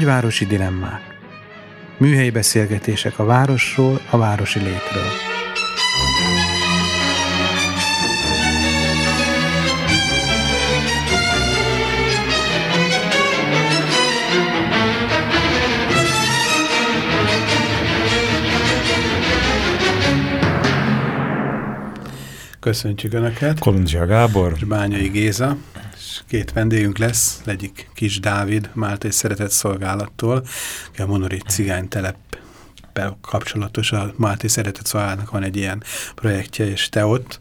Nagyvárosi dilemmák. Műhelyi beszélgetések a városról, a városi létről. Köszöntjük Önöket! Kolundzsia Gábor. És Bányai Géza. És két vendégünk lesz, egyik Kis Dávid, Máltai Szeretett Szolgálattól, a Monorit Cigány telep kapcsolatos, a Máltai Szeretett Szolgálatnak van egy ilyen projektje, és te ott.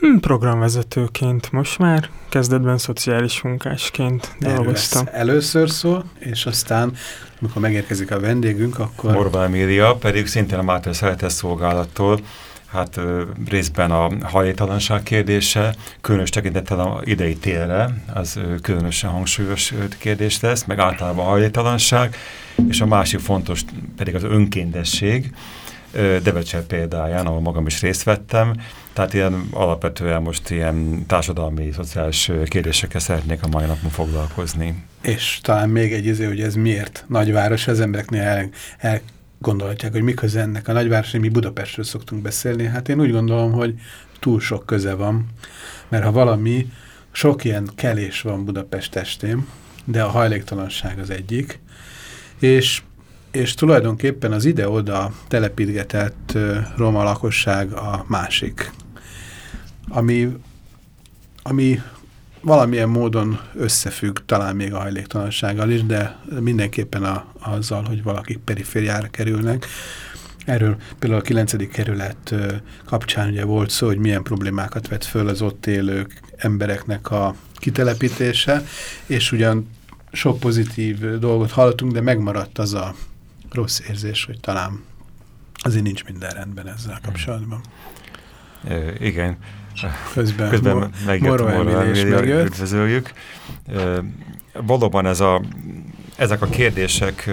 Hmm, programvezetőként most már, kezdetben szociális munkásként dolgoztam. Először szó, és aztán, amikor megérkezik a vendégünk, akkor... Morvá Emilia, pedig szintén a Máltai Szeretett Szolgálattól, hát részben a hajléktalanság kérdése, különös tekintettel a idei télre, az különösen hangsúlyos kérdés lesz, meg általában a hajléktalanság, és a másik fontos pedig az önkéntesség, Devecser példáján, ahol magam is részt vettem, tehát ilyen alapvetően most ilyen társadalmi, szociális kérdésekkel szeretnék a mai napon foglalkozni. És talán még egy izé, hogy ez miért nagyváros, az embereknél el, el gondolhatják, hogy mi köze ennek a nagyvárosra, mi Budapestről szoktunk beszélni. Hát én úgy gondolom, hogy túl sok köze van, mert ha valami, sok ilyen kelés van Budapest testén, de a hajléktalanság az egyik, és, és tulajdonképpen az ide-oda telepítgetett roma lakosság a másik, ami, ami valamilyen módon összefügg talán még a hajléktalansággal is, de mindenképpen a, azzal, hogy valakik perifériára kerülnek. Erről például a 9. kerület kapcsán ugye volt szó, hogy milyen problémákat vett föl az ott élők embereknek a kitelepítése, és ugyan sok pozitív dolgot hallottunk, de megmaradt az a rossz érzés, hogy talán azért nincs minden rendben ezzel kapcsolatban. E, igen, Közben, Közben megjött Morva megjött. Üdvözöljük. Valóban ez a, ezek a kérdések,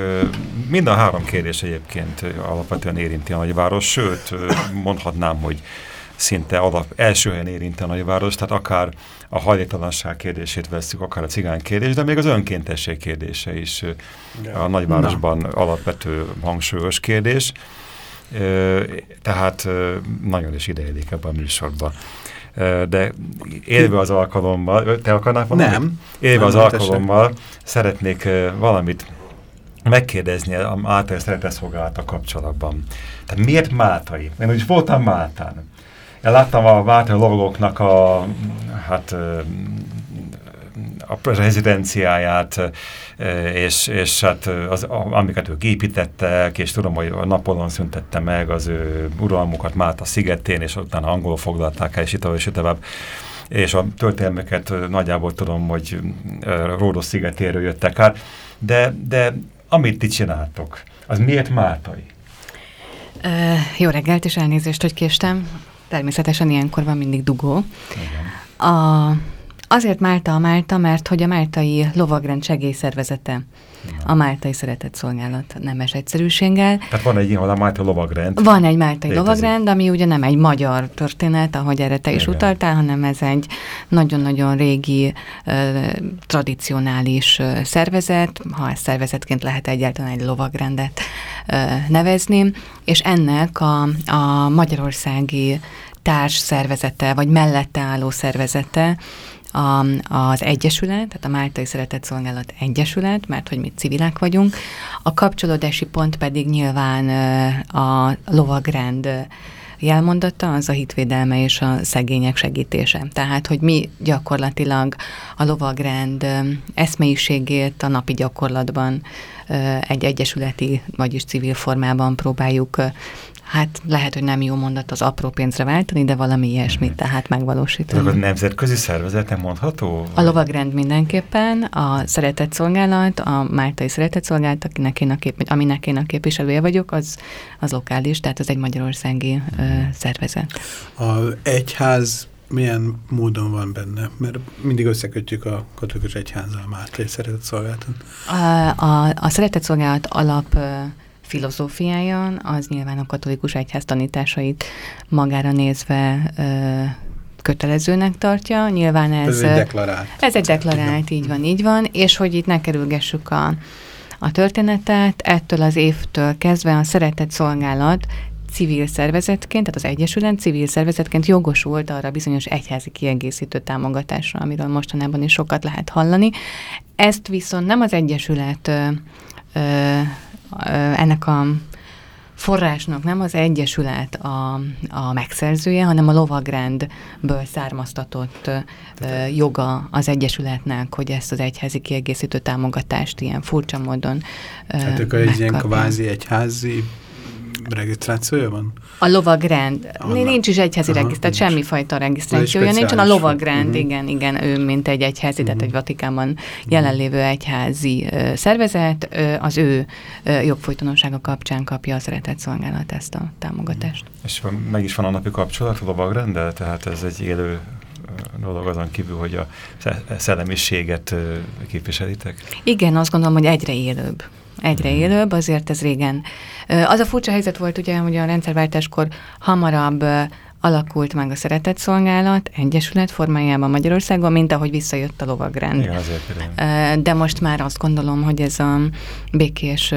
mind a három kérdés egyébként alapvetően érinti a nagyváros, sőt mondhatnám, hogy szinte alap, első helyen érinti a nagyváros, tehát akár a hajléktalanság kérdését veszük, akár a cigány kérdés, de még az önkéntesség kérdése is a nagyvárosban Na. alapvető hangsúlyos kérdés. Tehát nagyon is ideillik ebben a műsorban de élve az alkalommal, te akarnál valamit? Nem. Élve nem az alkalommal szeretnék valamit megkérdezni a Máltai szereteszolgálata kapcsolatban. Tehát miért Máltai? Én úgy voltam Máltán. Én láttam a Máltai lovagoknak a hát a rezidenciáját, és, és hát az, amiket ők építettek, és tudom, hogy a Napolon szüntette meg az ő uralmukat Málta szigetén, és utána angolul foglalták el, és itt és tovább. És a történelmeket nagyjából tudom, hogy Ródos szigetéről jöttek át, de, de amit ti csináltok, az miért Máltai? Uh, jó reggelt, és elnézést, hogy késtem. Természetesen ilyenkor van mindig dugó. Igen. A Azért Málta a Málta, mert hogy a Máltai Lovagrend segélyszervezete a Máltai Szeretett Szolgálat nemes egyszerűséggel. Tehát van egy ilyen, a Máltai Lovagrend. Van egy Máltai Létezik. Lovagrend, ami ugye nem egy magyar történet, ahogy erre te is Igen. utaltál, hanem ez egy nagyon-nagyon régi, uh, tradicionális uh, szervezet, ha ezt szervezetként lehet egyáltalán egy lovagrendet uh, nevezni, és ennek a, a magyarországi társ szervezete, vagy mellette álló szervezete, a, az Egyesület, tehát a Máltai Szeretett Szolgálat Egyesület, mert hogy mi civilek vagyunk. A kapcsolódási pont pedig nyilván a lovagrend jelmondata, az a hitvédelme és a szegények segítése. Tehát, hogy mi gyakorlatilag a lovagrend eszmeiségét a napi gyakorlatban egy egyesületi, vagyis civil formában próbáljuk hát lehet, hogy nem jó mondat az apró pénzre váltani, de valami ilyesmit tehát megvalósítani. a nemzetközi szervezetnek mondható? A lovagrend mindenképpen, a szeretett szolgálat, a Máltai szeretett szolgálat, akinek én a kép, aminek én a képviselője vagyok, az, az lokális, tehát az egy magyarországi ö, szervezet. A egyház milyen módon van benne? Mert mindig összekötjük a katolikus egyházzal a Máltai szeretett szolgálatot. A, a, a szeretett szolgálat alap filozófiája, az nyilván a katolikus egyház tanításait magára nézve kötelezőnek tartja. Nyilván ez... Ez egy deklarált. Ez egy deklarált, így van, így van, és hogy itt ne kerülgessük a a történetet. Ettől az évtől kezdve a Szeretett Szolgálat civil szervezetként, tehát az Egyesület civil szervezetként jogosult arra bizonyos egyházi kiegészítő támogatásra, amiről mostanában is sokat lehet hallani. Ezt viszont nem az Egyesület ö, ö, ennek a forrásnak nem az Egyesület a, a megszerzője, hanem a lovagrendből származtatott ö, joga az Egyesületnek, hogy ezt az egyházi kiegészítő támogatást ilyen furcsa módon ö, Hát akkor egy ilyen kvázi egyházi regisztrációja van? A lovagrend. Annak. Nincs is egyházi regisztráció, semmifajta regisztrációja nincsen. A lovagrend, uh-huh. igen, igen, ő mint egy egyházi, uh-huh. tehát egy Vatikánban uh-huh. jelenlévő egyházi uh, szervezet, uh, az ő uh, jogfolytonossága kapcsán kapja a szeretett szolgálat ezt a támogatást. Uh-huh. És meg is van a napi kapcsolat a lovagrendel, tehát ez egy élő dolog azon kívül, hogy a szellemiséget képviselitek? Igen, azt gondolom, hogy egyre élőbb egyre élőbb, azért ez régen. Az a furcsa helyzet volt ugye, hogy a rendszerváltáskor hamarabb alakult meg a szeretett szolgálat egyesület formájában Magyarországon, mint ahogy visszajött a lovagrend. Igen, azért De most már azt gondolom, hogy ez a békés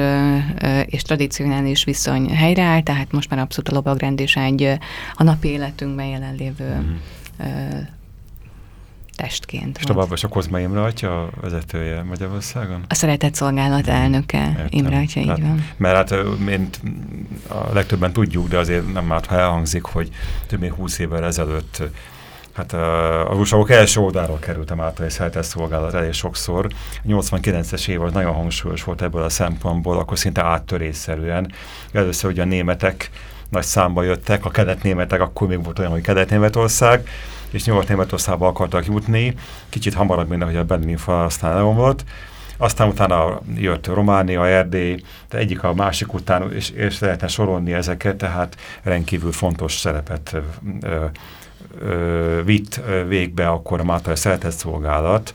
és tradicionális viszony helyreáll, tehát most már abszolút a lovagrend is egy a napi életünkben jelenlévő mm testként. És tovább a Kozma Imre atya a vezetője Magyarországon? A Szeretett Szolgálat elnöke Értem. Imre atya, így hát, van. Mert hát mint a legtöbben tudjuk, de azért nem már, ha elhangzik, hogy több mint húsz évvel ezelőtt Hát a újságok első oldaláról kerültem át a szeretett szolgálat elég sokszor. 89-es év az nagyon hangsúlyos volt ebből a szempontból, akkor szinte áttörésszerűen. Először ugye a németek nagy számba jöttek, a kelet-németek, akkor még volt olyan, hogy kelet-németország, és Nyugat-Németországba akartak jutni, kicsit hamarabb, mint ahogy a Berlin fal aztán volt. Aztán utána jött Románia, Erdély, de egyik a másik után, és, és lehetne sorolni ezeket, tehát rendkívül fontos szerepet ö, ö, vitt végbe akkor a Mátai Szeretett Szolgálat,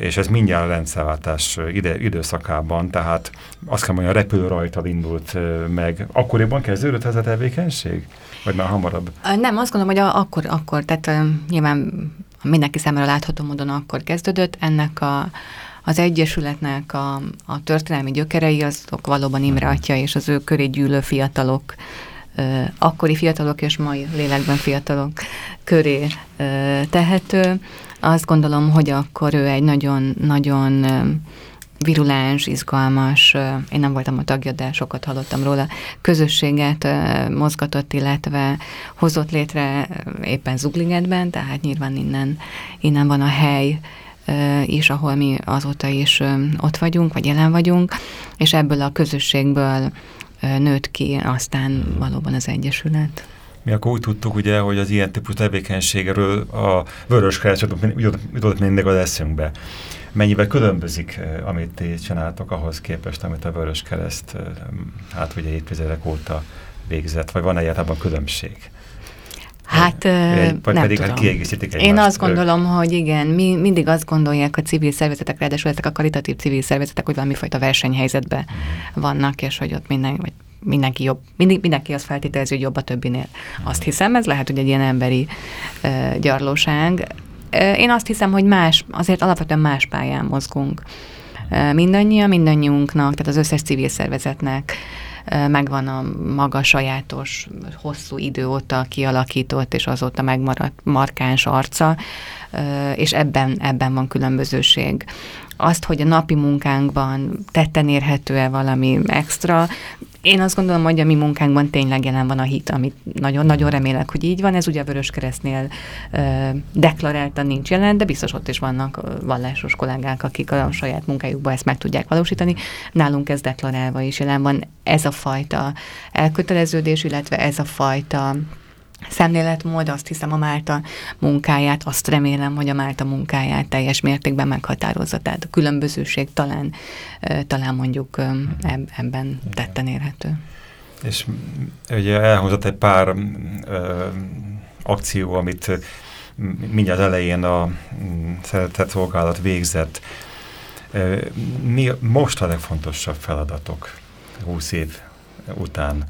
és ez mindjárt a rendszerváltás ide, időszakában, tehát azt kell mondani, a repülő rajta indult meg. Akkoriban kezdődött ez a tevékenység? Vagy már hamarabb? Nem, azt gondolom, hogy akkor, akkor, tehát nyilván mindenki számára látható módon akkor kezdődött. Ennek a, az Egyesületnek a, a történelmi gyökerei azok valóban Imre mhm. atya és az ő köré gyűlő fiatalok, akkori fiatalok és mai lélekben fiatalok köré tehető. Azt gondolom, hogy akkor ő egy nagyon-nagyon viruláns, izgalmas, én nem voltam a tagja, de sokat hallottam róla, közösséget mozgatott, illetve hozott létre éppen Zugligetben, tehát nyilván innen, innen van a hely, is, ahol mi azóta is ott vagyunk, vagy jelen vagyunk, és ebből a közösségből nőtt ki aztán valóban az Egyesület. Mi akkor úgy tudtuk, ugye, hogy az ilyen típusú tevékenységről a Vörös Kereszt jutott mindig az eszünkbe mennyivel különbözik, amit ti csináltok ahhoz képest, amit a Vörös Kereszt, hát ugye évtizedek óta végzett, vagy van egyáltalán különbség? Hát vagy nem pedig tudom. Hát kiegészítik Én azt gondolom, hogy igen, mi mindig azt gondolják a civil szervezetek, ráadásul ezek a karitatív civil szervezetek, hogy valami fajta versenyhelyzetben mm. vannak, és hogy ott minden, vagy mindenki jobb, mindig, mindenki azt feltételezi, hogy jobb a többinél. Azt hiszem, ez lehet, hogy egy ilyen emberi uh, gyarlóság. Én azt hiszem, hogy más, azért alapvetően más pályán mozgunk. Mindannyian, mindannyiunknak, tehát az összes civil szervezetnek megvan a maga sajátos, hosszú idő óta kialakított, és azóta megmaradt markáns arca, és ebben, ebben van különbözőség. Azt, hogy a napi munkánkban tetten érhető-e valami extra, én azt gondolom, hogy a mi munkánkban tényleg jelen van a hit, amit nagyon-nagyon remélek, hogy így van. Ez ugye a Vöröskeresztnél uh, deklaráltan nincs jelen, de biztos ott is vannak vallásos kollégák, akik a saját munkájukban ezt meg tudják valósítani. Nálunk ez deklarálva is jelen van. Ez a fajta elköteleződés, illetve ez a fajta szemléletmód, azt hiszem a Málta munkáját, azt remélem, hogy a Málta munkáját teljes mértékben meghatározza. Tehát a különbözőség talán, talán mondjuk ebben tetten érhető. És ugye elhozott egy pár ö, akció, amit mindjárt elején a szeretett szolgálat végzett. Mi most a legfontosabb feladatok 20 év után?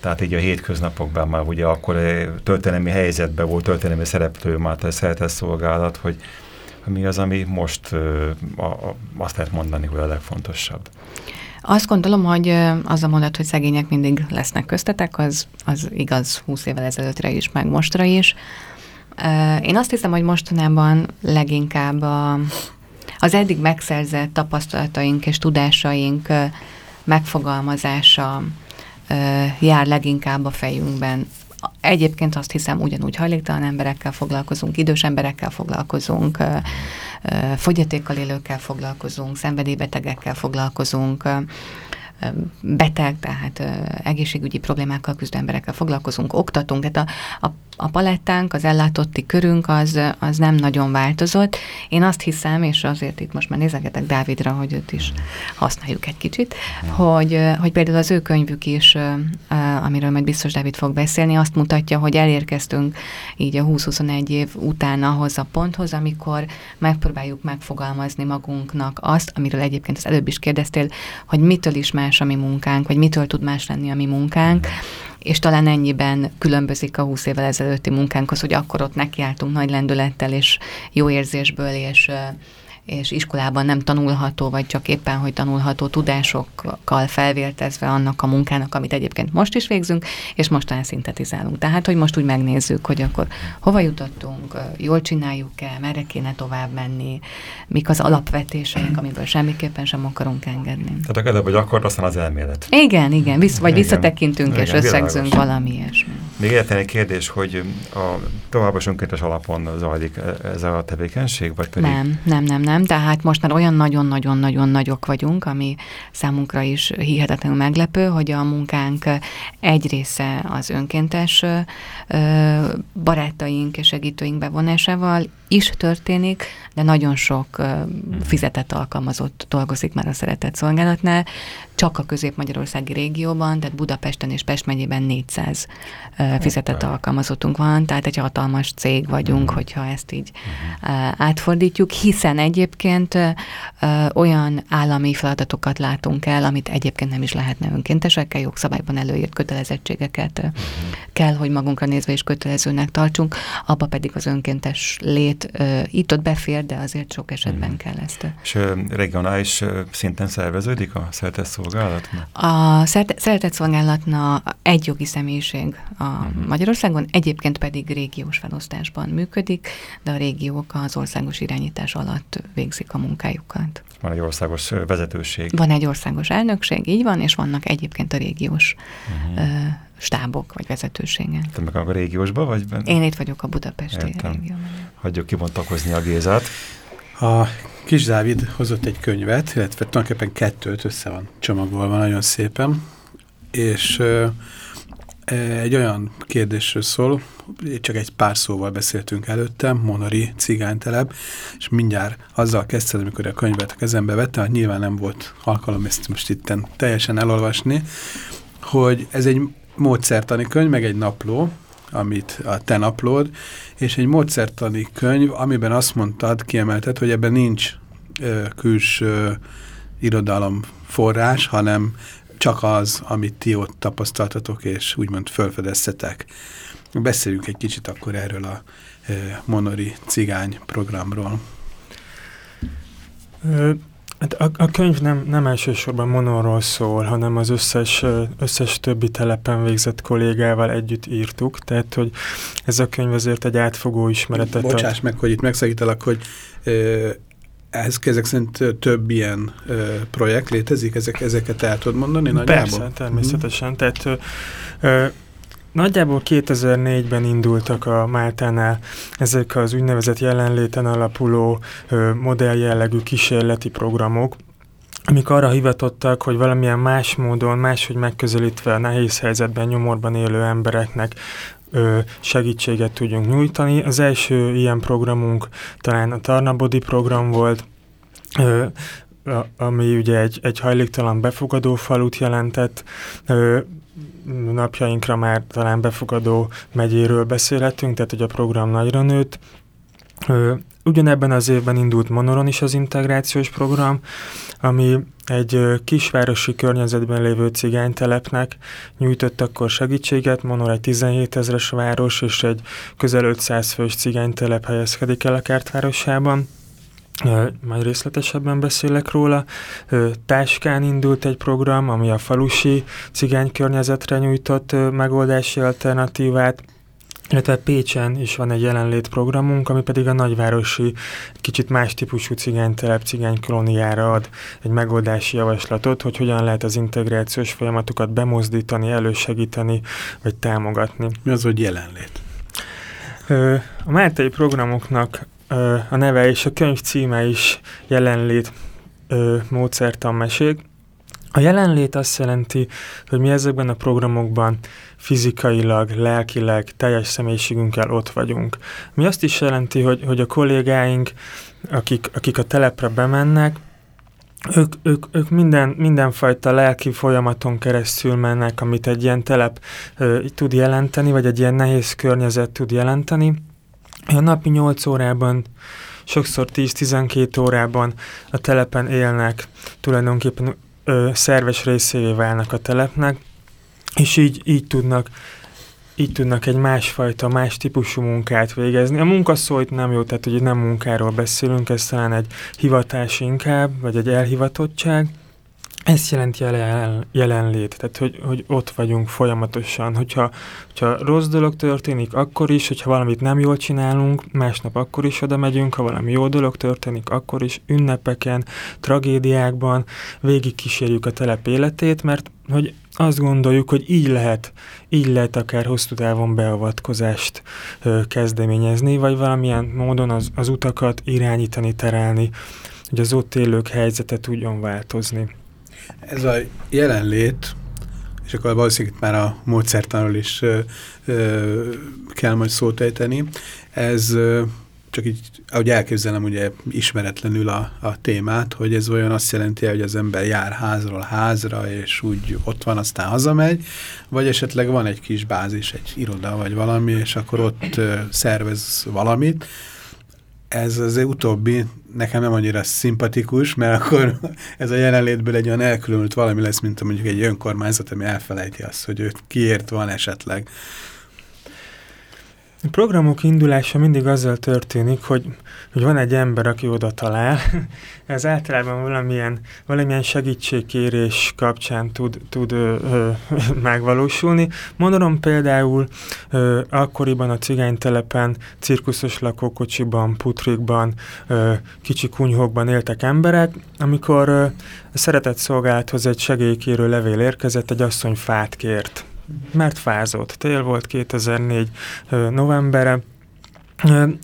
Tehát így a hétköznapokban már ugye akkor történelmi helyzetben volt történelmi szereplő már a szeretett szolgálat, hogy mi az, ami most a, a, azt lehet mondani, hogy a legfontosabb? Azt gondolom, hogy az a mondat, hogy szegények mindig lesznek köztetek, az, az igaz 20 évvel ezelőttre is, meg mostra is. Én azt hiszem, hogy mostanában leginkább a, az eddig megszerzett tapasztalataink és tudásaink megfogalmazása jár leginkább a fejünkben. Egyébként azt hiszem, ugyanúgy hajléktalan emberekkel foglalkozunk, idős emberekkel foglalkozunk, fogyatékkal élőkkel foglalkozunk, szenvedélybetegekkel foglalkozunk, beteg, tehát egészségügyi problémákkal küzdő emberekkel foglalkozunk, oktatunk, tehát a, a a palettánk, az ellátotti körünk az, az nem nagyon változott. Én azt hiszem, és azért itt most már nézegetek Dávidra, hogy őt is használjuk egy kicsit, hogy, hogy például az ő könyvük is, amiről majd biztos Dávid fog beszélni, azt mutatja, hogy elérkeztünk így a 20-21 év után ahhoz a ponthoz, amikor megpróbáljuk megfogalmazni magunknak azt, amiről egyébként az előbb is kérdeztél, hogy mitől is más a mi munkánk, vagy mitől tud más lenni a mi munkánk, és talán ennyiben különbözik a 20 évvel ezelőtti munkánkhoz, hogy akkor ott nekiálltunk nagy lendülettel és jó érzésből, és és iskolában nem tanulható, vagy csak éppen, hogy tanulható tudásokkal felvértezve annak a munkának, amit egyébként most is végzünk, és mostan szintetizálunk. Tehát, hogy most úgy megnézzük, hogy akkor hova jutottunk, jól csináljuk-e, merre kéne tovább menni, mik az alapvetéseink, amiből semmiképpen sem akarunk engedni. Tehát előbb, hogy akkor aztán az elmélet. Igen, igen, Visz, vagy igen. visszatekintünk igen, és összegzünk világos. valami ilyesmi. Még egyetlen egy kérdés, hogy a továbbos önkéntes alapon zajlik e- ez a tevékenység, vagy pedig? Nem, nem, nem, nem nem, tehát most már olyan nagyon-nagyon-nagyon nagyok vagyunk, ami számunkra is hihetetlenül meglepő, hogy a munkánk egy része az önkéntes barátaink és segítőink bevonásával is történik, de nagyon sok fizetett alkalmazott dolgozik már a szeretett szolgálatnál, csak a közép-magyarországi régióban, tehát Budapesten és Pest megyében 400 fizetett alkalmazottunk van, tehát egy hatalmas cég vagyunk, uh-huh. hogyha ezt így uh-huh. átfordítjuk, hiszen egyébként olyan állami feladatokat látunk el, amit egyébként nem is lehetne önkéntesekkel, jogszabályban előírt kötelezettségeket uh-huh. kell, hogy magunkra nézve is kötelezőnek tartsunk, abba pedig az önkéntes lét itt-ott befér, de azért sok esetben kell ezt. És regionális szinten szerveződik a szolgálat? A szeretett szolgálatna egy jogi személyiség a uh-huh. Magyarországon, egyébként pedig régiós felosztásban működik, de a régiók az országos irányítás alatt végzik a munkájukat. Van egy országos vezetőség. Van egy országos elnökség, így van, és vannak egyébként a régiós uh-huh. Stábok vagy vezetőségek. Te meg a régiósban vagy benne? Én itt vagyok a budapesti Értem. régióban. Hagyjuk kibontakozni a Gézát. A Kis Dávid hozott egy könyvet, illetve tulajdonképpen kettőt össze van csomagolva nagyon szépen, és egy olyan kérdésről szól, csak egy pár szóval beszéltünk előttem, Monori cigánytelep, és mindjárt azzal kezdtem, amikor a könyvet a kezembe vettem, hát nyilván nem volt alkalom ezt most itt teljesen elolvasni, hogy ez egy módszertani könyv, meg egy napló, amit a te naplód, és egy módszertani könyv, amiben azt mondtad, kiemelted, hogy ebben nincs ö, külső irodalom forrás, hanem csak az, amit ti ott tapasztaltatok, és úgymond felfedeztetek. Beszéljünk egy kicsit akkor erről a ö, Monori cigány programról. Hát a, a könyv nem, nem elsősorban Monorról szól, hanem az összes, összes többi telepen végzett kollégával együtt írtuk, tehát hogy ez a könyv azért egy átfogó ismeretet Bocsáss meg, hogy itt megszakítalak, hogy ö, ehhez ezek szerint több ilyen ö, projekt létezik, ezek, ezeket el tudod mondani nagyjából? Persze, természetesen. Mm. Tehát ö, Nagyjából 2004-ben indultak a Máltánál ezek az úgynevezett jelenléten alapuló modelljellegű kísérleti programok, amik arra hivatottak, hogy valamilyen más módon, máshogy megközelítve a nehéz helyzetben, nyomorban élő embereknek ö, segítséget tudjunk nyújtani. Az első ilyen programunk talán a Tarnabodi program volt, ö, ami ugye egy, egy hajléktalan befogadó falut jelentett, napjainkra már talán befogadó megyéről beszélhetünk, tehát hogy a program nagyra nőtt. Ugyanebben az évben indult Monoron is az integrációs program, ami egy kisvárosi környezetben lévő cigánytelepnek nyújtott akkor segítséget. Monor egy 17 ezres város, és egy közel 500 fős cigánytelep helyezkedik el a Kártvárosában. Majd részletesebben beszélek róla. Táskán indult egy program, ami a falusi cigány környezetre nyújtott megoldási alternatívát, illetve Pécsen is van egy jelenlét programunk, ami pedig a nagyvárosi, kicsit más típusú cigánytelep, cigánykolóniára ad egy megoldási javaslatot, hogy hogyan lehet az integrációs folyamatokat bemozdítani, elősegíteni, vagy támogatni. Mi az, hogy jelenlét? A máltai programoknak a neve és a könyv címe is jelenlét módszertanmesék. A jelenlét azt jelenti, hogy mi ezekben a programokban fizikailag, lelkileg, teljes személyiségünkkel ott vagyunk. Mi azt is jelenti, hogy, hogy a kollégáink, akik, akik a telepre bemennek, ők, ők, ők minden, mindenfajta lelki folyamaton keresztül mennek, amit egy ilyen telep ö, tud jelenteni, vagy egy ilyen nehéz környezet tud jelenteni. A napi 8 órában, sokszor 10-12 órában a telepen élnek, tulajdonképpen ö, szerves részévé válnak a telepnek, és így, így tudnak így tudnak egy másfajta, más típusú munkát végezni. A munkaszó itt nem jó, tehát hogy nem munkáról beszélünk, ez talán egy hivatás inkább, vagy egy elhivatottság, ezt jelenti a jelen, jelenlét, tehát hogy, hogy ott vagyunk folyamatosan. Hogyha, hogyha rossz dolog történik, akkor is, hogyha valamit nem jól csinálunk, másnap akkor is oda megyünk, ha valami jó dolog történik, akkor is ünnepeken, tragédiákban végig kísérjük a telep életét, mert hogy azt gondoljuk, hogy így lehet, így lehet akár hosszú távon beavatkozást ö, kezdeményezni, vagy valamilyen módon az, az utakat irányítani, terelni, hogy az ott élők helyzete tudjon változni. Ez a jelenlét, és akkor valószínűleg már a módszertanról is ö, ö, kell majd szót ejteni, ez ö, csak így, ahogy elképzelem ugye ismeretlenül a, a témát, hogy ez olyan azt jelenti, hogy az ember jár házról házra, és úgy ott van, aztán hazamegy, vagy esetleg van egy kis bázis, egy iroda, vagy valami, és akkor ott szervez valamit, ez az utóbbi nekem nem annyira szimpatikus, mert akkor ez a jelenlétből egy olyan elkülönült valami lesz, mint mondjuk egy önkormányzat, ami elfelejti azt, hogy ő kiért van esetleg. A programok indulása mindig azzal történik, hogy, hogy van egy ember, aki oda talál. Ez általában valamilyen, valamilyen segítségkérés kapcsán tud, tud ö, ö, megvalósulni. Mondanom például ö, akkoriban a cigánytelepen, cirkuszos lakókocsiban, putrikban, ö, kicsi kunyhókban éltek emberek, amikor ö, a szeretett szolgálathoz egy segélykérő levél érkezett, egy asszony fát kért mert fázott. Tél volt 2004 novembere,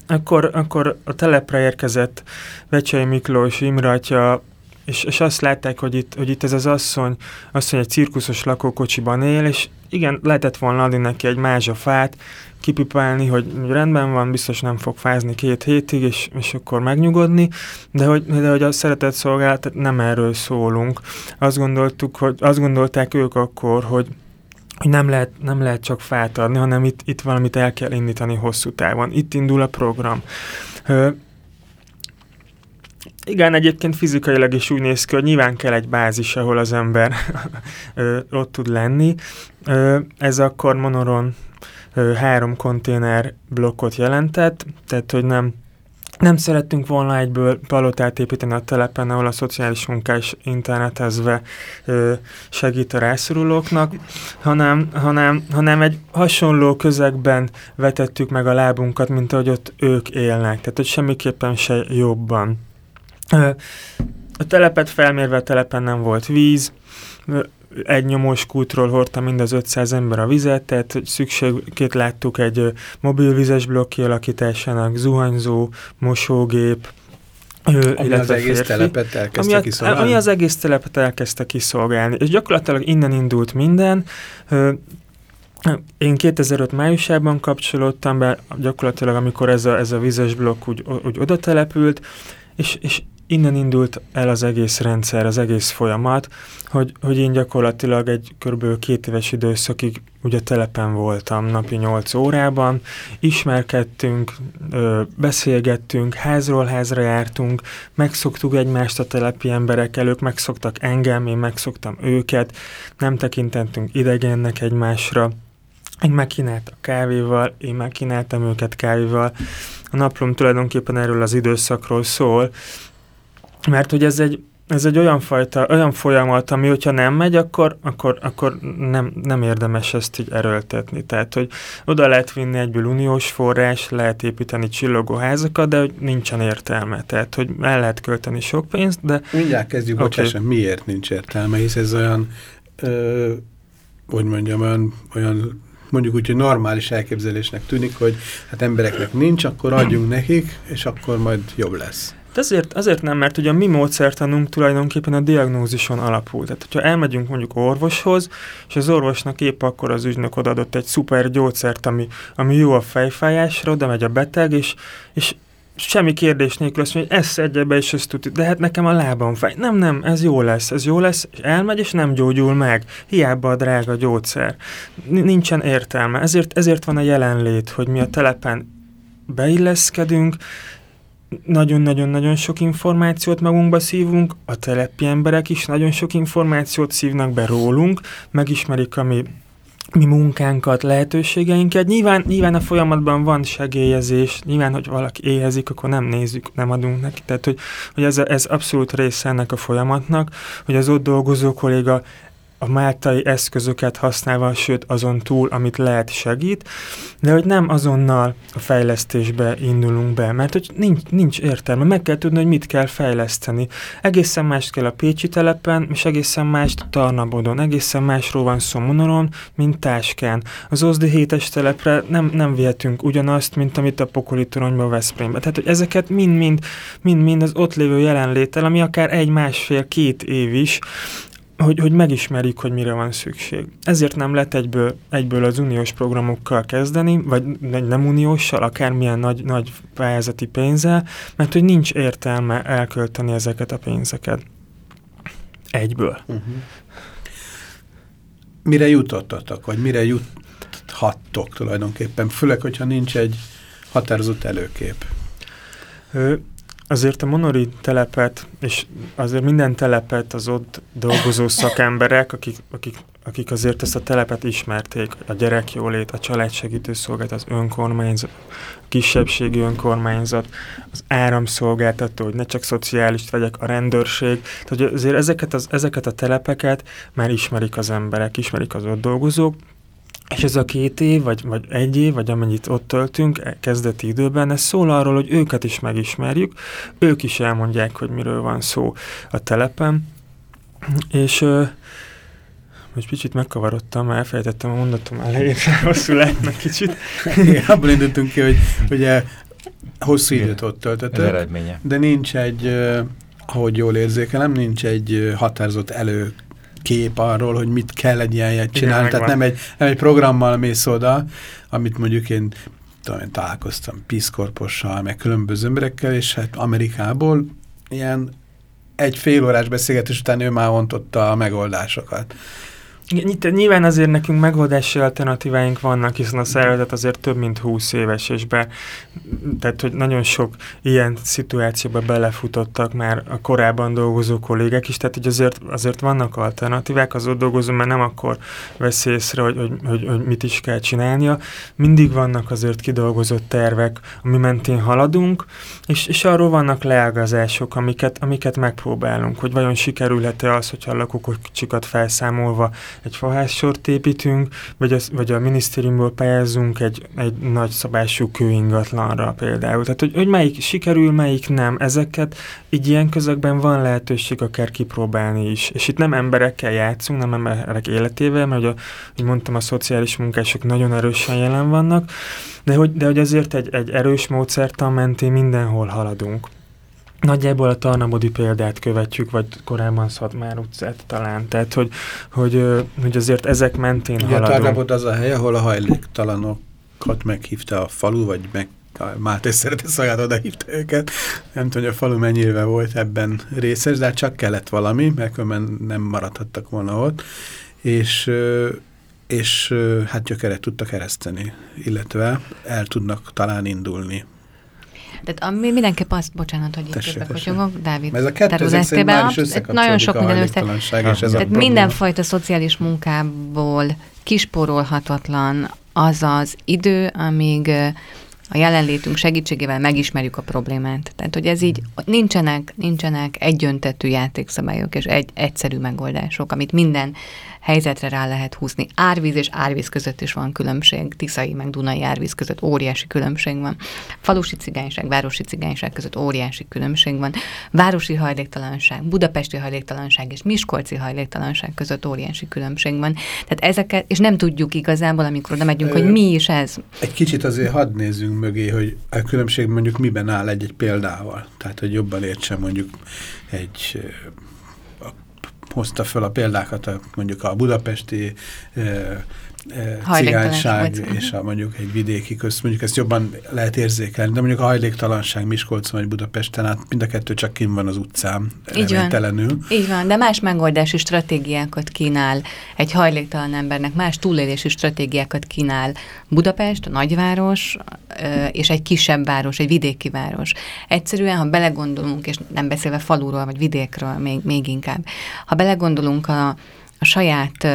akkor, akkor a telepre érkezett Vecsei Miklós Imratja, és, és azt látták, hogy itt, hogy itt ez az asszony, asszony egy cirkuszos lakókocsiban él, és igen, lehetett volna adni neki egy mázsa fát, kipipálni, hogy rendben van, biztos nem fog fázni két hétig, és, és akkor megnyugodni, de hogy, de hogy a szeretett szolgálat nem erről szólunk. Azt gondoltuk, hogy azt gondolták ők akkor, hogy hogy nem lehet, nem lehet csak fát adni, hanem itt, itt valamit el kell indítani hosszú távon. Itt indul a program. Ö, igen, egyébként fizikailag is úgy néz ki, hogy nyilván kell egy bázis, ahol az ember ö, ott tud lenni. Ö, ez akkor Monoron ö, három konténer blokkot jelentett, tehát hogy nem nem szerettünk volna egyből palotát építeni a telepen, ahol a szociális munkás internetezve ö, segít a rászorulóknak, hanem, hanem, hanem egy hasonló közegben vetettük meg a lábunkat, mint ahogy ott ők élnek. Tehát, hogy semmiképpen se jobban. Ö, a telepet felmérve a telepen nem volt víz, egy nyomós kútról hordta mind az 500 ember a vizet, tehát szükségét láttuk egy mobilvizes blokk kialakításának, zuhanyzó, mosógép, ő, ami az egész férfi, telepet elkezdte ami, kiszolgálni. Ami az egész telepet elkezdte kiszolgálni. És gyakorlatilag innen indult minden. Én 2005 májusában kapcsolódtam be, gyakorlatilag amikor ez a, ez a vizes blokk úgy, úgy oda települt, és, és innen indult el az egész rendszer, az egész folyamat, hogy, hogy én gyakorlatilag egy kb. két éves időszakig ugye telepen voltam napi 8 órában, ismerkedtünk, beszélgettünk, házról házra jártunk, megszoktuk egymást a telepi emberek elők, megszoktak engem, én megszoktam őket, nem tekintettünk idegennek egymásra, én megkínáltam kávéval, én megkínáltam őket kávéval, a naplom tulajdonképpen erről az időszakról szól, mert hogy ez egy, ez egy olyan fajta, olyan folyamat, ami hogyha nem megy, akkor, akkor, akkor nem, nem érdemes ezt így erőltetni. Tehát, hogy oda lehet vinni egyből uniós forrás, lehet építeni csillogó házakat, de hogy nincsen értelme. Tehát, hogy el lehet költeni sok pénzt, de... Mindjárt kezdjük, okay. bocsássan, miért nincs értelme, hisz ez olyan, ö, hogy mondjam, olyan, olyan mondjuk úgy, hogy normális elképzelésnek tűnik, hogy hát embereknek nincs, akkor adjunk nekik, és akkor majd jobb lesz. De azért, azért nem, mert ugye a mi módszertanunk tulajdonképpen a diagnózison alapul. Tehát, hogyha elmegyünk mondjuk orvoshoz, és az orvosnak épp akkor az ügynök odaadott egy szuper gyógyszert, ami, ami jó a fejfájásra, oda megy a beteg, és, és semmi kérdés nélkül azt mondja, hogy ezt szedje be, és ezt tudja, de hát nekem a lábam fáj. Nem, nem, ez jó lesz, ez jó lesz, és elmegy, és nem gyógyul meg. Hiába a drága gyógyszer. Nincsen értelme. Ezért, ezért van a jelenlét, hogy mi a telepen beilleszkedünk, nagyon-nagyon-nagyon sok információt magunkba szívunk, a telepi emberek is nagyon sok információt szívnak be rólunk, megismerik a mi, mi munkánkat, lehetőségeinket. Nyilván, nyilván a folyamatban van segélyezés, nyilván, hogy valaki éhezik, akkor nem nézzük, nem adunk neki. Tehát, hogy, hogy ez, ez abszolút része ennek a folyamatnak, hogy az ott dolgozó kolléga a máltai eszközöket használva, sőt azon túl, amit lehet segít, de hogy nem azonnal a fejlesztésbe indulunk be, mert hogy nincs, nincs értelme, meg kell tudni, hogy mit kell fejleszteni. Egészen mást kell a Pécsi telepen, és egészen mást Tarnabodon, egészen másról van szó Monoron, mint Táskán. Az Ozdi hétes telepre nem, nem vihetünk ugyanazt, mint amit a Pokoli toronyba Veszprémbe. Tehát, hogy ezeket mind-mind mind-mind az ott lévő jelenlétel, ami akár egy, másfél, két év is, hogy, hogy megismerjük, hogy mire van szükség. Ezért nem lehet egyből, egyből az uniós programokkal kezdeni, vagy nem unióssal, akármilyen nagy, nagy pályázati pénzzel, mert hogy nincs értelme elkölteni ezeket a pénzeket. Egyből. Uh-huh. Mire jutottatok, vagy mire juthattok tulajdonképpen, főleg, hogyha nincs egy határozott előkép? Azért a monori telepet, és azért minden telepet az ott dolgozó szakemberek, akik, akik, akik azért ezt a telepet ismerték, a gyerekjólét, a családsegítő szolgálat, az önkormányzat, a kisebbségi önkormányzat, az áramszolgáltató, hogy ne csak szociális vegyek, a rendőrség. Tehát azért ezeket, az, ezeket a telepeket már ismerik az emberek, ismerik az ott dolgozók, és ez a két év, vagy, vagy egy év, vagy amennyit ott töltünk e, kezdeti időben, ez szól arról, hogy őket is megismerjük, ők is elmondják, hogy miről van szó a telepen, és uh, most kicsit megkavarodtam, mert elfelejtettem a mondatom elején, hosszú lehetne kicsit. Igen, abból indultunk ki, hogy ugye hosszú időt ott töltöttek, de nincs egy, ahogy jól érzékelem, nincs egy határozott elő kép arról, hogy mit kell egy ilyen csinálni. Igen, Tehát nem egy, nem egy programmal mész oda, amit mondjuk én, tudom, én találkoztam piszkorpossal, meg különböző emberekkel, és hát Amerikából ilyen egy fél órás beszélgetés után ő már ontotta a megoldásokat. Nyilván azért nekünk megoldási alternatíváink vannak, hiszen a szervezet azért több mint 20 éves, és be, tehát hogy nagyon sok ilyen szituációba belefutottak már a korábban dolgozó kollégák is, tehát hogy azért, azért vannak alternatívák, az ott dolgozó, mert nem akkor vesz észre, hogy, hogy, hogy, hogy mit is kell csinálnia. Mindig vannak azért kidolgozott tervek, ami mentén haladunk, és, és arról vannak leágazások, amiket, amiket megpróbálunk, hogy vajon sikerülhet-e az, hogyha a lakókocsikat felszámolva egy fahássort építünk, vagy, az, vagy a minisztériumból pályázunk egy, egy nagy szabású kőingatlanra például. Tehát, hogy, hogy melyik sikerül, melyik nem. Ezeket így ilyen közökben van lehetőség akár kipróbálni is. És itt nem emberekkel játszunk, nem emberek életével, mert, hogy, hogy mondtam, a szociális munkások nagyon erősen jelen vannak, de hogy, de hogy azért egy, egy erős módszertan mentén mindenhol haladunk. Nagyjából a Tarnamodi példát követjük, vagy korábban Szatmár utcát talán. Tehát, hogy, hogy, hogy azért ezek mentén Ugye haladunk. a Tarnamod az a hely, ahol a hajléktalanokat meghívta a falu, vagy meg Máté Szeretett Szolgálat oda hívta őket. Nem tudom, hogy a falu mennyire volt ebben részes, de hát csak kellett valami, mert nem maradhattak volna ott. És és hát gyökeret tudtak ereszteni, illetve el tudnak talán indulni. Tehát ami mindenképp azt, bocsánat, hogy itt közbekotyogok, Dávid ez a kettő nagyon sok minden össze. És ez tehát mindenfajta szociális munkából kisporolhatatlan az az idő, amíg a jelenlétünk segítségével megismerjük a problémát. Tehát, hogy ez így nincsenek, nincsenek egyöntetű játékszabályok és egy, egyszerű megoldások, amit minden helyzetre rá lehet húzni. Árvíz és árvíz között is van különbség, Tiszai meg Dunai árvíz között óriási különbség van. Falusi cigányság, városi cigányság között óriási különbség van. Városi hajléktalanság, budapesti hajléktalanság és miskolci hajléktalanság között óriási különbség van. Tehát ezeket, és nem tudjuk igazából, amikor oda megyünk, hogy mi is ez. Egy kicsit azért hadd nézzünk mögé, hogy a különbség mondjuk miben áll egy-egy példával. Tehát, hogy jobban értsem mondjuk egy hozta fel a példákat, a, mondjuk a budapesti cigányság és a mondjuk egy vidéki közt, mondjuk ezt jobban lehet érzékelni, de mondjuk a hajléktalanság Miskolcon vagy Budapesten, hát mind a kettő csak kim van az utcán, Így van. Így van, de más megoldási stratégiákat kínál egy hajléktalan embernek, más túlélési stratégiákat kínál Budapest, a nagyváros, és egy kisebb város, egy vidéki város. Egyszerűen, ha belegondolunk, és nem beszélve faluról vagy vidékről még, még inkább, ha belegondolunk a, a saját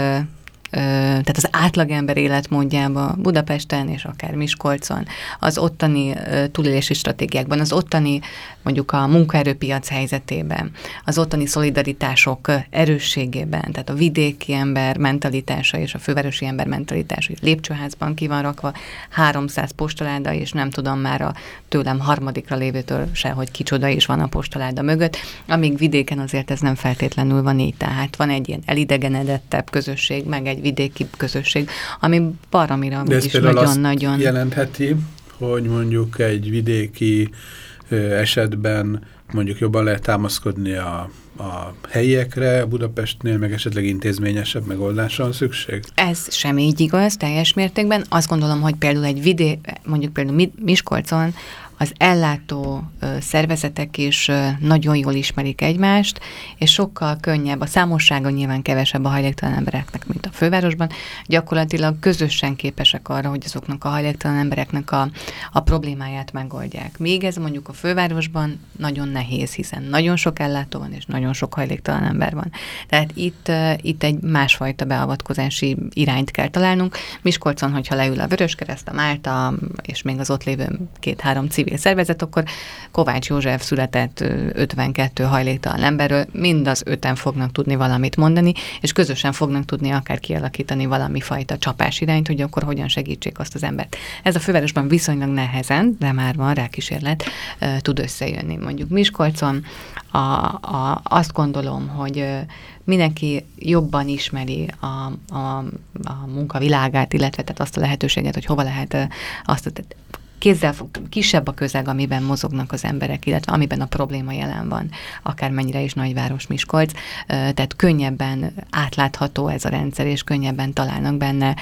tehát az átlagember életmódjába Budapesten és akár Miskolcon, az ottani túlélési stratégiákban, az ottani mondjuk a munkaerőpiac helyzetében, az ottani szolidaritások erősségében, tehát a vidéki ember mentalitása és a fővárosi ember mentalitása, hogy lépcsőházban ki van rakva 300 postaláda, és nem tudom már a tőlem harmadikra lévőtől se, hogy kicsoda is van a postaláda mögött, amíg vidéken azért ez nem feltétlenül van így, tehát van egy ilyen elidegenedettebb közösség, meg egy vidéki közösség, ami baramira is nagyon-nagyon... jelentheti, hogy mondjuk egy vidéki esetben mondjuk jobban lehet támaszkodni a, a helyiekre, a Budapestnél meg esetleg intézményesebb megoldásra van szükség? Ez sem így igaz, teljes mértékben. Azt gondolom, hogy például egy vidé, mondjuk például Miskolcon az ellátó szervezetek is nagyon jól ismerik egymást, és sokkal könnyebb, a számossága nyilván kevesebb a hajléktalan embereknek, mint a fővárosban, gyakorlatilag közösen képesek arra, hogy azoknak a hajléktalan embereknek a, a problémáját megoldják. Még ez mondjuk a fővárosban nagyon nehéz, hiszen nagyon sok ellátó van, és nagyon sok hajléktalan ember van. Tehát itt, itt egy másfajta beavatkozási irányt kell találnunk. Miskolcon, hogyha leül a Vöröskereszt, a Málta, és még az ott lévő két-három civil civil szervezet, akkor Kovács József született 52 hajléktalan emberről, mind az öten fognak tudni valamit mondani, és közösen fognak tudni akár kialakítani valami fajta csapás irányt, hogy akkor hogyan segítsék azt az embert. Ez a fővárosban viszonylag nehezen, de már van rá kísérlet, tud összejönni. Mondjuk Miskolcon a, a, azt gondolom, hogy mindenki jobban ismeri a, a, a munkavilágát, illetve tehát azt a lehetőséget, hogy hova lehet azt kézzel kisebb a közeg, amiben mozognak az emberek, illetve amiben a probléma jelen van, akármennyire is nagyváros Miskolc, tehát könnyebben átlátható ez a rendszer, és könnyebben találnak benne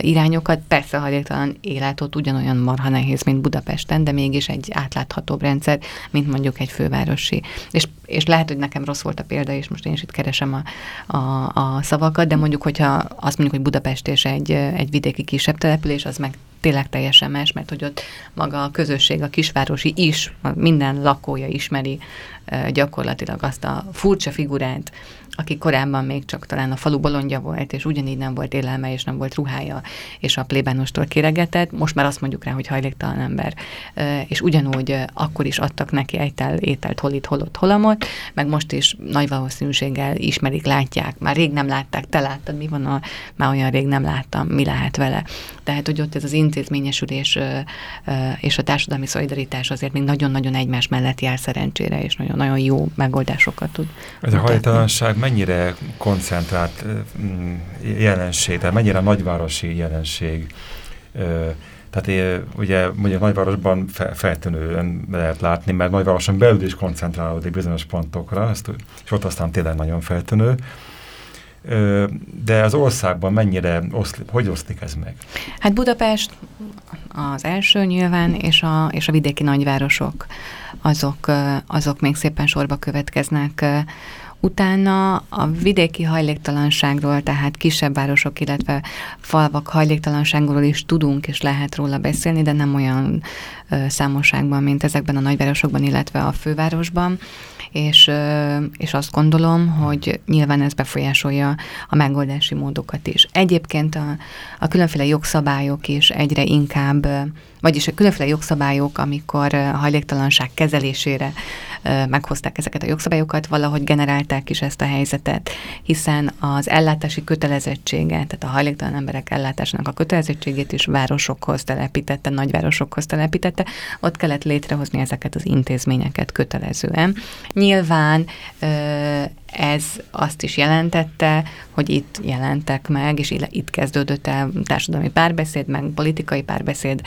irányokat. Persze hajléktalan életot ugyanolyan marha nehéz, mint Budapesten, de mégis egy átláthatóbb rendszer, mint mondjuk egy fővárosi. És, és lehet, hogy nekem rossz volt a példa, és most én is itt keresem a, a, a szavakat, de mondjuk, hogyha azt mondjuk, hogy Budapest és egy, egy vidéki kisebb település, az meg tényleg teljesen más, mert hogy ott maga a közösség, a kisvárosi is, minden lakója ismeri gyakorlatilag azt a furcsa figurát, aki korábban még csak talán a falu bolondja volt, és ugyanígy nem volt élelme, és nem volt ruhája, és a plébánostól kéregetett, most már azt mondjuk rá, hogy hajléktalan ember. És ugyanúgy akkor is adtak neki egytel ételt, hol itt, hol ott, holamot, meg most is nagy valószínűséggel ismerik, látják. Már rég nem látták, te láttad, mi van, a, már olyan rég nem láttam, mi lehet vele. Tehát, hogy ott ez az intézményesülés és a társadalmi szolidaritás azért még nagyon-nagyon egymás mellett jár szerencsére, és nagyon-nagyon jó megoldásokat tud. Ez a hajtalanság mennyire koncentrált mm, jelenség, tehát mennyire nagyvárosi jelenség. Tehát ugye mondjuk nagyvárosban feltűnően lehet látni, mert nagyvároson belül is koncentrálódik bizonyos pontokra, és ott aztán tényleg nagyon feltűnő. De az országban mennyire, oszli, hogy oszlik ez meg? Hát Budapest az első nyilván, és a, és a vidéki nagyvárosok, azok, azok még szépen sorba következnek Utána a vidéki hajléktalanságról, tehát kisebb városok, illetve falvak hajléktalanságról is tudunk és lehet róla beszélni, de nem olyan számosságban, mint ezekben a nagyvárosokban, illetve a fővárosban és, és azt gondolom, hogy nyilván ez befolyásolja a megoldási módokat is. Egyébként a, a különféle jogszabályok is egyre inkább, vagyis a különféle jogszabályok, amikor a hajléktalanság kezelésére meghozták ezeket a jogszabályokat, valahogy generálták is ezt a helyzetet, hiszen az ellátási kötelezettsége, tehát a hajléktalan emberek ellátásának a kötelezettségét is városokhoz telepítette, nagyvárosokhoz telepítette, ott kellett létrehozni ezeket az intézményeket kötelezően. Nyilván ez azt is jelentette, hogy itt jelentek meg, és itt kezdődött el társadalmi párbeszéd, meg politikai párbeszéd,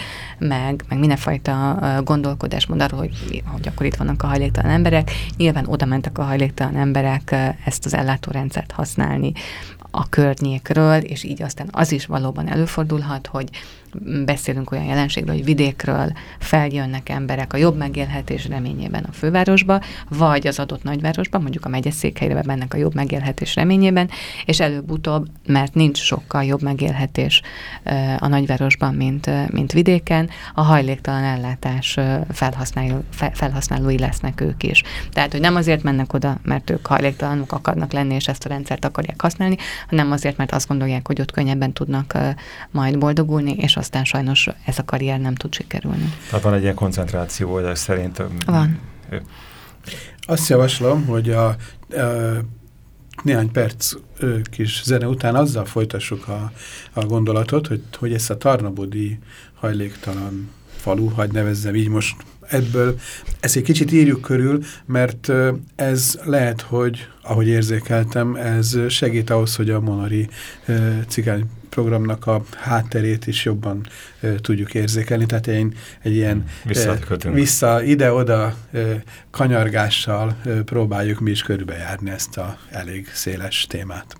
meg, meg mindenfajta gondolkodásmód arról, hogy, hogy akkor itt vannak a hajléktalan emberek. Nyilván oda mentek a hajléktalan emberek ezt az ellátórendszert használni a környékről, és így aztán az is valóban előfordulhat, hogy beszélünk olyan jelenségről, hogy vidékről feljönnek emberek a jobb megélhetés reményében a fővárosba, vagy az adott nagyvárosba, mondjuk a megyeszékhelyre mennek a jobb megélhetés reményében, és előbb-utóbb, mert nincs sokkal jobb megélhetés a nagyvárosban, mint, mint vidéken, a hajléktalan ellátás felhasználó, felhasználói lesznek ők is. Tehát, hogy nem azért mennek oda, mert ők hajléktalanok akarnak lenni, és ezt a rendszert akarják használni, hanem azért, mert azt gondolják, hogy ott könnyebben tudnak majd boldogulni, és aztán sajnos ez a karrier nem tud sikerülni. Tehát van egy ilyen koncentráció, hogy szerint... Van. Azt javaslom, hogy a, a néhány perc kis zene után azzal folytassuk a, a gondolatot, hogy, hogy ezt a Tarnabodi hajléktalan falu, hagy nevezzem így most ebből, ezt egy kicsit írjuk körül, mert ez lehet, hogy, ahogy érzékeltem, ez segít ahhoz, hogy a Monari cigány programnak a hátterét is jobban ö, tudjuk érzékelni. Tehát egy, egy ilyen ö, vissza ide-oda kanyargással ö, próbáljuk mi is körbejárni ezt a elég széles témát.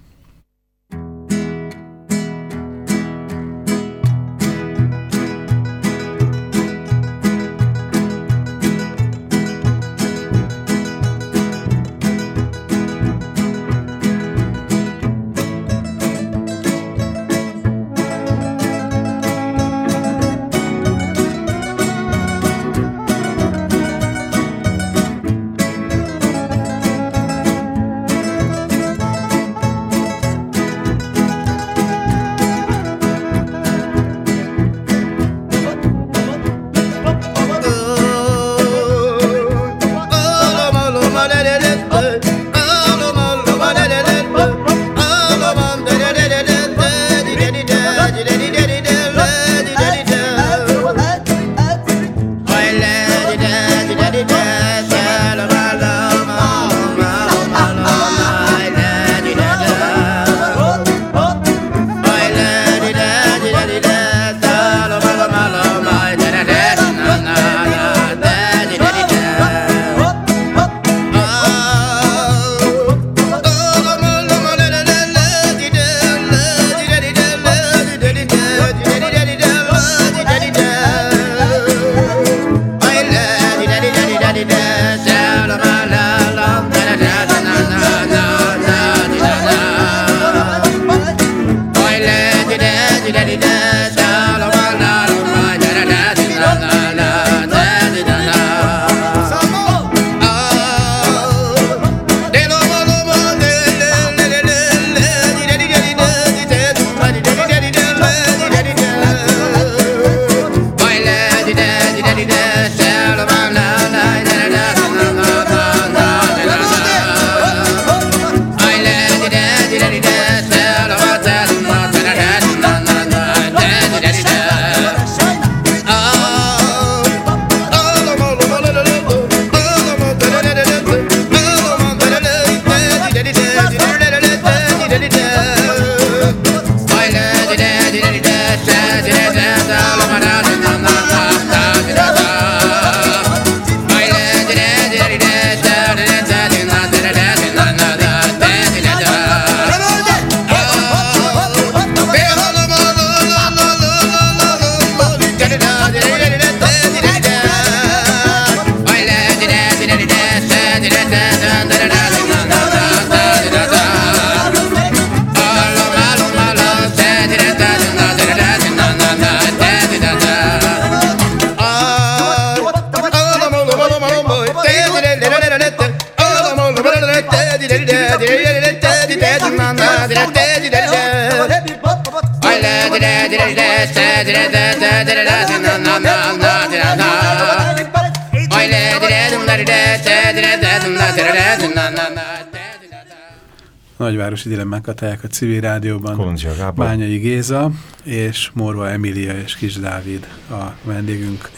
Dilemmákat a civil rádióban Bányai Géza és Morva Emília és Kis Dávid a vendégünk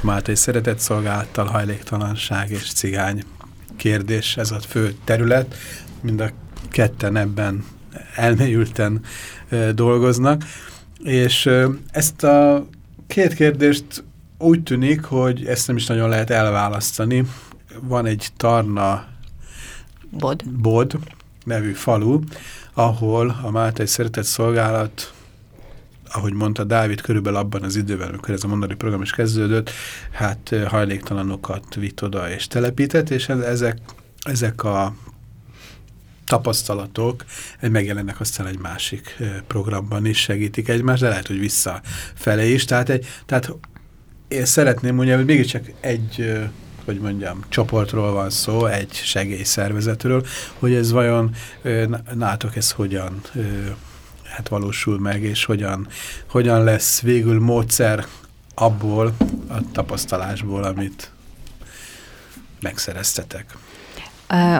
Máltai Szeretett Szolgálattal, hajléktalanság és cigány kérdés, ez a fő terület. Mind a ketten ebben elmélyülten e, dolgoznak. És e, ezt a két kérdést úgy tűnik, hogy ezt nem is nagyon lehet elválasztani. Van egy Tarna Bod, Bod nevű falu, ahol a Máltai Szeretett Szolgálat ahogy mondta Dávid, körülbelül abban az időben, amikor ez a mondani program is kezdődött, hát hajléktalanokat vitt oda és telepített, és ezek, ezek a tapasztalatok megjelennek aztán egy másik programban is, segítik egymást, de lehet, hogy visszafele is. Tehát, egy, tehát én szeretném mondani, hogy mégiscsak egy hogy mondjam, csoportról van szó, egy segélyszervezetről, hogy ez vajon nátok ez hogyan hát valósul meg, és hogyan, hogyan lesz végül módszer abból a tapasztalásból, amit megszereztetek.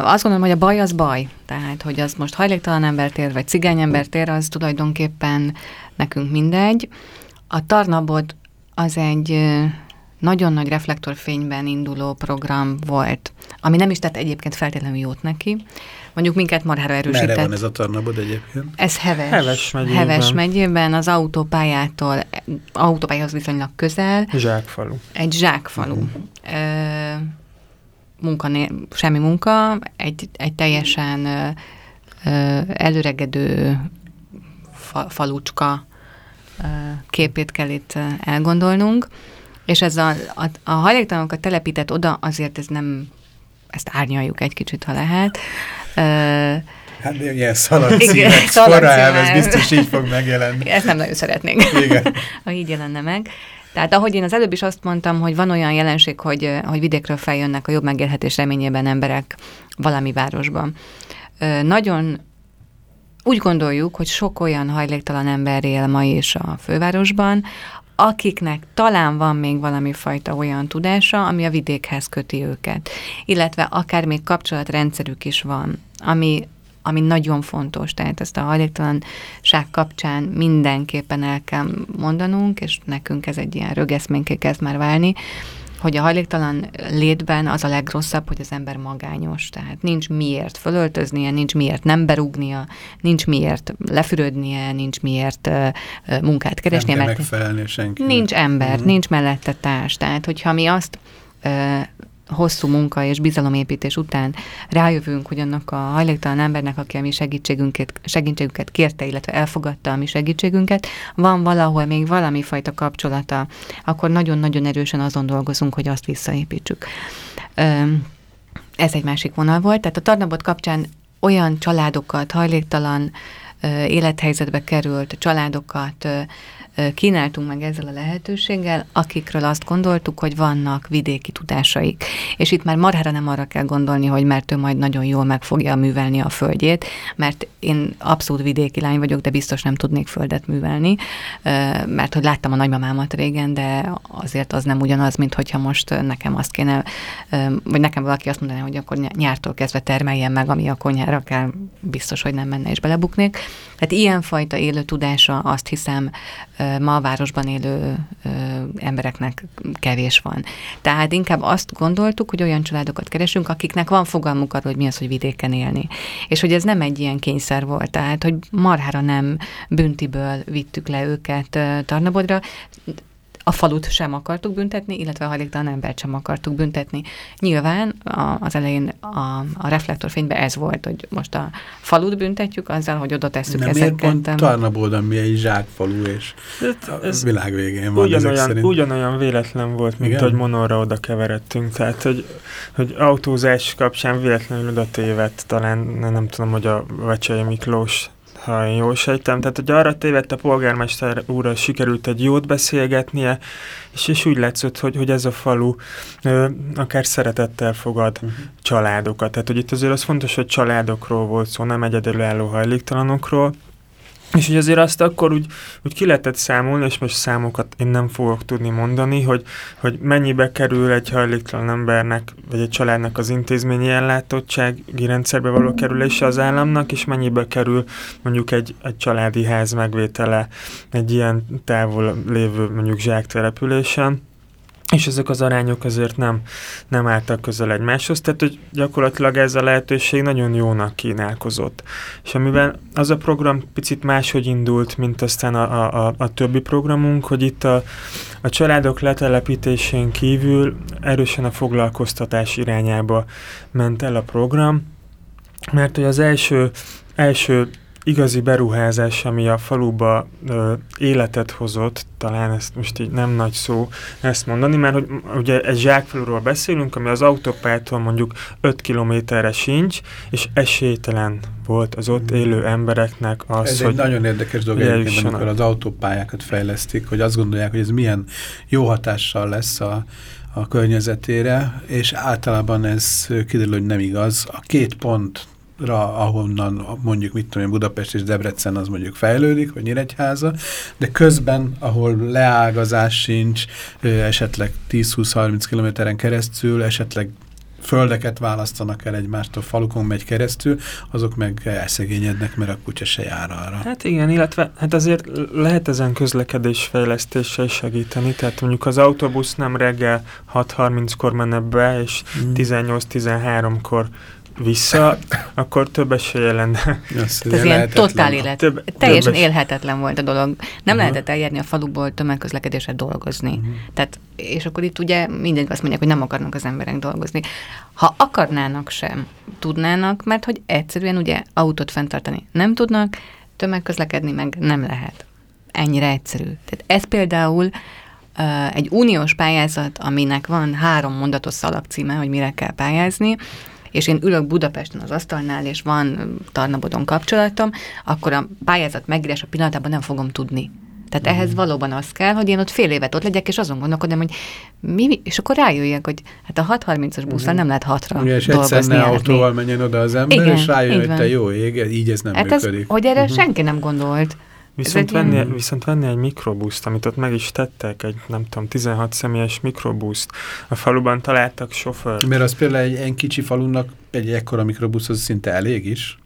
Azt gondolom, hogy a baj az baj. Tehát, hogy az most hajléktalan embert ér, vagy cigány embert ér, az tulajdonképpen nekünk mindegy. A Tarnabod az egy nagyon nagy reflektorfényben induló program volt, ami nem is tett egyébként feltétlenül jót neki. Mondjuk minket marhára erősített. Merre van ez a Tarnabod egyébként? Ez Heves. Heves megyében. Heves megyében az autópályától, autópályához viszonylag közel. Zsákfalu. Egy zsákfalu. Uh -huh. Ö, munka, semmi munka, egy, egy teljesen ö, előregedő fa, falucska ö, képét kell itt elgondolnunk. És ez a, a, a hajléktalanokat telepített oda, azért ez nem, ezt árnyaljuk egy kicsit, ha lehet. Uh, Hát még ilyen szalagcímek, ez biztos így fog megjelenni. Ezt nem nagyon szeretnénk, Igen. ha így jelenne meg. Tehát ahogy én az előbb is azt mondtam, hogy van olyan jelenség, hogy, hogy vidékről feljönnek a jobb megélhetés reményében emberek valami városban. Nagyon úgy gondoljuk, hogy sok olyan hajléktalan ember él ma is a fővárosban, akiknek talán van még valami fajta olyan tudása, ami a vidékhez köti őket. Illetve akár még kapcsolatrendszerük is van, ami, ami nagyon fontos. Tehát ezt a hajléktalanság kapcsán mindenképpen el kell mondanunk, és nekünk ez egy ilyen rögeszménké kezd már válni, hogy a hajléktalan létben az a legrosszabb, hogy az ember magányos. Tehát nincs miért fölöltöznie, nincs miért nem berúgnia, nincs miért lefürödnie, nincs miért uh, munkát keresnie. Nem kell mert megfelelni senki. Nincs ember, mm. nincs mellette társ. Tehát, hogyha mi azt uh, hosszú munka és bizalomépítés után rájövünk, hogy annak a hajléktalan embernek, aki a mi segítségünket, segítségünket kérte, illetve elfogadta a mi segítségünket, van valahol még valami fajta kapcsolata, akkor nagyon-nagyon erősen azon dolgozunk, hogy azt visszaépítsük. Ez egy másik vonal volt. Tehát a Tarnabot kapcsán olyan családokat, hajléktalan élethelyzetbe került családokat kínáltunk meg ezzel a lehetőséggel, akikről azt gondoltuk, hogy vannak vidéki tudásaik. És itt már marhára nem arra kell gondolni, hogy mert ő majd nagyon jól meg fogja művelni a földjét, mert én abszolút vidéki lány vagyok, de biztos nem tudnék földet művelni, mert hogy láttam a nagymamámat régen, de azért az nem ugyanaz, mint hogyha most nekem azt kéne, vagy nekem valaki azt mondaná, hogy akkor nyártól kezdve termeljen meg, ami a konyhára kell, biztos, hogy nem menne és belebuknék. Tehát ilyenfajta élő tudása azt hiszem ma a városban élő embereknek kevés van. Tehát inkább azt gondoltuk, hogy olyan családokat keresünk, akiknek van fogalmuk arról, hogy mi az, hogy vidéken élni. És hogy ez nem egy ilyen kényszer volt, tehát hogy marhára nem büntiből vittük le őket Tarnabodra, a falut sem akartuk büntetni, illetve a hajléktalan embert sem akartuk büntetni. Nyilván a, az elején a, a reflektorfényben ez volt, hogy most a falut büntetjük azzal, hogy oda tesszük ezeket. Miért pont Tarnabódan mi egy zsákfalu, és hát, ez világ végén van ugyanolyan, ugyanolyan véletlen volt, mint Igen? hogy Monorra oda keveredtünk. Tehát, hogy, hogy autózás kapcsán véletlenül oda tévedt, talán nem tudom, hogy a Vecsei Miklós ha jól sejtem. Tehát, hogy arra tévedt a polgármester úrral sikerült egy jót beszélgetnie, és, és úgy látszott, hogy, hogy ez a falu ö, akár szeretettel fogad uh-huh. családokat. Tehát, hogy itt azért az fontos, hogy családokról volt szó, nem egyedülálló hajléktalanokról, És hogy azért azt akkor úgy, úgy ki lehetett számolni, és most számokat én nem fogok tudni mondani, hogy, hogy mennyibe kerül egy hajléktalan embernek, vagy egy családnak az intézményi ellátottsági rendszerbe való kerülése az államnak, és mennyibe kerül mondjuk egy, egy családi ház megvétele egy ilyen távol lévő mondjuk zsáktelepülésen és ezek az arányok azért nem, nem álltak közel egymáshoz, tehát hogy gyakorlatilag ez a lehetőség nagyon jónak kínálkozott. És amiben az a program picit máshogy indult, mint aztán a, a, a többi programunk, hogy itt a, a családok letelepítésén kívül erősen a foglalkoztatás irányába ment el a program, mert hogy az első, első igazi beruházás, ami a faluba ö, életet hozott, talán ezt most így nem nagy szó ezt mondani, mert hogy ugye egy zsákfaluról beszélünk, ami az autópályától mondjuk 5 kilométerre sincs, és esélytelen volt az ott élő embereknek az, ez hogy... egy nagyon érdekes dolog egyébként, amikor az autópályákat fejlesztik, hogy azt gondolják, hogy ez milyen jó hatással lesz a, a környezetére, és általában ez kiderül, hogy nem igaz. A két pont ahonnan mondjuk mit tudom én, Budapest és Debrecen az mondjuk fejlődik, vagy Nyíregyháza, de közben, ahol leágazás sincs, esetleg 10-20-30 kilométeren keresztül, esetleg földeket választanak el egymástól, falukon megy keresztül, azok meg elszegényednek, mert a kutya se jár arra. Hát igen, illetve hát azért lehet ezen közlekedésfejlesztéssel segíteni, tehát mondjuk az autóbusz nem reggel 6.30-kor menne be, és mm. 18-13-kor vissza, akkor több esélye lenne. Ez ilyen totál élet. Több, teljesen több élhetetlen volt a dolog. Nem uh-huh. lehetett eljárni a faluból tömegközlekedésre dolgozni. Uh-huh. Tehát, és akkor itt ugye mindegy azt mondják, hogy nem akarnak az emberek dolgozni. Ha akarnának sem, tudnának, mert hogy egyszerűen ugye autót fenntartani nem tudnak, tömegközlekedni meg nem lehet. Ennyire egyszerű. Tehát ez például uh, egy uniós pályázat, aminek van három mondatos szalagcíme, hogy mire kell pályázni, és én ülök Budapesten az asztalnál, és van Tarnabodon kapcsolatom, akkor a pályázat megírása pillanatában nem fogom tudni. Tehát mm. ehhez valóban az kell, hogy én ott fél évet ott legyek, és azon gondolkodom, hogy mi, és akkor rájöjjek, hogy hát a 6.30-as busszal mm. nem lehet hatra Igen, és egyszer ne autóval menjen oda az ember, Igen, és rájön, hogy te jó ég, így ez nem hát működik. Ez, hogy erre uh-huh. senki nem gondolt. Viszont venni, ilyen... viszont venni egy mikrobuszt, amit ott meg is tettek, egy nem tudom, 16 személyes mikrobuszt. A faluban találtak sofőrt. Mert az például egy ilyen kicsi falunak egy ekkora mikrobusz az szinte elég is.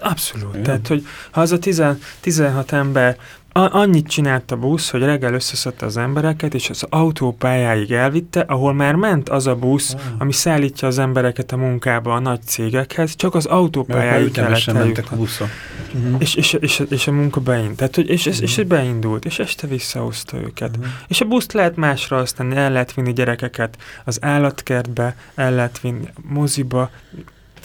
Abszolút. Igen. Tehát, hogy ha az a 10, 16 ember a, annyit csinált a busz, hogy reggel összeszedte az embereket, és az autópályáig elvitte, ahol már ment az a busz, ah. ami szállítja az embereket a munkába a nagy cégekhez, csak az autópályáig kellett mentek a buszok. Uh -huh. és, és, és, és a munka beindult. Tehát, hogy, és, és, és mhm. beindult, és este visszahozta őket. Uh -huh. És a buszt lehet másra aztán el lehet vinni gyerekeket az állatkertbe, el lehet vinni moziba,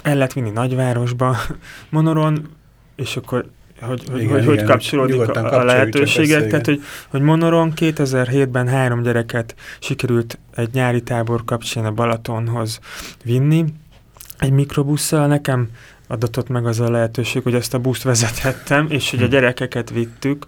el lehet vinni nagyvárosba, monoron, és akkor hogy, hogy, igen, hogy, igen, hogy kapcsolódik a, a lehetőségek. Tehát, hogy, hogy Monoron 2007-ben három gyereket sikerült egy nyári tábor kapcsán a Balatonhoz vinni, egy mikrobusszal nekem adatott meg az a lehetőség, hogy ezt a buszt vezethettem, és hogy a hm. gyerekeket vittük.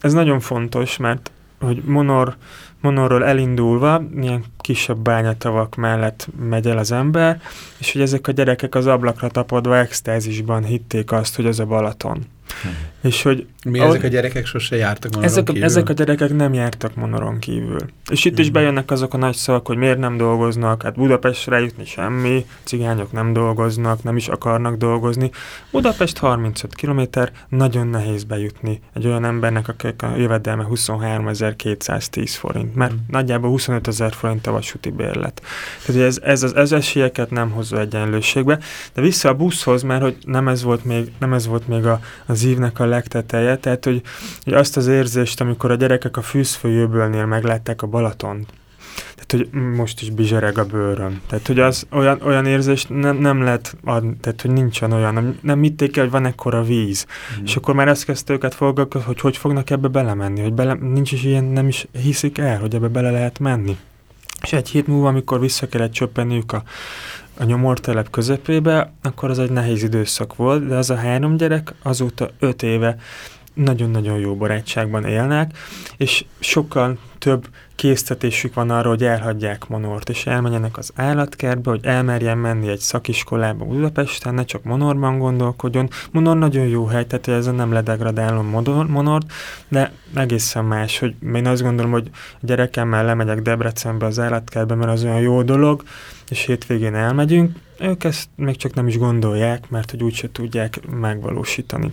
Ez nagyon fontos, mert hogy Monor Monorról elindulva, ilyen kisebb bányatavak mellett megy el az ember, és hogy ezek a gyerekek az ablakra tapadva extázisban hitték azt, hogy ez a Balaton. Hmm. És hogy Mi ahogy, ezek a gyerekek sose jártak monoron ezek, kívül? Ezek a gyerekek nem jártak monoron kívül. És itt hmm. is bejönnek azok a nagy szavak, hogy miért nem dolgoznak, hát Budapestre jutni semmi, cigányok nem dolgoznak, nem is akarnak dolgozni. Budapest 35 km, nagyon nehéz bejutni egy olyan embernek, akik a jövedelme 23.210 forint, mert hmm. nagyjából 25 ezer forint a vasúti bérlet. Tehát ez, ez az ez esélyeket nem hozza egyenlőségbe, de vissza a buszhoz, mert hogy nem ez volt még, nem ez volt még a, az ívnek a legteteje, tehát hogy, hogy azt az érzést, amikor a gyerekek a fűzfőjőbölnél meglátták a Balaton, tehát, hogy most is bizsereg a bőrön. Tehát, hogy az olyan, olyan érzést nem, nem lehet adni, tehát, hogy nincsen olyan, nem, nem mitték el, hogy van ekkora víz. Mm. És akkor már ezt kezdte őket foglalkozni, hogy hogy fognak ebbe belemenni, hogy bele, nincs is ilyen, nem is hiszik el, hogy ebbe bele lehet menni. És egy hét múlva, amikor vissza kellett csöppenniük a, a nyomortelep közepébe, akkor az egy nehéz időszak volt, de az a három gyerek azóta öt éve nagyon-nagyon jó barátságban élnek, és sokkal több késztetésük van arra, hogy elhagyják Monort, és elmenjenek az állatkertbe, hogy elmerjen menni egy szakiskolába Budapesten, ne csak Monorban gondolkodjon. Monor nagyon jó hely, tehát ezzel nem ledegradálom Monort, de egészen más, hogy én azt gondolom, hogy gyerekemmel lemegyek Debrecenbe az állatkertbe, mert az olyan jó dolog, és hétvégén elmegyünk, ők ezt még csak nem is gondolják, mert hogy úgyse tudják megvalósítani.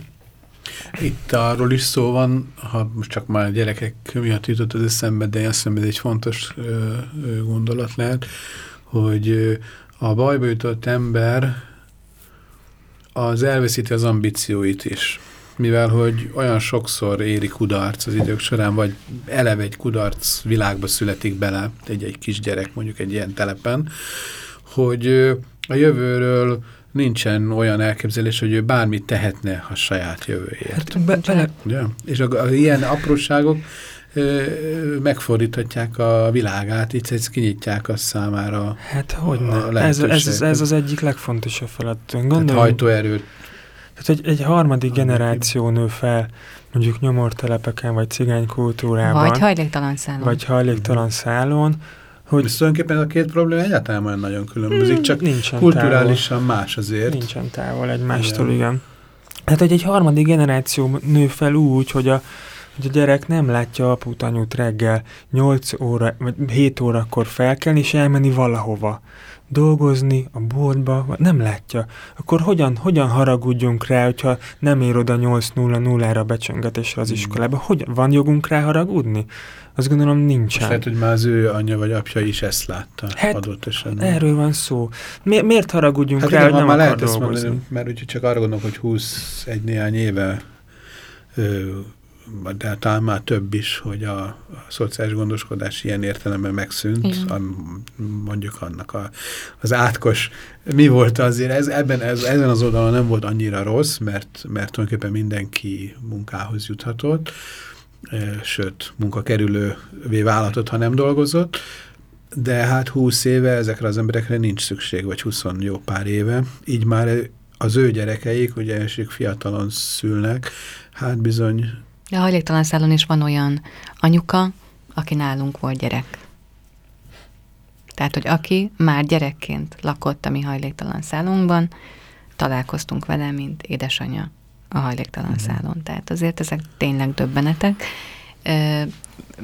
Itt arról is szó van, ha most csak már a gyerekek miatt jutott az eszembe, de azt hiszem, ez egy fontos gondolat lehet, hogy a bajba jutott ember az elveszíti az ambícióit is. Mivel, hogy olyan sokszor éri kudarc az idők során, vagy eleve egy kudarc világba születik bele egy-egy kisgyerek, mondjuk egy ilyen telepen, hogy a jövőről nincsen olyan elképzelés, hogy ő bármit tehetne a saját jövőjét. Hát, be, bele... ja. És a, a, ilyen apróságok ö, megfordíthatják a világát, itt ezt kinyitják a számára Hát hogy a ez, ez, ez az egyik legfontosabb feladatunk. Gondolom, hajtóerőt. Tehát, hogy egy harmadik generáció nő fel, mondjuk nyomortelepeken, vagy cigány kultúrában. Vagy hajléktalan szálon. Vagy hajléktalan szálon, hogy Viszont tulajdonképpen a két probléma egyáltalán olyan nagyon különbözik, csak nincsen kulturálisan távol. más azért. Nincsen távol egymástól, igen. igen. Hát, hogy egy harmadik generáció nő fel úgy, hogy a, hogy a gyerek nem látja aput, anyut reggel 8 óra, vagy 7 órakor felkelni, és elmenni valahova dolgozni a boltba, nem látja, akkor hogyan, hogyan haragudjunk rá, hogyha nem ér oda 8.00-ra a becsöngetésre az hmm. iskolába? Hogy van jogunk rá haragudni? Azt gondolom nincsen. Most lehet, hogy már az ő anyja vagy apja is ezt látta hát, adott esetben. Erről van szó. Mi, miért haragudjunk hát rá, hogy nem már akar lehet dolgozni? Mondani, mert úgyhogy csak arra gondolok, hogy 21 néhány éve ö, de talán már több is, hogy a, a szociális gondoskodás ilyen értelemben megszűnt, a, mondjuk annak a, az átkos, mi volt azért, ez, ebben, ez, ezen az oldalon nem volt annyira rossz, mert, mert tulajdonképpen mindenki munkához juthatott, sőt, munkakerülővé vállalatot, ha nem dolgozott, de hát 20 éve ezekre az emberekre nincs szükség, vagy 20 jó pár éve, így már az ő gyerekeik, ugye elsők fiatalon szülnek, hát bizony de a hajléktalan szálon is van olyan anyuka, aki nálunk volt gyerek. Tehát, hogy aki már gyerekként lakott a mi hajléktalan szálunkban, találkoztunk vele, mint édesanyja a hajléktalan mm. szálon. Tehát azért ezek tényleg döbbenetek.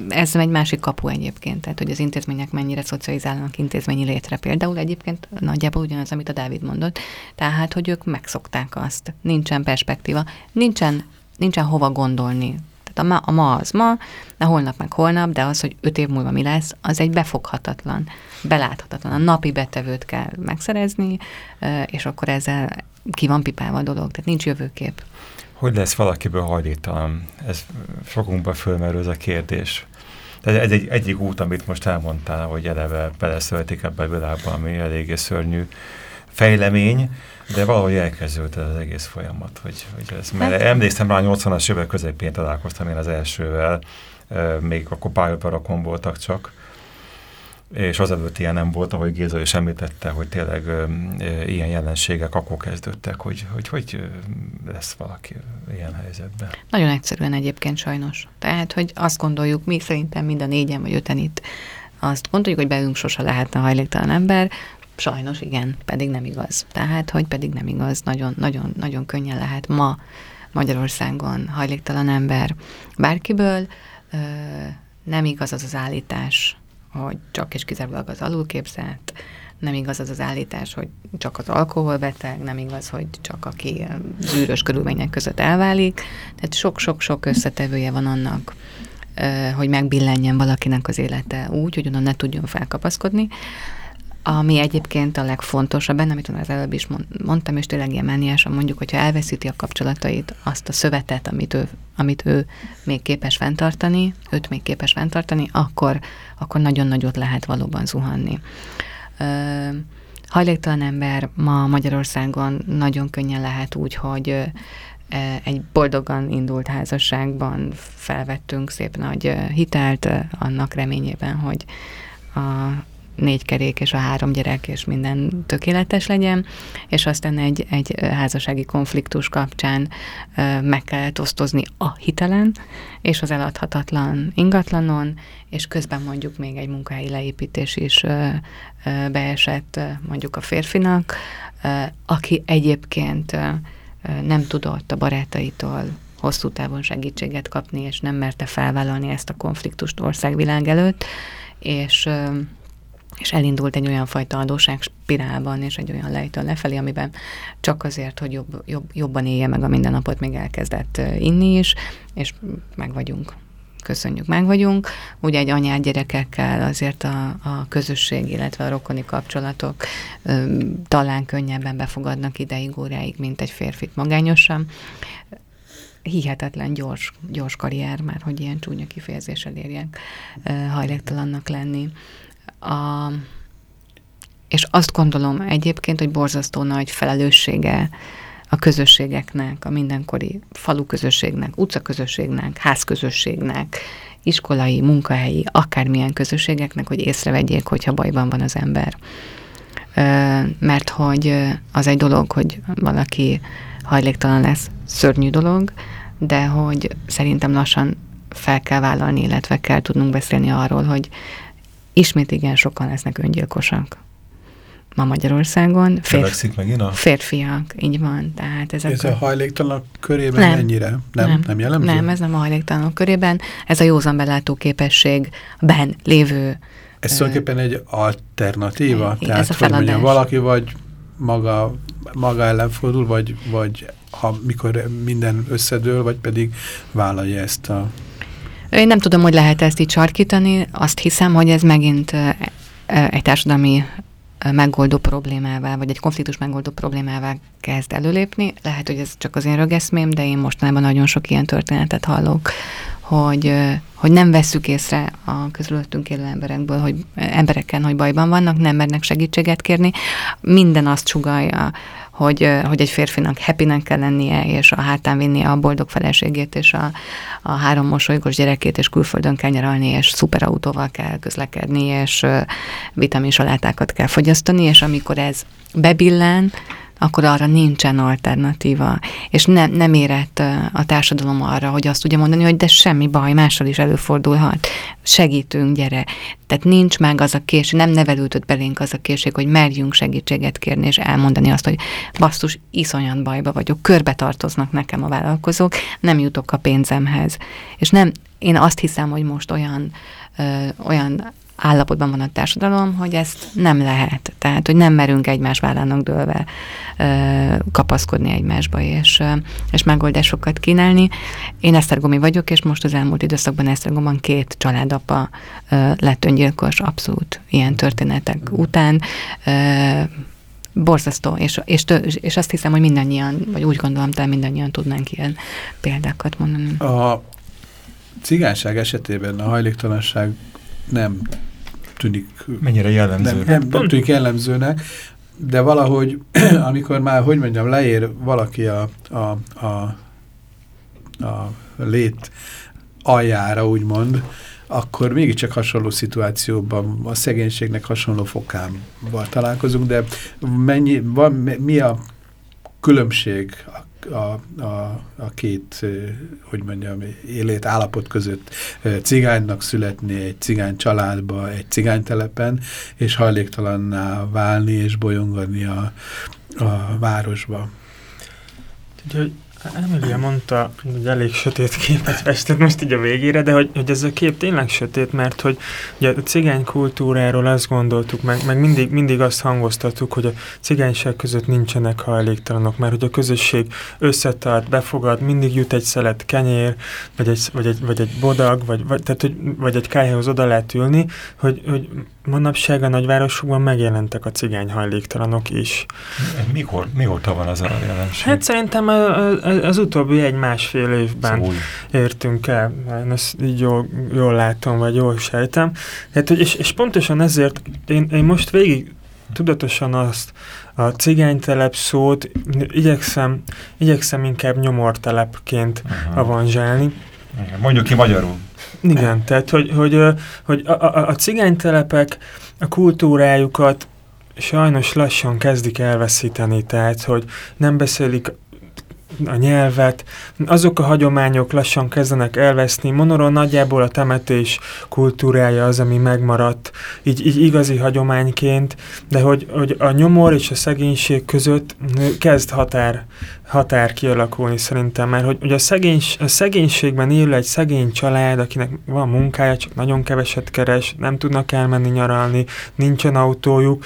Ez egy másik kapu egyébként, tehát hogy az intézmények mennyire szocializálnak intézményi létre. Például egyébként nagyjából ugyanaz, amit a Dávid mondott, tehát, hogy ők megszokták azt. Nincsen perspektíva, nincsen nincsen hova gondolni. Tehát a ma, a ma az ma, a holnap meg holnap, de az, hogy öt év múlva mi lesz, az egy befoghatatlan, beláthatatlan. A napi betevőt kell megszerezni, és akkor ezzel ki van pipálva a dolog, tehát nincs jövőkép. Hogy lesz valakiből hajléktalan? Ez sokunkban fölmerül ez a kérdés. Tehát ez egy, egyik út, amit most elmondtál, hogy eleve beleszöltik ebbe a világba, ami eléggé szörnyű fejlemény, de valahogy elkezdődött az egész folyamat. Hogy, hogy ez, mert hát, emlékszem rá, a 80-as évek közepén találkoztam én az elsővel, még akkor pályaparakon voltak csak, és az előtt ilyen nem volt, ahogy Géza is említette, hogy tényleg ö, ö, ilyen jelenségek akkor kezdődtek, hogy, hogy hogy lesz valaki ilyen helyzetben. Nagyon egyszerűen egyébként sajnos. Tehát, hogy azt gondoljuk, mi szerintem mind a négyen vagy öten itt azt gondoljuk, hogy belünk sose lehetne hajléktalan ember, Sajnos igen, pedig nem igaz. Tehát, hogy pedig nem igaz, nagyon, nagyon, nagyon könnyen lehet ma Magyarországon hajléktalan ember bárkiből. Nem igaz az az állítás, hogy csak és kizárólag az alulképzelt, nem igaz az az állítás, hogy csak az alkoholbeteg, nem igaz, hogy csak aki zűrös körülmények között elválik. Tehát sok-sok-sok összetevője van annak, hogy megbillenjen valakinek az élete úgy, hogy onnan ne tudjon felkapaszkodni. Ami egyébként a legfontosabb benne, amit az előbb is mondtam, és tényleg ilyen mániásan mondjuk, hogyha elveszíti a kapcsolatait, azt a szövetet, amit ő, amit ő még képes fenntartani, őt még képes fenntartani, akkor, akkor nagyon nagyot lehet valóban zuhanni. Ö, hajléktalan ember ma Magyarországon nagyon könnyen lehet úgy, hogy egy boldogan indult házasságban felvettünk szép nagy hitelt annak reményében, hogy a négy kerék és a három gyerek, és minden tökéletes legyen, és aztán egy, egy házassági konfliktus kapcsán meg kellett osztozni a hitelen, és az eladhatatlan ingatlanon, és közben mondjuk még egy munkahelyi leépítés is beesett mondjuk a férfinak, aki egyébként nem tudott a barátaitól hosszú távon segítséget kapni, és nem merte felvállalni ezt a konfliktust országvilág előtt, és és elindult egy olyan fajta adóságspirálban, és egy olyan lejtőn lefelé, amiben csak azért, hogy jobb, jobb, jobban élje meg a mindennapot, még elkezdett inni is, és meg vagyunk. Köszönjük, meg vagyunk. Ugye egy anyád gyerekekkel azért a, a közösség, illetve a rokoni kapcsolatok ö, talán könnyebben befogadnak ideig, óráig, mint egy férfit magányosan hihetetlen gyors, gyors karrier, már hogy ilyen csúnya kifejezéssel érjek hajléktalannak lenni. A, és azt gondolom egyébként, hogy borzasztó nagy felelőssége a közösségeknek, a mindenkori falu közösségnek, utcaközösségnek, házközösségnek, iskolai, munkahelyi, akármilyen közösségeknek, hogy észrevegyék, hogyha bajban van az ember. Mert hogy az egy dolog, hogy valaki hajléktalan lesz, szörnyű dolog, de hogy szerintem lassan fel kell vállalni, illetve kell tudnunk beszélni arról, hogy ismét igen sokan lesznek öngyilkosak ma Magyarországon. Férf, megint a... Férfiak, így van. Tehát ezek ez a, a hajléktalanok körében nem, ennyire? Nem, nem, nem jellemző? Nem, ez nem a hajléktalanok körében. Ez a józan belátó képességben lévő ez tulajdonképpen egy alternatíva? Tehát, ez a hogy mondjam, valaki vagy maga, maga ellen fordul, vagy, vagy ha mikor minden összedől, vagy pedig vállalja ezt a... Én nem tudom, hogy lehet ezt így sarkítani. Azt hiszem, hogy ez megint egy társadalmi megoldó problémává, vagy egy konfliktus megoldó problémává kezd előlépni. Lehet, hogy ez csak az én rögeszmém, de én mostanában nagyon sok ilyen történetet hallok, hogy, hogy nem vesszük észre a közülöttünk élő emberekből, hogy embereken, hogy bajban vannak, nem mernek segítséget kérni. Minden azt sugalja, hogy, hogy egy férfinak happynek kell lennie, és a hátán vinnie a boldog feleségét, és a, a három mosolygós gyerekét, és külföldön kell nyaralni, és szuperautóval kell közlekedni, és vitamin salátákat kell fogyasztani, és amikor ez bebillen, akkor arra nincsen alternatíva, és nem, nem érett a társadalom arra, hogy azt tudja mondani, hogy de semmi baj, mással is előfordulhat, segítünk, gyere. Tehát nincs meg az a készség, nem nevelődött belénk az a készség, hogy merjünk segítséget kérni, és elmondani azt, hogy basszus, iszonyan bajba vagyok, körbe tartoznak nekem a vállalkozók, nem jutok a pénzemhez. És nem, én azt hiszem, hogy most olyan, ö, olyan állapotban van a társadalom, hogy ezt nem lehet. Tehát, hogy nem merünk egymás vállának dőlve kapaszkodni egymásba, és, és megoldásokat kínálni. Én Esztergomi vagyok, és most az elmúlt időszakban Esztergomban két családapa lett öngyilkos, abszolút ilyen történetek után. Borzasztó, és, és, és azt hiszem, hogy mindannyian, vagy úgy gondolom, talán mindannyian tudnánk ilyen példákat mondani. A cigányság esetében a hajléktalanság nem tűnik... Mennyire jellemző. Nem, nem, nem tűnik jellemzőnek, de valahogy, amikor már, hogy mondjam, leér valaki a, a, a, a lét aljára, úgymond, akkor mégiscsak hasonló szituációban, a szegénységnek hasonló fokával találkozunk, de mennyi, van, mi a különbség a a, a, a két, hogy mondjam, élét állapot között cigánynak születni egy cigány családba, egy cigánytelepen, és hajléktalanná válni és bolyongani a, a városba. Úgyhogy Emilia mondta, hogy elég sötét képet festett most így a végére, de hogy, hogy ez a kép tényleg sötét, mert hogy ugye a cigány kultúráról azt gondoltuk, meg, meg mindig, mindig azt hangoztattuk, hogy a cigányság között nincsenek hajléktalanok, mert hogy a közösség összetart, befogad, mindig jut egy szelet kenyér, vagy egy, vagy egy, vagy egy bodag, vagy, vagy, tehát, hogy, vagy egy kályhoz oda lehet ülni, hogy, hogy manapság a nagyvárosokban megjelentek a cigány hajléktalanok is. Mikor, mióta van az a jelenség? Hát szerintem az utóbbi egy-másfél évben Szúj. értünk el. Én ezt így jól, jól látom, vagy jól sejtem. Hát, és, és pontosan ezért én, én most végig tudatosan azt a cigánytelep szót igyekszem, igyekszem inkább nyomortelepként uh -huh. avanzsálni. Mondjuk ki magyarul. Igen, tehát hogy, hogy, hogy a, a, a cigánytelepek a kultúrájukat sajnos lassan kezdik elveszíteni, tehát hogy nem beszélik a nyelvet, azok a hagyományok lassan kezdenek elveszni. Monoron nagyjából a temetés kultúrája az, ami megmaradt, így, így igazi hagyományként, de hogy, hogy a nyomor és a szegénység között kezd határ határ kialakulni szerintem, mert hogy, hogy a, szegénys, a szegénységben élő egy szegény család, akinek van munkája, csak nagyon keveset keres, nem tudnak elmenni nyaralni, nincsen autójuk,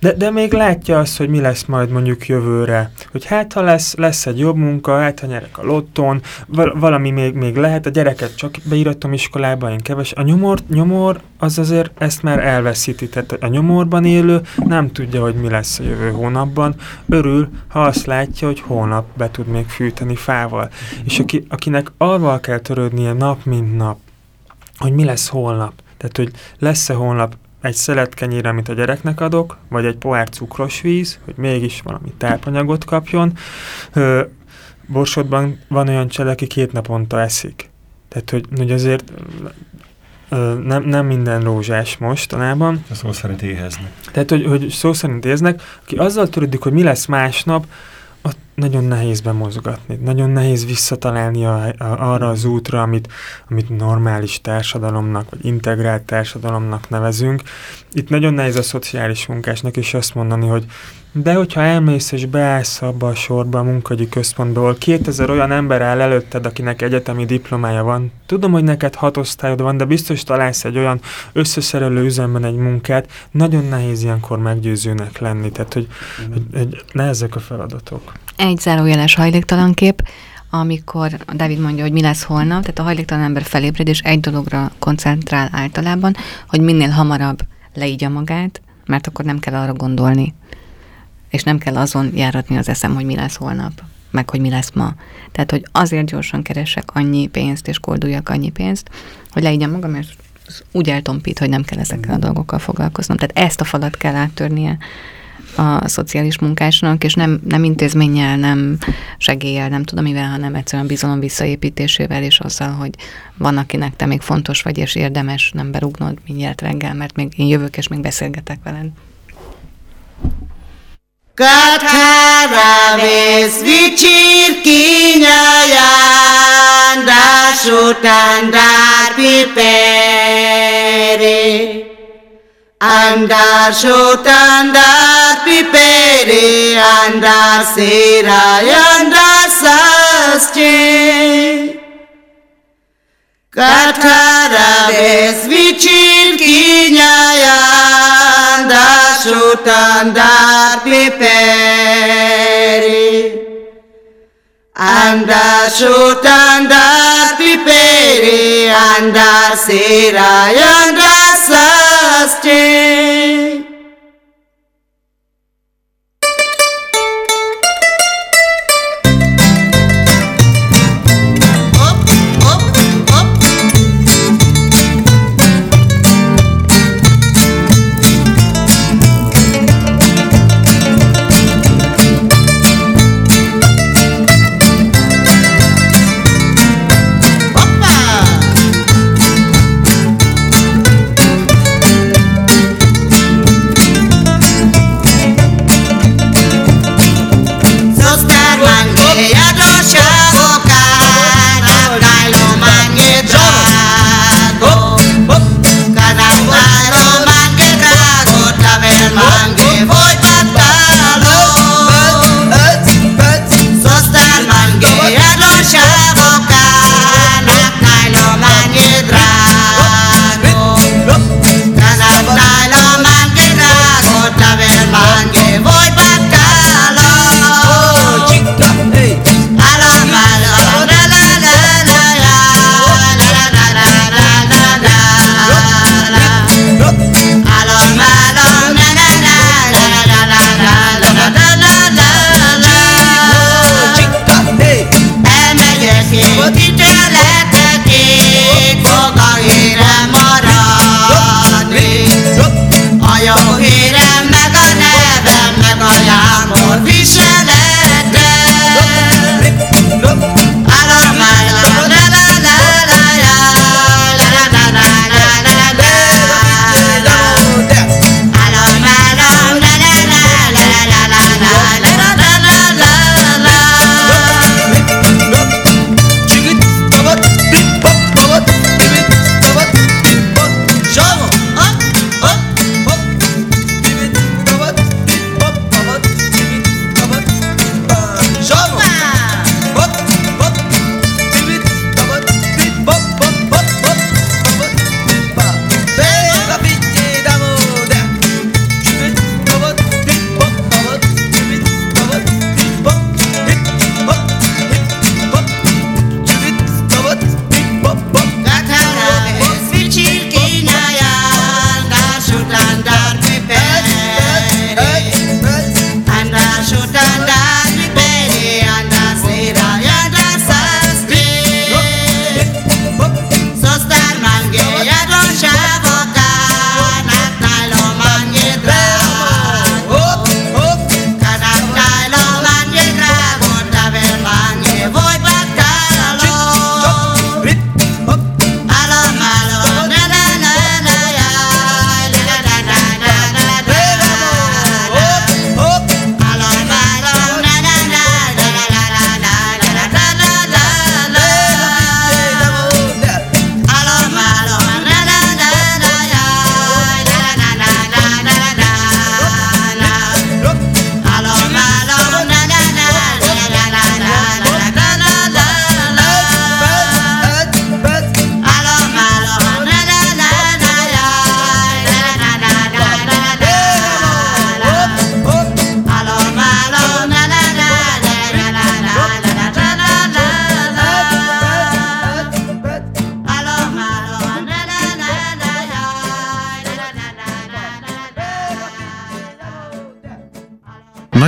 de, de még látja azt, hogy mi lesz majd mondjuk jövőre. Hogy hát ha lesz, lesz egy jobb munka, hát ha nyerek a lotton, val valami még, még lehet, a gyereket csak beíratom iskolába, én keves. A nyomor, nyomor az azért ezt már elveszíti, tehát a nyomorban élő nem tudja, hogy mi lesz a jövő hónapban, örül, ha azt látja, hogy holnap nap be tud még fűteni fával. És aki, akinek arval kell törődnie nap, mint nap, hogy mi lesz holnap. Tehát, hogy lesz-e holnap egy szelet kenyér, amit a gyereknek adok, vagy egy pohár cukros víz, hogy mégis valami tápanyagot kapjon. Ö, Borsodban van olyan csele, aki két naponta eszik. Tehát, hogy, hogy azért nem, nem minden rózsás mostanában. A szó szerint éheznek. Tehát, hogy, hogy szó szerint éheznek, aki azzal törődik, hogy mi lesz másnap, ott nagyon nehéz bemozgatni, nagyon nehéz visszatalálni a, a, arra az útra, amit, amit normális társadalomnak, vagy integrált társadalomnak nevezünk. Itt nagyon nehéz a szociális munkásnak is azt mondani, hogy de hogyha elmész és beállsz abba a sorba a munkagyi központba, ahol 2000 olyan ember áll előtted, akinek egyetemi diplomája van, tudom, hogy neked hat osztályod van, de biztos találsz egy olyan összeszerelő üzemben egy munkát, nagyon nehéz ilyenkor meggyőzőnek lenni, tehát hogy, hogy, hogy nehezek a feladatok. Egy zárójeles hajléktalan kép, amikor David mondja, hogy mi lesz holnap, tehát a hajléktalan ember felébred, és egy dologra koncentrál általában, hogy minél hamarabb leígya magát, mert akkor nem kell arra gondolni, és nem kell azon járatni az eszem, hogy mi lesz holnap, meg hogy mi lesz ma. Tehát, hogy azért gyorsan keresek annyi pénzt, és kolduljak annyi pénzt, hogy leígyem magam, mert úgy eltompít, hogy nem kell ezekkel a dolgokkal foglalkoznom. Tehát ezt a falat kell áttörnie a szociális munkásnak, és nem, nem intézménnyel, nem segéllyel, nem tudom mivel, hanem egyszerűen bizalom visszaépítésével, és azzal, hogy van, akinek te még fontos vagy, és érdemes nem berúgnod mindjárt reggel, mert még én jövök, és még beszélgetek veled. Katara bez bitxir kinaian da sutan da pipere. Andar sutan pipere, andar zera, andar zazte. Katara bez bitxir sudandar piperi Anda sudandar piperi Anda sirayang dasasti Anda sudandar piperi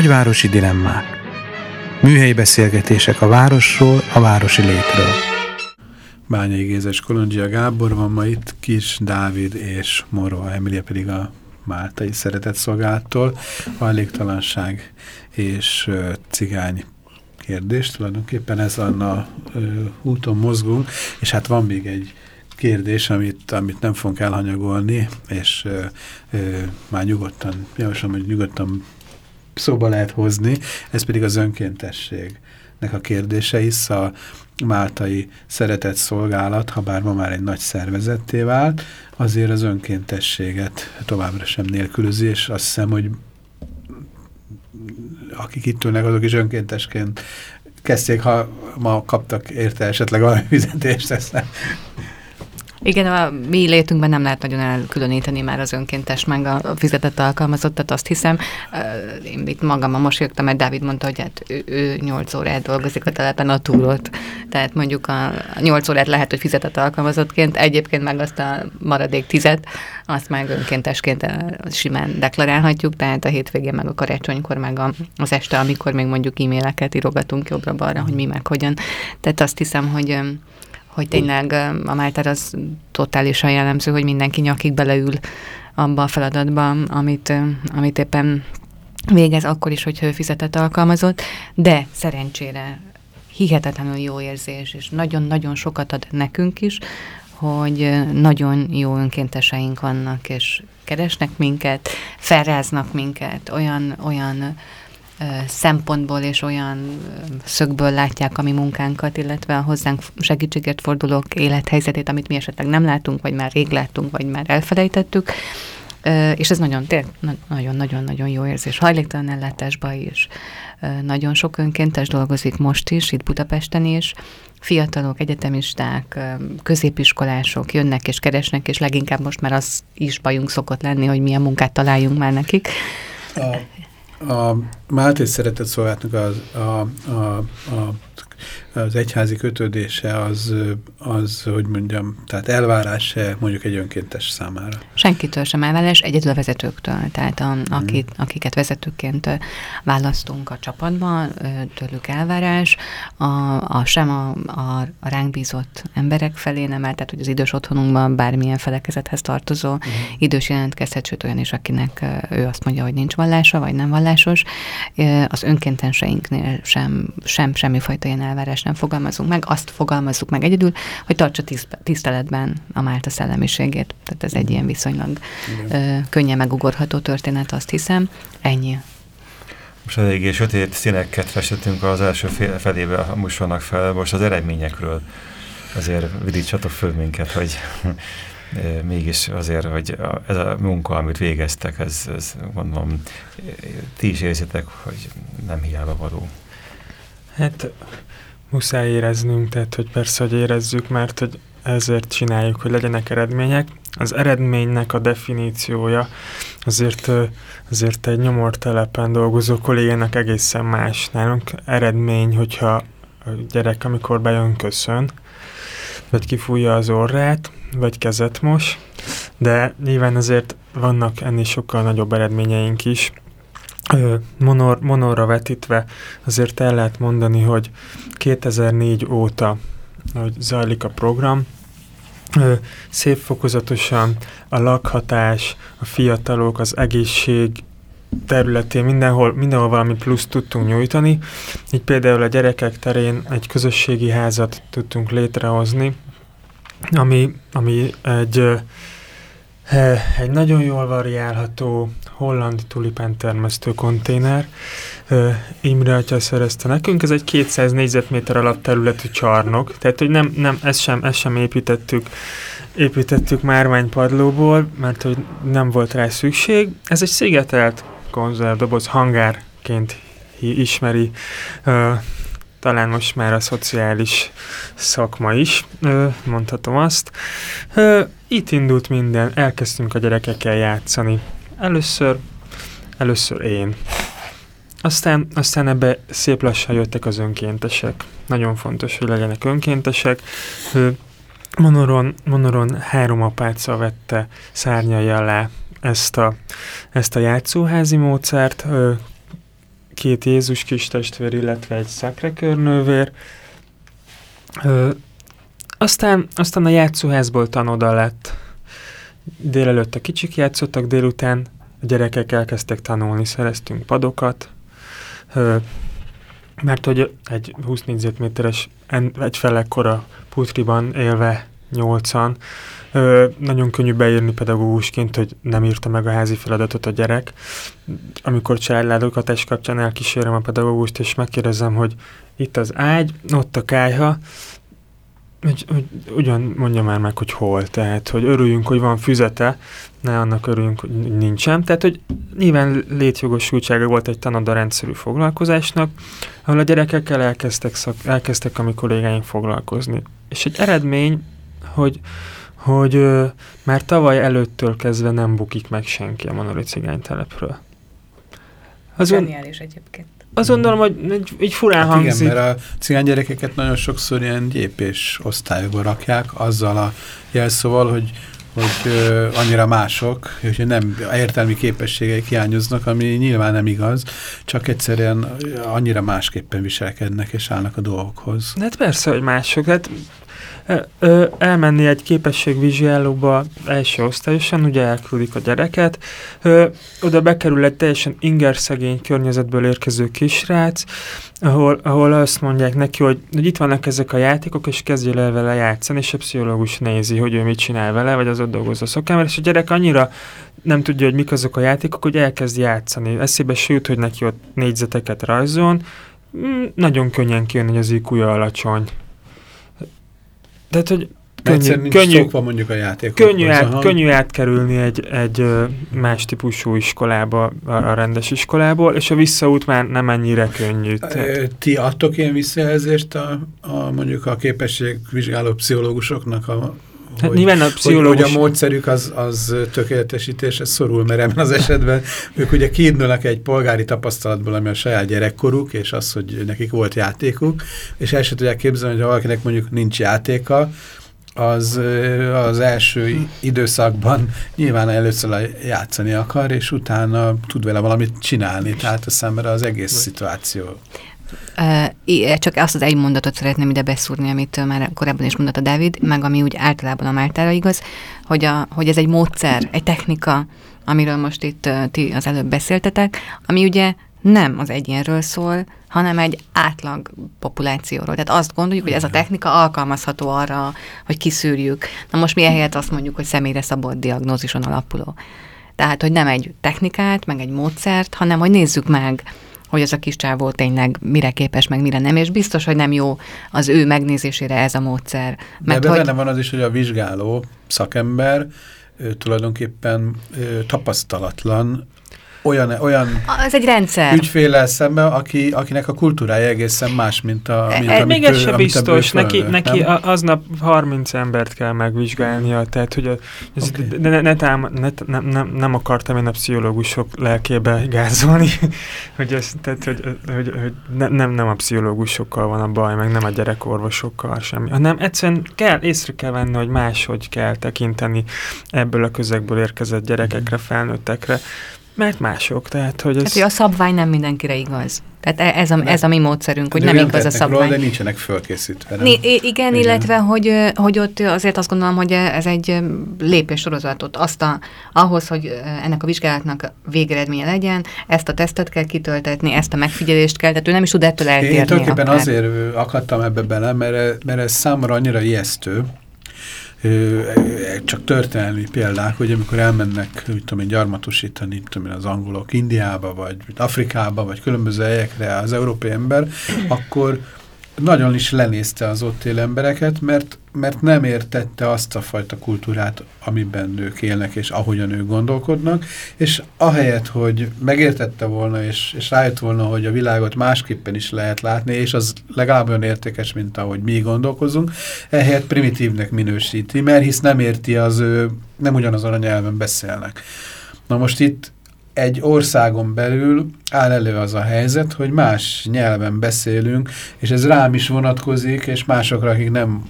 Nagyvárosi dilemmák. Műhelyi beszélgetések a városról, a városi létről. Bányai Gézes Kolondzsia Gábor van ma itt, Kis Dávid és Morva Emilia pedig a Máltai Szeretett Szolgálattól. Hajléktalanság és cigány kérdés, tulajdonképpen ez a úton mozgunk, és hát van még egy kérdés, amit, amit nem fogunk elhanyagolni, és ö, ö, már nyugodtan, javaslom, hogy nyugodtan szóba lehet hozni, ez pedig az önkéntességnek a kérdése, hisz a máltai szeretett szolgálat, ha bár ma már egy nagy szervezetté vált, azért az önkéntességet továbbra sem nélkülözi, és azt hiszem, hogy akik itt ülnek, azok is önkéntesként kezdték, ha ma kaptak érte esetleg valami fizetést, ezt igen, a mi létünkben nem lehet nagyon elkülöníteni már az önkéntes meg a fizetett alkalmazottat, azt hiszem. Én itt magammal mosolyogtam, mert Dávid mondta, hogy hát ő, ő 8 órát dolgozik a telepen a túrót. Tehát mondjuk a 8 órát lehet, hogy fizetett alkalmazottként, egyébként meg azt a maradék tizet, azt meg önkéntesként simán deklarálhatjuk, tehát a hétvégén meg a karácsonykor meg az este, amikor még mondjuk e-maileket írogatunk jobbra-balra, hogy mi meg hogyan. Tehát azt hiszem, hogy hogy tényleg a Máltár az totálisan jellemző, hogy mindenki nyakig beleül abba a feladatba, amit, amit éppen végez, akkor is, hogy fizetett alkalmazott, de szerencsére hihetetlenül jó érzés, és nagyon-nagyon sokat ad nekünk is, hogy nagyon jó önkénteseink vannak, és keresnek minket, felráznak minket, olyan, olyan szempontból és olyan szögből látják a mi munkánkat, illetve a hozzánk segítséget fordulók élethelyzetét, amit mi esetleg nem látunk, vagy már rég láttunk, vagy már elfelejtettük. És ez nagyon, nagyon-nagyon-nagyon jó érzés. Hajléktalan ellátásban is. Nagyon sok önkéntes dolgozik most is, itt Budapesten is. Fiatalok, egyetemisták, középiskolások jönnek és keresnek, és leginkább most már az is bajunk szokott lenni, hogy milyen munkát találjunk már nekik. A a Máté Szeretett Szolgálatnak az, a, a, a az egyházi kötődése az, az, hogy mondjam, tehát elvárás -e mondjuk egy önkéntes számára? Senkitől sem elvárás, egyedül a vezetőktől. Tehát a, akit, mm. akiket vezetőként választunk a csapatban, tőlük elvárás, a, a sem a, a, a ránk bízott emberek felé nem el, tehát hogy az idős otthonunkban bármilyen felekezethez tartozó mm. idős jelentkezhet, sőt olyan is, akinek ő azt mondja, hogy nincs vallása, vagy nem vallásos. Az önkéntenseinknél sem, sem semmifajta ilyen elvárás nem fogalmazunk meg, azt fogalmazzuk meg egyedül, hogy tartsa tiszteletben a Málta szellemiségét. Tehát ez egy ilyen viszonylag ö, könnyen megugorható történet, azt hiszem. Ennyi. Most eléggé sötét színeket festettünk az első felébe a műsornak fel, most az eredményekről azért vidítsatok föl minket, hogy mégis azért, hogy ez a munka, amit végeztek, ez, ez gondolom, ti is érzitek, hogy nem hiába való. Hát muszáj éreznünk, tehát hogy persze, hogy érezzük, mert hogy ezért csináljuk, hogy legyenek eredmények. Az eredménynek a definíciója azért, azért egy nyomortelepen dolgozó kollégának egészen más. Nálunk eredmény, hogyha a gyerek, amikor bejön, köszön, vagy kifújja az orrát, vagy kezet mos, de nyilván azért vannak ennél sokkal nagyobb eredményeink is, monor, monorra vetítve azért el lehet mondani, hogy 2004 óta, hogy zajlik a program, szép fokozatosan a lakhatás, a fiatalok, az egészség területén mindenhol, mindenhol valami plusz tudtunk nyújtani. Így például a gyerekek terén egy közösségi házat tudtunk létrehozni, ami, ami egy, egy nagyon jól variálható holland tulipán termesztő konténer. Imre atya szerezte nekünk, ez egy 200 négyzetméter alatt területű csarnok, tehát hogy nem, nem ezt, sem, ezt sem építettük építettük márványpadlóból, mert hogy nem volt rá szükség. Ez egy szigetelt konzervdoboz hangárként ismeri talán most már a szociális szakma is, mondhatom azt. Itt indult minden, elkezdtünk a gyerekekkel játszani. Először, először én. Aztán, aztán ebbe szép lassan jöttek az önkéntesek. Nagyon fontos, hogy legyenek önkéntesek. Monoron, Monoron három apáca vette szárnyai alá ezt a, ezt a játszóházi módszert. két Jézus kis testvér, illetve egy szakrekörnővér. Aztán, aztán a játszóházból tanoda lett. Délelőtt a kicsik játszottak, délután a gyerekek elkezdtek tanulni, szereztünk padokat, mert hogy egy 20 négyzetméteres, egy felekkora putriban élve nyolcan, nagyon könnyű beírni pedagógusként, hogy nem írta meg a házi feladatot a gyerek. Amikor családlátogatás kapcsán elkísérem a pedagógust, és megkérdezem, hogy itt az ágy, ott a kájha, hogy, hogy ugyan mondja már meg, hogy hol, tehát, hogy örüljünk, hogy van füzete, ne annak örüljünk, hogy nincsen. Tehát, hogy nyilván létjogosultsága volt egy tanoda rendszerű foglalkozásnak, ahol a gyerekekkel elkezdtek, szak, elkezdtek a mi kollégáink foglalkozni. És egy eredmény, hogy, hogy ö, már tavaly előttől kezdve nem bukik meg senki a Manoli cigánytelepről. Azon, Geniális egyébként. Azt gondolom, hogy egy, egy furán hát hangzik. Igen, mert a cigány gyerekeket nagyon sokszor ilyen gyépés osztályokba rakják, azzal a jelszóval, hogy hogy ö, annyira mások, és nem értelmi képességeik hiányoznak, ami nyilván nem igaz, csak egyszerűen annyira másképpen viselkednek és állnak a dolgokhoz. Hát persze, hogy mások. Hát elmenni egy képességvizsgálóba első osztályosan, ugye elküldik a gyereket, oda bekerül egy teljesen ingerszegény környezetből érkező kisrác, ahol, ahol azt mondják neki, hogy, hogy itt vannak ezek a játékok, és kezdjél el vele játszani, és a pszichológus nézi, hogy ő mit csinál vele, vagy az ott dolgozó szakember, és a gyerek annyira nem tudja, hogy mik azok a játékok, hogy elkezd játszani. Eszébe sült, hogy neki ott négyzeteket rajzol, mm, nagyon könnyen kijön, hogy az iq alacsony. Tehát, hogy könnyű, könnyű, mondjuk a játékokhoz. Könnyű, át, könnyű átkerülni egy, egy más típusú iskolába, a rendes iskolából, és a visszaút már nem ennyire könnyű. Tehát... Ti adtok ilyen visszajelzést a, a mondjuk a képességvizsgáló pszichológusoknak a Hát hogy, nyilván a pszichológus... hogy, hogy a módszerük az, az tökéletesítésre szorul, mert ebben az esetben ők ugye kiindulnak egy polgári tapasztalatból, ami a saját gyerekkoruk, és az, hogy nekik volt játékuk, és el sem tudják képzelni, hogy ha valakinek mondjuk nincs játéka, az az első időszakban nyilván először játszani akar, és utána tud vele valamit csinálni, tehát a számára az egész szituáció. Csak azt az egy mondatot szeretném ide beszúrni, amit már korábban is mondott a Dávid, meg ami úgy általában a Mártára igaz, hogy, a, hogy ez egy módszer, egy technika, amiről most itt ti az előbb beszéltetek, ami ugye nem az egyénről szól, hanem egy átlag populációról. Tehát azt gondoljuk, hogy ez a technika alkalmazható arra, hogy kiszűrjük. Na most mi ehelyett azt mondjuk, hogy személyre szabott diagnózison alapuló. Tehát, hogy nem egy technikát, meg egy módszert, hanem hogy nézzük meg, hogy ez a kis csávó tényleg mire képes, meg mire nem, és biztos, hogy nem jó az ő megnézésére ez a módszer. Mert De hogy... benne van az is, hogy a vizsgáló szakember ő, tulajdonképpen ő, tapasztalatlan olyan, olyan az egy rendszer. ügyféllel szemben, aki, akinek a kultúrája egészen más, mint, a, mint e, Még ez se biztos. Neki, neki aznap 30 embert kell megvizsgálnia, tehát hogy a, ez, okay. ne, ne, tám, ne, ne, nem, nem akartam én a pszichológusok lelkébe gázolni, hogy, ez, tehát, hogy, hogy, hogy ne, nem, nem a pszichológusokkal van a baj, meg nem a gyerekorvosokkal semmi, hanem egyszerűen kell, észre kell venni, hogy máshogy kell tekinteni ebből a közegből érkezett gyerekekre, felnőttekre, mert mások, tehát hogy ez... Hát, hogy a szabvány nem mindenkire igaz. Tehát e- ez a, ez a mi módszerünk, hogy nem igaz a szabvány. Róla, de nincsenek fölkészítve. Nem? igen, igen, illetve, hogy, hogy ott azért azt gondolom, hogy ez egy lépéssorozatot. Azt a, ahhoz, hogy ennek a vizsgálatnak végeredménye legyen, ezt a tesztet kell kitöltetni, ezt a megfigyelést kell, tehát ő nem is tud ettől eltérni. Én tulajdonképpen azért akadtam ebbe bele, mert, mert ez számomra annyira ijesztő, csak történelmi példák, hogy amikor elmennek, mit tudom én, gyarmatosítani, tudom én, az angolok Indiába, vagy Afrikába, vagy különböző helyekre az európai ember, akkor nagyon is lenézte az ott élő embereket, mert, mert nem értette azt a fajta kultúrát, amiben nők élnek, és ahogyan ők gondolkodnak, és ahelyett, hogy megértette volna, és, és rájött volna, hogy a világot másképpen is lehet látni, és az legalább olyan értékes, mint ahogy mi gondolkozunk, ehelyett primitívnek minősíti, mert hisz nem érti az ő, nem ugyanazon a nyelven beszélnek. Na most itt egy országon belül áll elő az a helyzet, hogy más nyelven beszélünk, és ez rám is vonatkozik, és másokra, akik nem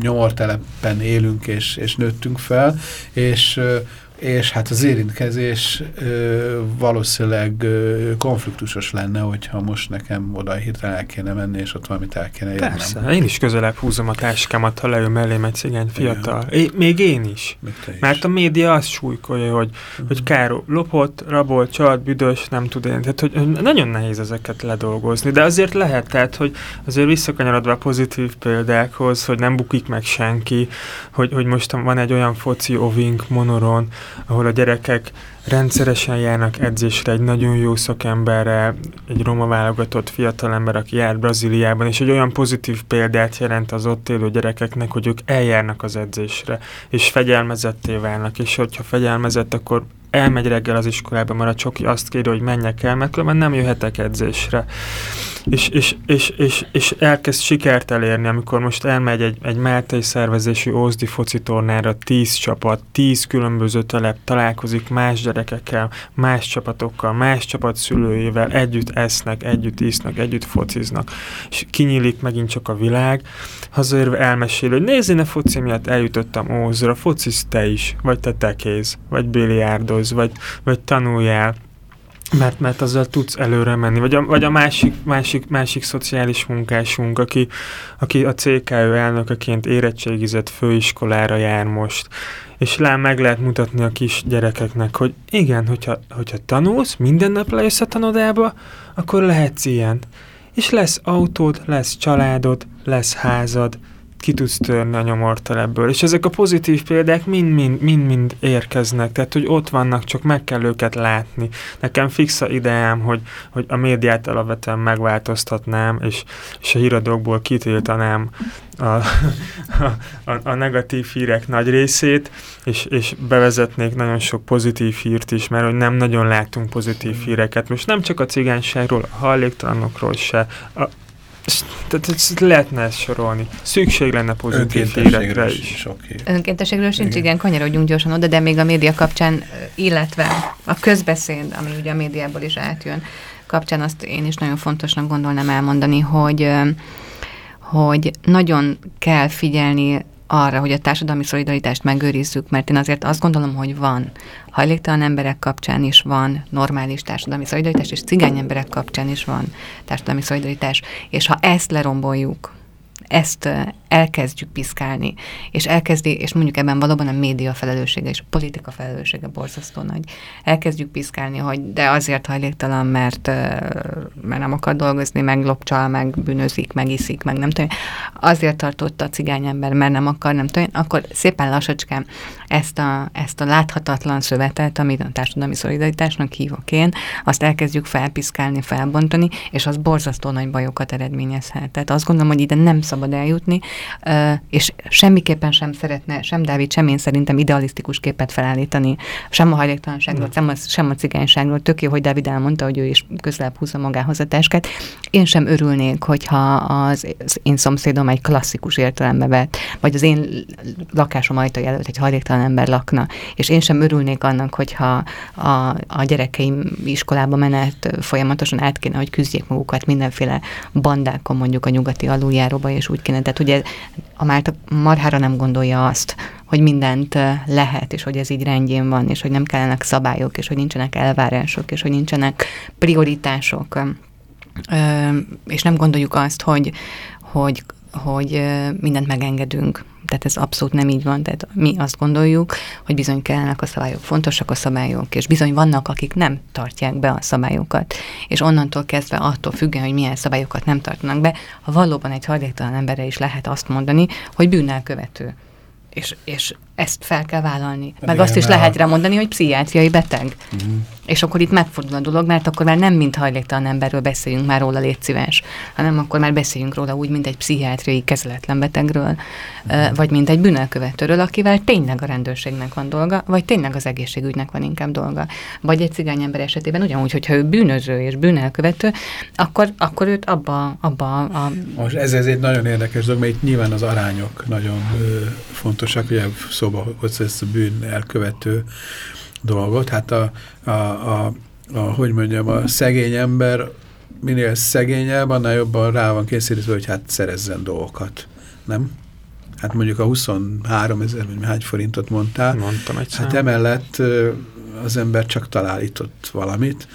nyomortelepen élünk és, és nőttünk fel, és és hát az érintkezés ö, valószínűleg ö, konfliktusos lenne, hogyha most nekem oda hirtelen el kéne menni, és ott valamit el kéne érnem. Persze, én is közelebb húzom a táskámat, ha leül mellém egy cigány fiatal. É, még én is. Mert a média azt súlykolja, hogy, uh-huh. hogy Káro lopott, rabolt, csalt, büdös, nem tud én. Tehát, hogy nagyon nehéz ezeket ledolgozni, de azért lehet, tehát, hogy azért visszakanyarodva a pozitív példákhoz, hogy nem bukik meg senki, hogy, hogy most van egy olyan foci ovink monoron, ahol a gyerekek rendszeresen járnak edzésre egy nagyon jó szakemberre, egy roma válogatott fiatalember, aki jár Brazíliában, és egy olyan pozitív példát jelent az ott élő gyerekeknek, hogy ők eljárnak az edzésre, és fegyelmezetté válnak, és hogyha fegyelmezett, akkor elmegy reggel az iskolába, mert a csoki azt kéri, hogy menjek el, mert különben nem jöhetek edzésre. És, és, és, és, és elkezd sikert elérni, amikor most elmegy egy, egy Máltai szervezésű Ózdi foci tornára, tíz csapat, tíz különböző telep találkozik más gyerekekkel, más csapatokkal, más csapat szülőjével, együtt esznek, együtt isznak, együtt fociznak, és kinyílik megint csak a világ, hazaérve elmesél, hogy nézd, én a foci miatt eljutottam Ózra, focisz te is, vagy te tekéz, vagy biliárdoz, vagy, vagy tanuljál, mert, mert azzal tudsz előre menni. Vagy a, vagy a másik, másik, másik szociális munkásunk, aki, aki a CKÖ elnökeként érettségizett főiskolára jár most, és lám meg lehet mutatni a kis gyerekeknek, hogy igen, hogyha, hogyha tanulsz, minden nap lejössz a tanodába, akkor lehetsz ilyen. És lesz autód, lesz családod, lesz házad, ki tudsz törni a nyomortal ebből. És ezek a pozitív példák mind-mind érkeznek, tehát hogy ott vannak, csak meg kell őket látni. Nekem fix a ideám, hogy, hogy a médiát alapvetően megváltoztatnám, és, és a híradókból kitiltanám a, a, a, a negatív hírek nagy részét, és, és bevezetnék nagyon sok pozitív hírt is, mert hogy nem nagyon látunk pozitív híreket. Most nem csak a cigányságról, a hajléktalanokról se, a, tehát ezt lehetne ezt sorolni. Szükség lenne pozitív hírekre is. is Önkéntességről sincs, igen. igen, kanyarodjunk gyorsan oda, de még a média kapcsán, illetve a közbeszéd, ami ugye a médiából is átjön, kapcsán azt én is nagyon fontosnak gondolnám elmondani, hogy hogy nagyon kell figyelni arra, hogy a társadalmi szolidaritást megőrizzük, mert én azért azt gondolom, hogy van hajléktalan emberek kapcsán is van normális társadalmi szolidaritás, és cigány emberek kapcsán is van társadalmi szolidaritás. És ha ezt leromboljuk, ezt elkezdjük piszkálni, és elkezdi, és mondjuk ebben valóban a média felelőssége és a politika felelőssége borzasztó nagy. Elkezdjük piszkálni, hogy de azért hajléktalan, mert, mert nem akar dolgozni, meg lopcsal, meg bűnözik, meg iszik, meg nem tudom. Azért tartott a cigány ember, mert nem akar, nem tudom. Akkor szépen lassacskán ezt a, ezt a láthatatlan szövetet, amit a társadalmi szolidaritásnak hívok én, azt elkezdjük felpiszkálni, felbontani, és az borzasztó nagy bajokat eredményezhet. Tehát azt gondolom, hogy ide nem szabad eljutni, és semmiképpen sem szeretne, sem Dávid, sem én szerintem idealisztikus képet felállítani, sem a hajléktalanságról, sem a, sem a cigányságról. Tök jó, hogy Dávid elmondta, hogy ő is közelebb húzza magához a táskát. Én sem örülnék, hogyha az, az én szomszédom egy klasszikus értelembe vett, vagy az én lakásom ajtaja előtt egy hajléktalan ember lakna, és én sem örülnék annak, hogyha a, a gyerekeim iskolába menet folyamatosan át kéne, hogy küzdjék magukat mindenféle bandákon mondjuk a nyugati aluljáróba, és úgy kéne. Tehát ugye a Márta marhára nem gondolja azt, hogy mindent lehet, és hogy ez így rendjén van, és hogy nem kellenek szabályok, és hogy nincsenek elvárások, és hogy nincsenek prioritások. És nem gondoljuk azt, hogy, hogy, hogy mindent megengedünk. Tehát ez abszolút nem így van. Tehát mi azt gondoljuk, hogy bizony kellenek a szabályok, fontosak a szabályok, és bizony vannak, akik nem tartják be a szabályokat. És onnantól kezdve attól függően, hogy milyen szabályokat nem tartanak be, ha valóban egy hajléktalan emberre is lehet azt mondani, hogy bűnnel követő. És, és ezt fel kell vállalni. Meg Igen, azt is lehet rá mondani, hogy pszichiátriai beteg. Uh-huh. És akkor itt megfordul a dolog, mert akkor már nem mint hajléktalan emberről beszéljünk már róla, légy szíves, hanem akkor már beszéljünk róla úgy, mint egy pszichiátriai kezeletlen betegről, uh-huh. vagy mint egy bűnelkövetőről, akivel tényleg a rendőrségnek van dolga, vagy tényleg az egészségügynek van inkább dolga. Vagy egy cigány ember esetében ugyanúgy, hogyha ő bűnöző és bűnelkövető, akkor, akkor őt abba, abba a... Most ez, ez egy nagyon érdekes dolog, mert itt nyilván az arányok nagyon ö, fontosak, ugye szó szóba hozza ezt a bűn elkövető dolgot. Hát a, a, a, a, hogy mondjam, a szegény ember minél szegényebb, annál jobban rá van kényszerítve, hogy hát szerezzen dolgokat. Nem? hát mondjuk a 23 ezer, vagy hány forintot mondtál, Mondtam egy hát emellett az ember csak találított valamit,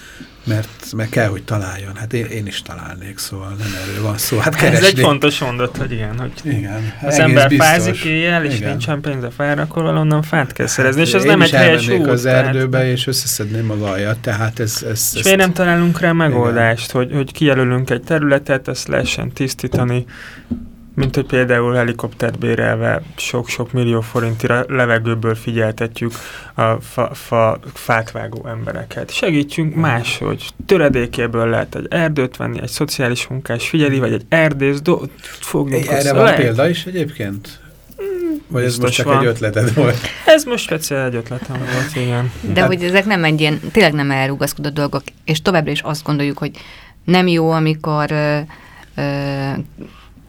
mert, mert kell, hogy találjon. Hát én, én is találnék, szóval nem erről van szó. Hát Ez keresni. egy fontos mondat, hogy igen, hogy Igen, az ember biztos. fázik éjjel, és Igen. nincsen pénze fára, akkor valonnan fát kell szerezni, és ez nem egy helyes út. az tehát- erdőbe, és összeszedném a gajat, tehát ez... ez És miért nem találunk rá megoldást, hogy, hogy kijelölünk egy területet, ezt lehessen tisztítani, mint hogy például helikoptert bérelve sok-sok millió forintira levegőből figyeltetjük a fa, fa, fát vágó embereket. Segítsünk máshogy. Töredékéből lehet egy erdőt venni, egy szociális munkás figyeli, vagy egy erdész, do- fogjuk Erre össze. van Lehet. példa is egyébként? Vagy ez most csak van. egy ötleted volt? Ez most speciál egy ötletem volt, igen. De Hát- hogy ezek nem egy ilyen, tényleg nem elrugaszkodott dolgok, és továbbra is azt gondoljuk, hogy nem jó, amikor ö, ö,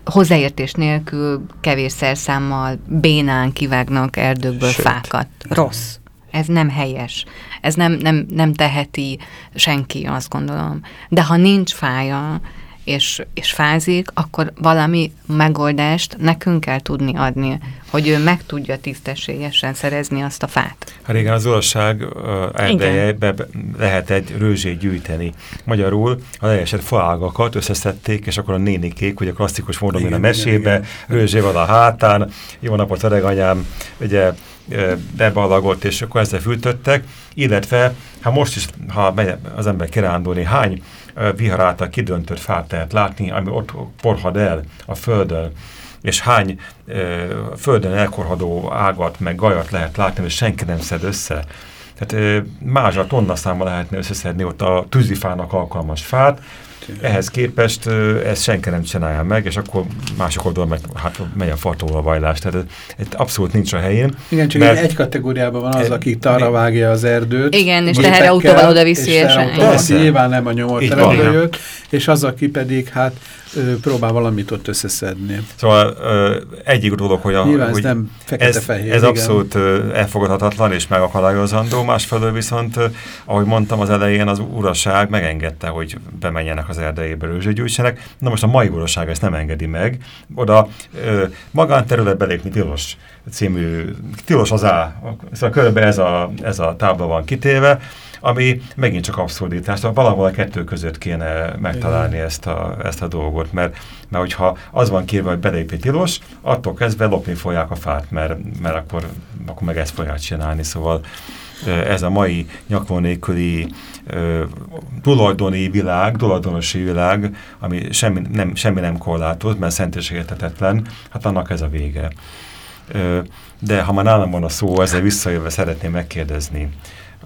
hozzáértés nélkül, kevés szerszámmal, bénán kivágnak erdőkből Sőt. fákat. Rossz. Ez nem helyes. Ez nem, nem, nem teheti senki, azt gondolom. De ha nincs fája, és, és fázik, akkor valami megoldást nekünk kell tudni adni, hogy ő meg tudja tisztességesen szerezni azt a fát. Hát régen az orosság erdejébe be- lehet egy rőzsét gyűjteni. Magyarul a leesett faágakat összeszedték, és akkor a nénikék, ugye klasszikus módon, mint a Igen, mesébe, igen, rőzsé van a hátán, jó napot öreganyám, ugye ö, bebalagott, és akkor ezzel fűtöttek, illetve hát most is, ha megy az ember kirándulni, hány vihar által kidöntött fát lehet látni, ami ott porhad el a földön, és hány ö, földön elkorhadó ágat, meg gajat lehet látni, hogy senki nem szed össze. Tehát mázsa tonna száma lehetne összeszedni ott a tűzifának alkalmas fát, ehhez képest ezt senki nem csinálja meg, és akkor másik oldalon meg, hát megy a fatolvajlás. Tehát ez, ez abszolút nincs a helyén. Igen, csak Mert- egy, kategóriában van az, E- aki arra vágja az erdőt. Igen, és gépekkel, teherautóval oda-viszi, és és- Persze. aki nyilván nem a van. jött, és az, aki pedig hát próbál valamit ott összeszedni. Szóval egyik dolog, hogy, a, Nyilván ez hogy nem ez, fekete-fehér. ez igen. abszolút elfogadhatatlan és megakadályozandó, másfelől viszont, ahogy mondtam az elején, az uraság megengedte, hogy bemenjenek az erdejébe rőzsöt gyűjtsenek. Na most a mai uraság ezt nem engedi meg. Oda ö, magánterület belépni tilos című, tilos az A, szóval körülbelül ez a, ez a tábla van kitéve, ami megint csak abszurditás. Szóval valahol a kettő között kéne megtalálni ezt a, ezt a dolgot, mert, mert hogyha az van kérve, hogy belépni tilos, attól kezdve lopni fogják a fát, mert, mert akkor, akkor meg ezt fogják csinálni. Szóval ez a mai nyakvon nélküli tulajdoni világ, tulajdonosi világ, ami semmi nem, semmi nem korlátoz, mert szentesíthetetlen, hát annak ez a vége. Ö, de ha már nálam van a szó, ezzel visszajövve szeretném megkérdezni,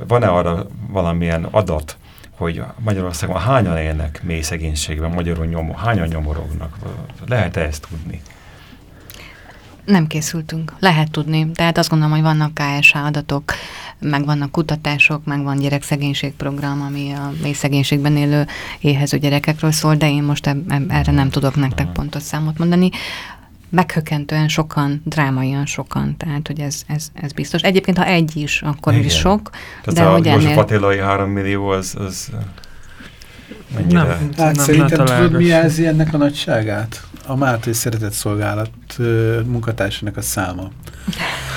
van-e arra valamilyen adat, hogy Magyarországon hányan élnek mély szegénységben, magyarul nyomor, hányan nyomorognak? Lehet-e ezt tudni? Nem készültünk. Lehet tudni. Tehát azt gondolom, hogy vannak KSA adatok, meg vannak kutatások, meg van gyerekszegénységprogram, ami a mély szegénységben élő éhező gyerekekről szól, de én most erre nem tudok nektek pontos számot mondani. Meghökkentően sokan, drámaian sokan, tehát hogy ez, ez, ez biztos. Egyébként, ha egy is, akkor Igen. is sok, de Tehát a hogy ennél... Attilai 3 millió az, az mennyire? Nem. Hát Nem- szerintem nem tudod, mi jelzi ennek a nagyságát? A Máté Szeretett Szolgálat munkatársának a száma.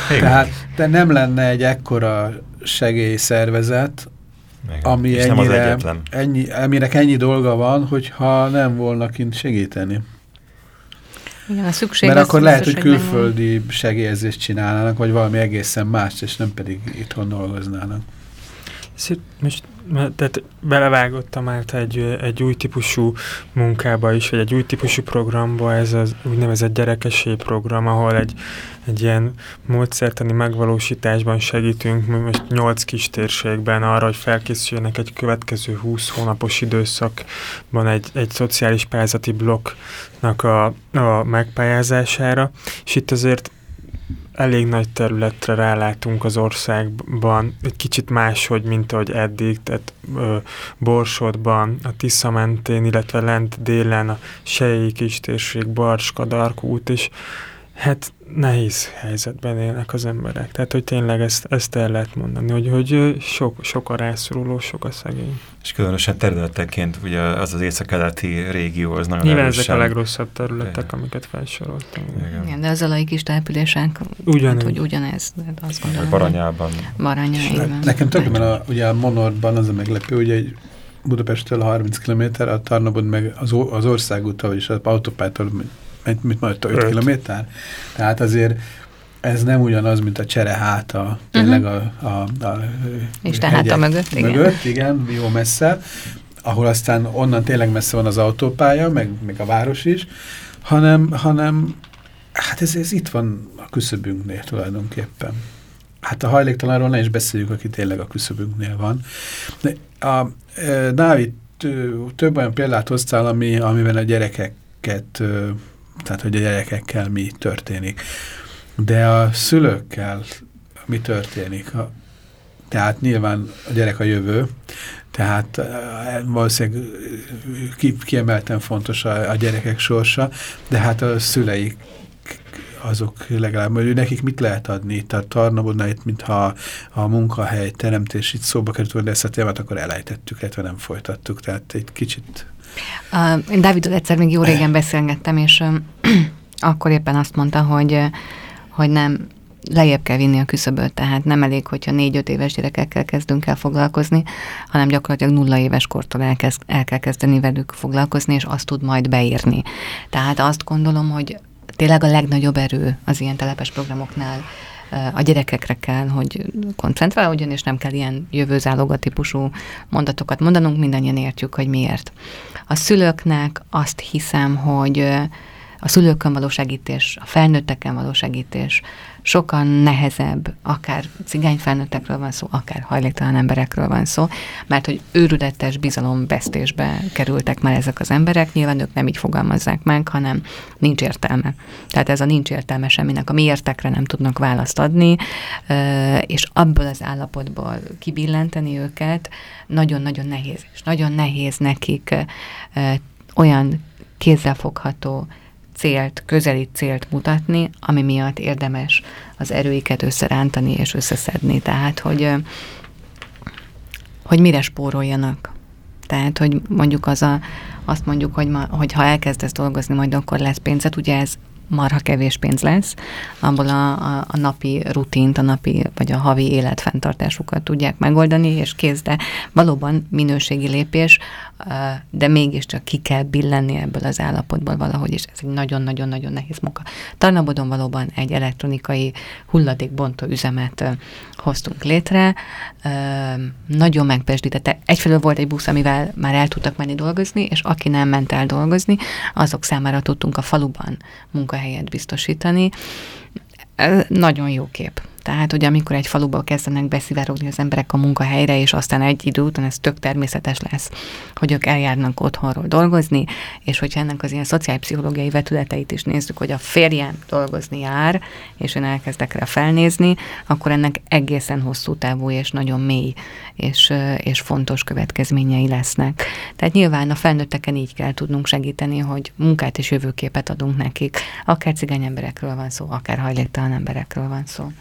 Igen. Tehát de nem lenne egy ekkora segélyszervezet, Igen. ami És nem az ennyire, egyetlen. ennyi, aminek ennyi dolga van, hogyha nem volna kint segíteni. Igen, a szükség Mert akkor lehet, hogy külföldi segélyezést csinálnának, vagy valami egészen más, és nem pedig itthon dolgoznának. Most, tehát belevágottam át egy, egy új típusú munkába is, vagy egy új típusú programba, ez az úgynevezett gyerekessé program, ahol egy, egy ilyen módszertani megvalósításban segítünk, mi most nyolc kis térségben arra, hogy felkészüljenek egy következő 20 hónapos időszakban egy, egy szociális pályázati blokknak a, a megpályázására, és itt azért elég nagy területre rálátunk az országban, egy kicsit máshogy, mint ahogy eddig, tehát ö, Borsodban, a Tisza mentén, illetve lent délen a Sejéi kistérség, Barska, Darkút, és Hát nehéz helyzetben élnek az emberek. Tehát, hogy tényleg ezt, ezt el lehet mondani, hogy, hogy sok, sok a rászoruló, sok a szegény. És különösen területeként ugye az az észak-keleti régió, az nagyon Nyilván erősen... ezek a legrosszabb területek, Igen. amiket felsoroltam. Igen. Igen, de az alai kis települések, Ugyanúgy. hát, hogy ugyanez, de azt gondolom. Baranyában. Baranya, igen. Nekem több, mert a, ugye a Monorban az a meglepő, hogy egy Budapesttől 30 km, a Tarnobod meg az, az országúttal, vagyis az autópálytól mit, mit mondta, 5 kilométer? Tehát azért ez nem ugyanaz, mint a csere háta, tényleg -huh. a, a, a Isten háta mögött, igen. mögött, igen, jó messze, ahol aztán onnan tényleg messze van az autópálya, meg, meg a város is, hanem, hanem hát ez, ez itt van a küszöbünknél tulajdonképpen. Hát a hajléktalanról ne is beszéljük, aki tényleg a küszöbünknél van. De a e, Dávid több olyan példát hoztál, ami, amiben a gyerekeket tehát hogy a gyerekekkel mi történik. De a szülőkkel mi történik? A, tehát nyilván a gyerek a jövő, tehát eh, valószínűleg ki, kiemelten fontos a, a gyerekek sorsa, de hát a szüleik azok legalább, hogy nekik mit lehet adni, tehát Tarnabodnál itt, mintha a munkahely teremtés itt szóba került volna ezt a témát, akkor elejtettük, illetve nem folytattuk, tehát egy kicsit Uh, Dávidot egyszer még jó régen beszélgettem, és uh, akkor éppen azt mondta, hogy, hogy nem lejjebb kell vinni a küszöböt, tehát nem elég, hogyha négy-öt éves gyerekekkel kezdünk el foglalkozni, hanem gyakorlatilag nulla éves kortól elkezd, el kell kezdeni velük foglalkozni, és azt tud majd beírni. Tehát azt gondolom, hogy tényleg a legnagyobb erő az ilyen telepes programoknál a gyerekekre kell, hogy koncentrálódjon, és nem kell ilyen jövőzáloga típusú mondatokat mondanunk, mindannyian értjük, hogy miért. A szülőknek azt hiszem, hogy a szülőkön való segítés, a felnőtteken való segítés, sokan nehezebb, akár cigány felnőttekről van szó, akár hajléktalan emberekről van szó, mert hogy őrületes bizalomvesztésbe kerültek már ezek az emberek, nyilván ők nem így fogalmazzák meg, hanem nincs értelme. Tehát ez a nincs értelme semminek, a miértekre nem tudnak választ adni, és abból az állapotból kibillenteni őket nagyon-nagyon nehéz, és nagyon nehéz nekik olyan kézzelfogható célt, közeli célt mutatni, ami miatt érdemes az erőiket összerántani és összeszedni. Tehát, hogy, hogy mire spóroljanak. Tehát, hogy mondjuk az a, azt mondjuk, hogy, ma, hogy ha elkezdesz dolgozni, majd akkor lesz pénzed, ugye ez marha kevés pénz lesz, abból a, a, a napi rutint, a napi vagy a havi életfenntartásukat tudják megoldani, és kész, de valóban minőségi lépés, de mégiscsak ki kell billenni ebből az állapotból valahogy, és ez egy nagyon-nagyon-nagyon nehéz munka. Tarnabodon valóban egy elektronikai hulladékbontó üzemet hoztunk létre, nagyon megpesdítette. Egyfelől volt egy busz, amivel már el tudtak menni dolgozni, és aki nem ment el dolgozni, azok számára tudtunk a faluban munkahelyet biztosítani. Ez nagyon jó kép. Tehát, hogy amikor egy faluba kezdenek beszivárogni az emberek a munkahelyre, és aztán egy idő után ez tök természetes lesz, hogy ők eljárnak otthonról dolgozni, és hogyha ennek az ilyen szociálpszichológiai vetületeit is nézzük, hogy a férjem dolgozni jár, és én elkezdek rá felnézni, akkor ennek egészen hosszú távú és nagyon mély és, és fontos következményei lesznek. Tehát nyilván a felnőtteken így kell tudnunk segíteni, hogy munkát és jövőképet adunk nekik. Akár cigány emberekről van szó, akár hajléktalan emberekről van szó.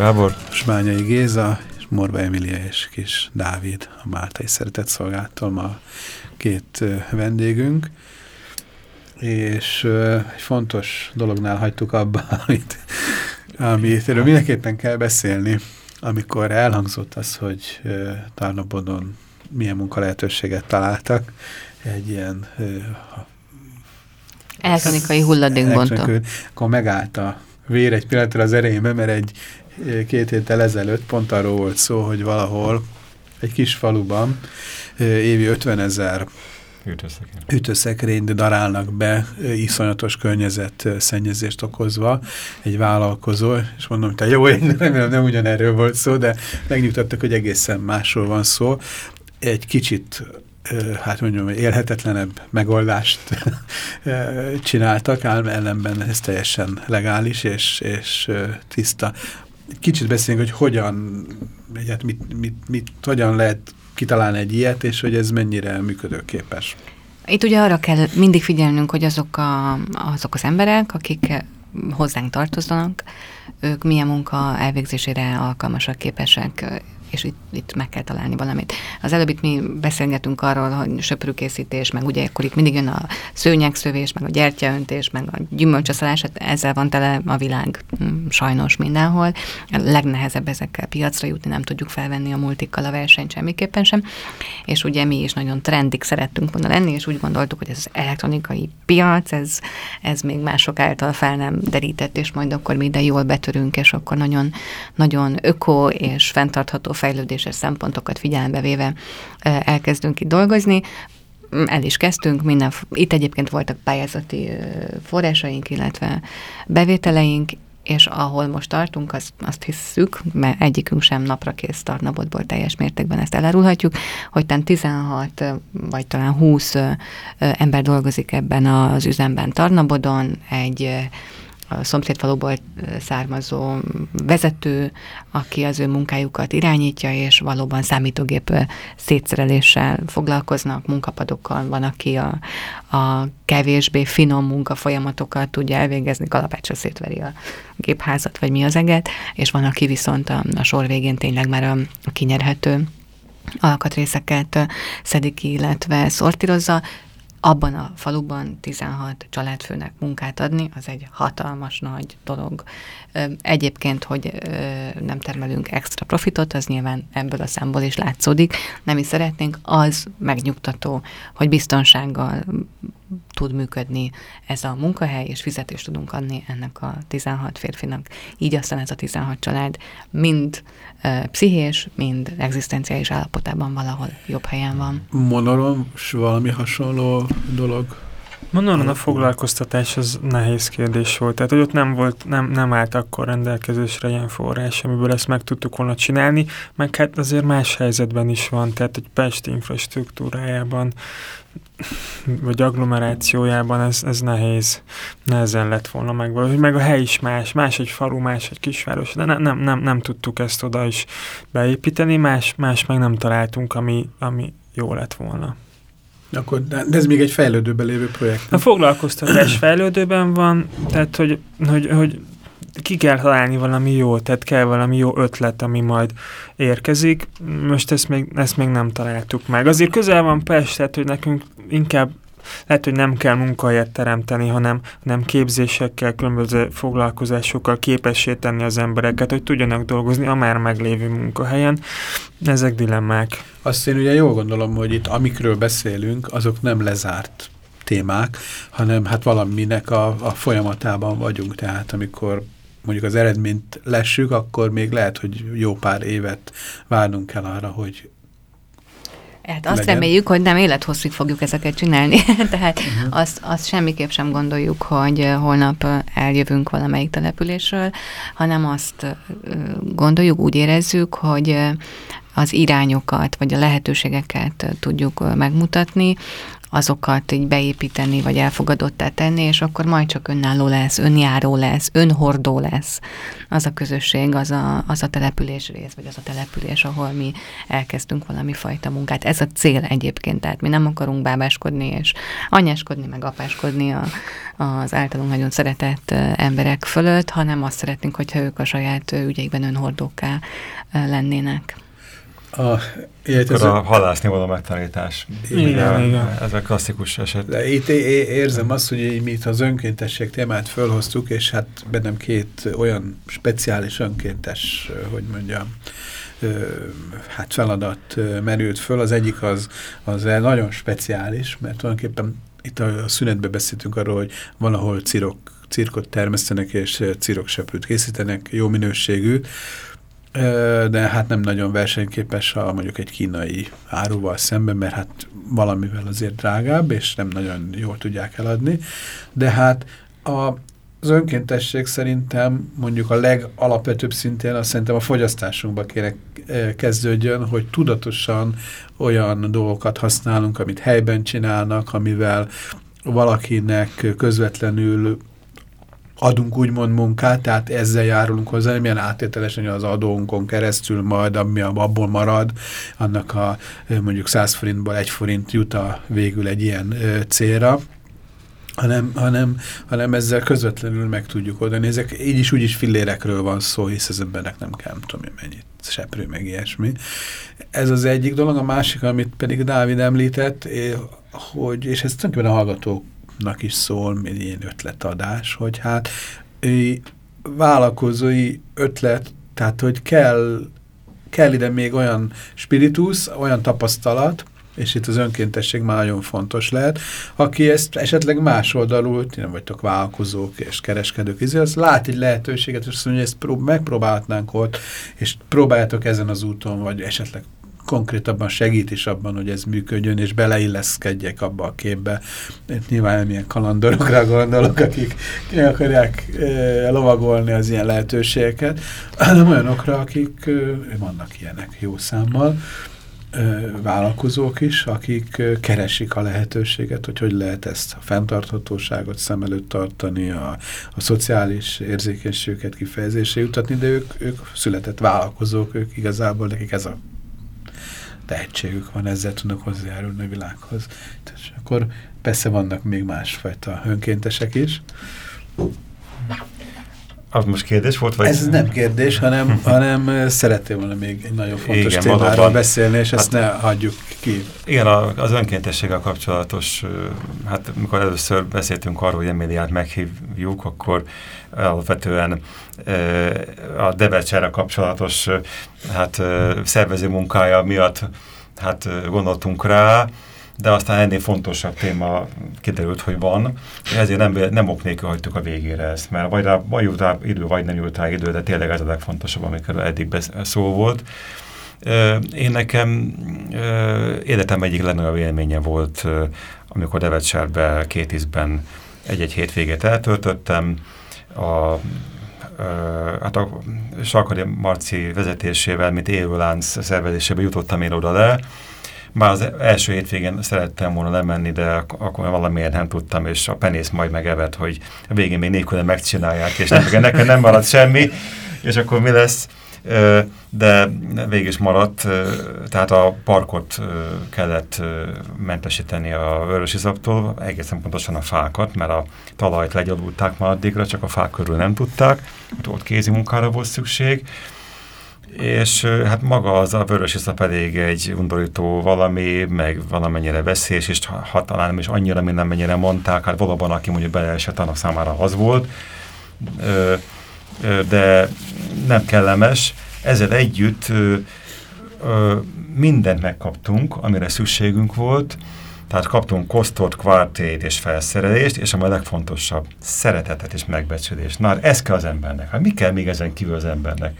Gábor. Smányai Géza, és Morva Emilia és Kis Dávid, a Máltai Szeretett Szolgáltal ma két vendégünk. És egy fontos dolognál hagytuk abba, amit, amit erről mindenképpen kell beszélni, amikor elhangzott az, hogy Tarnobodon milyen munkalehetőséget találtak, egy ilyen elektronikai hulladékbontó. Akkor megállt a vér egy pillanatra az erejébe, mert egy két héttel ezelőtt pont arról volt szó, hogy valahol egy kis faluban évi 50 ezer ütőszekrényt darálnak be, iszonyatos környezet szennyezést okozva egy vállalkozó, és mondom, hogy jó, én remélem nem ugyanerről volt szó, de megnyugtattak, hogy egészen másról van szó. Egy kicsit hát mondjam, élhetetlenebb megoldást csináltak, ám ellenben ez teljesen legális és, és tiszta. Kicsit beszélünk, hogy hogyan, hát mit, mit, mit, hogyan lehet kitalálni egy ilyet, és hogy ez mennyire működőképes. Itt ugye arra kell mindig figyelnünk, hogy azok, a, azok az emberek, akik hozzánk tartoznak, ők milyen munka elvégzésére alkalmasak, képesek, és itt, itt meg kell találni valamit. Az előbb itt mi beszélgetünk arról, hogy söprűkészítés, meg ugye akkor itt mindig jön a szőnyegszövés, meg a gyertyaöntés, meg a gyümölcsöszalás, hát ezzel van tele a világ mm, sajnos mindenhol. A legnehezebb ezekkel piacra jutni, nem tudjuk felvenni a multikkal a versenyt semmiképpen sem. És ugye mi is nagyon trendik szerettünk volna lenni, és úgy gondoltuk, hogy ez az elektronikai piac, ez, ez még mások által fel nem derített, és majd akkor mi ide jól betörünk, és akkor nagyon, nagyon öko és fenntartható fejlődéses szempontokat figyelembe véve elkezdünk itt dolgozni. El is kezdtünk, minden, itt egyébként voltak pályázati forrásaink, illetve bevételeink, és ahol most tartunk, azt, azt hisszük, mert egyikünk sem napra kész tarnabotból teljes mértékben ezt elárulhatjuk, hogy talán 16 vagy talán 20 ember dolgozik ebben az üzemben Tarnabodon, egy a szomszédfaluból származó vezető, aki az ő munkájukat irányítja, és valóban számítógép szétszereléssel foglalkoznak, munkapadokkal. Van, aki a, a kevésbé finom munkafolyamatokat tudja elvégezni, kalapácsra szétveri a gépházat, vagy mi az eget, és van, aki viszont a, a sor végén tényleg már a, a kinyerhető alkatrészeket szedik ki, illetve szortírozza, abban a faluban 16 családfőnek munkát adni, az egy hatalmas nagy dolog. Egyébként, hogy nem termelünk extra profitot, az nyilván ebből a számból is látszódik. Nem is szeretnénk, az megnyugtató, hogy biztonsággal tud működni ez a munkahely, és fizetést tudunk adni ennek a 16 férfinak. Így aztán ez a 16 család mind pszichés, mind egzisztenciális állapotában valahol jobb helyen van. Monorom, valami hasonló dolog? Mondom, a foglalkoztatás az nehéz kérdés volt. Tehát, hogy ott nem, volt, nem, nem állt akkor rendelkezésre ilyen forrás, amiből ezt meg tudtuk volna csinálni, meg hát azért más helyzetben is van, tehát egy Pest infrastruktúrájában vagy agglomerációjában ez, ez nehéz, nehezen lett volna meg. Meg a hely is más, más egy falu, más egy kisváros, de ne, nem, nem, nem tudtuk ezt oda is beépíteni, más, más meg nem találtunk, ami, ami jó lett volna. Akkor, de ez még egy fejlődőben lévő projekt. A foglalkoztatás fejlődőben van, tehát hogy, hogy, hogy ki kell találni valami jó, tehát kell valami jó ötlet, ami majd érkezik. Most ezt még, ezt még nem találtuk meg. Azért közel van Pest, tehát hogy nekünk inkább lehet, hogy nem kell munkahelyet teremteni, hanem, hanem képzésekkel, különböző foglalkozásokkal képessé tenni az embereket, hogy tudjanak dolgozni a már meglévő munkahelyen. Ezek dilemmák. Azt én ugye jól gondolom, hogy itt amikről beszélünk, azok nem lezárt témák, hanem hát valaminek a, a folyamatában vagyunk, tehát amikor mondjuk az eredményt lessük, akkor még lehet, hogy jó pár évet várnunk kell arra, hogy Hát azt legyen. reméljük, hogy nem élethosszig fogjuk ezeket csinálni. Tehát uh-huh. azt, azt semmiképp sem gondoljuk, hogy holnap eljövünk valamelyik településről, hanem azt gondoljuk, úgy érezzük, hogy az irányokat, vagy a lehetőségeket tudjuk megmutatni, azokat így beépíteni, vagy elfogadottá tenni, és akkor majd csak önálló lesz, önjáró lesz, önhordó lesz az a közösség, az a, az a település rész, vagy az a település, ahol mi elkezdtünk valami fajta munkát. Ez a cél egyébként, tehát mi nem akarunk bábáskodni, és anyáskodni, meg apáskodni a, az általunk nagyon szeretett emberek fölött, hanem azt szeretnénk, hogyha ők a saját ügyeikben önhordóká lennének. A, Akkor a halászni való megtanítás. Igen, igen. Ez a klasszikus eset. De itt érzem azt, hogy mi itt az önkéntesség témát fölhoztuk, és hát bennem két olyan speciális önkéntes, hogy mondjam, hát feladat merült föl. Az egyik az, az nagyon speciális, mert tulajdonképpen itt a szünetben beszéltünk arról, hogy valahol cirok, cirkot termesztenek és ciroksöprűt készítenek, jó minőségű, de hát nem nagyon versenyképes a mondjuk egy kínai áruval szemben, mert hát valamivel azért drágább, és nem nagyon jól tudják eladni. De hát a, az önkéntesség szerintem mondjuk a legalapvetőbb szintén azt szerintem a fogyasztásunkba kéne kezdődjön, hogy tudatosan olyan dolgokat használunk, amit helyben csinálnak, amivel valakinek közvetlenül adunk úgymond munkát, tehát ezzel járulunk hozzá, milyen áttételesen az adónkon keresztül majd, ami abból marad, annak a mondjuk 100 forintból egy forint jut a végül egy ilyen célra, hanem, hanem, hanem ezzel közvetlenül meg tudjuk oldani. Ezek így is úgy is fillérekről van szó, hisz az embernek nem kell, nem tudom mennyit, seprő, meg ilyesmi. Ez az egyik dolog, a másik, amit pedig Dávid említett, hogy, és ez tulajdonképpen a hallgatók nak is szól, ilyen ötletadás, hogy hát vállalkozói ötlet, tehát hogy kell, kell ide még olyan spiritus, olyan tapasztalat, és itt az önkéntesség már nagyon fontos lehet, aki ezt esetleg más oldalul, ti nem vagytok vállalkozók és kereskedők, ezért az lát egy lehetőséget, és azt mondja, hogy ezt prób megpróbálhatnánk ott, és próbáljátok ezen az úton, vagy esetleg konkrétabban segít is abban, hogy ez működjön, és beleilleszkedjek abba a képbe. Itt nyilván milyen kalandorokra gondolok, akik ki akarják e, lovagolni az ilyen lehetőségeket, hanem olyanokra, akik e, vannak ilyenek jó számmal, vállalkozók is, akik keresik a lehetőséget, hogy hogy lehet ezt a fenntarthatóságot szem előtt tartani, a, a szociális érzékenységüket kifejezésre jutatni, de ők, ők született vállalkozók, ők igazából nekik ez a tehetségük van, ezzel tudnak hozzájárulni a világhoz. És akkor persze vannak még másfajta önkéntesek is. Az most kérdés volt? Vagy? Ez nem kérdés, hanem, hanem szerettél volna még egy nagyon fontos igen, témáról valóban. beszélni, és hát, ezt ne hagyjuk ki. Igen, az önkéntességgel kapcsolatos, hát mikor először beszéltünk arról, hogy Emiliát meghívjuk, akkor alapvetően a Devecserre kapcsolatos hát, szervező munkája miatt hát, gondoltunk rá, de aztán ennél fontosabb téma kiderült, hogy van, ezért nem, nem ok nélkül hagytuk a végére ezt, mert vagy, rá, vagy jut idő, vagy nem jut rá idő, de tényleg ez a legfontosabb, amikor eddig szó volt. Én nekem életem egyik legnagyobb élménye volt, amikor Devecserbe két ízben egy-egy hétvégét eltöltöttem, a hát a Sarkadi Marci vezetésével, mint élőlánc szervezésébe jutottam én oda le. Már az első hétvégén szerettem volna lemenni, de akkor valamiért nem tudtam, és a penész majd megevett, hogy a végén még nélkül megcsinálják, és nem, nekem nem maradt semmi, és akkor mi lesz? de végig is maradt, tehát a parkot kellett mentesíteni a vörösiszaptól, egészen pontosan a fákat, mert a talajt legyalulták már addigra, csak a fák körül nem tudták, ott kézi munkára volt szükség, és hát maga az a vörös iszap pedig egy undorító valami, meg valamennyire veszélyes, és ha talán nem is annyira, mint mennyire mondták, hát valóban, aki mondjuk beleesett, annak számára az volt, de nem kellemes. Ezzel együtt mindent megkaptunk, amire szükségünk volt, tehát kaptunk kosztot, kvartét és felszerelést, és a legfontosabb, szeretetet és megbecsülést. Na, hát ez kell az embernek. Hát mi kell még ezen kívül az embernek?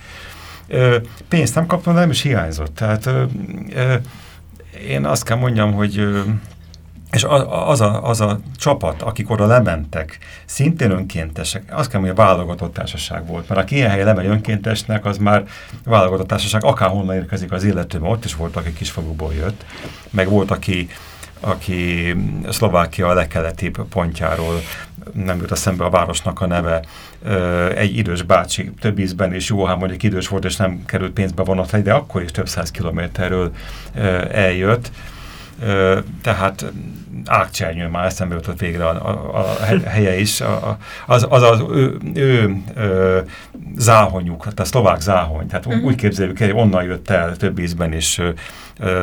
Pénzt nem kaptam, de nem is hiányzott. Tehát ö, ö, én azt kell mondjam, hogy ö, és az a, az a csapat, akik oda lementek, szintén önkéntesek, azt kell, hogy a válogatott társaság volt, mert aki ilyen helyen lemegy önkéntesnek, az már válogatott társaság, akárhonnan érkezik az illető, ott is volt, aki kisfaluból jött, meg volt, aki aki Szlovákia a legkeletibb pontjáról, nem jut eszembe a városnak a neve, egy idős bácsi, több ízben is jó, hát mondjuk idős volt, és nem került pénzbe vonatra, de akkor is több száz kilométerről eljött, tehát Ákcsernyő már eszembe jutott végre a, a, a helye is, a, az az, az ő, ő, ő záhonyuk, tehát a szlovák záhony, tehát uh -huh. úgy képzeljük el, onnan jött el több ízben is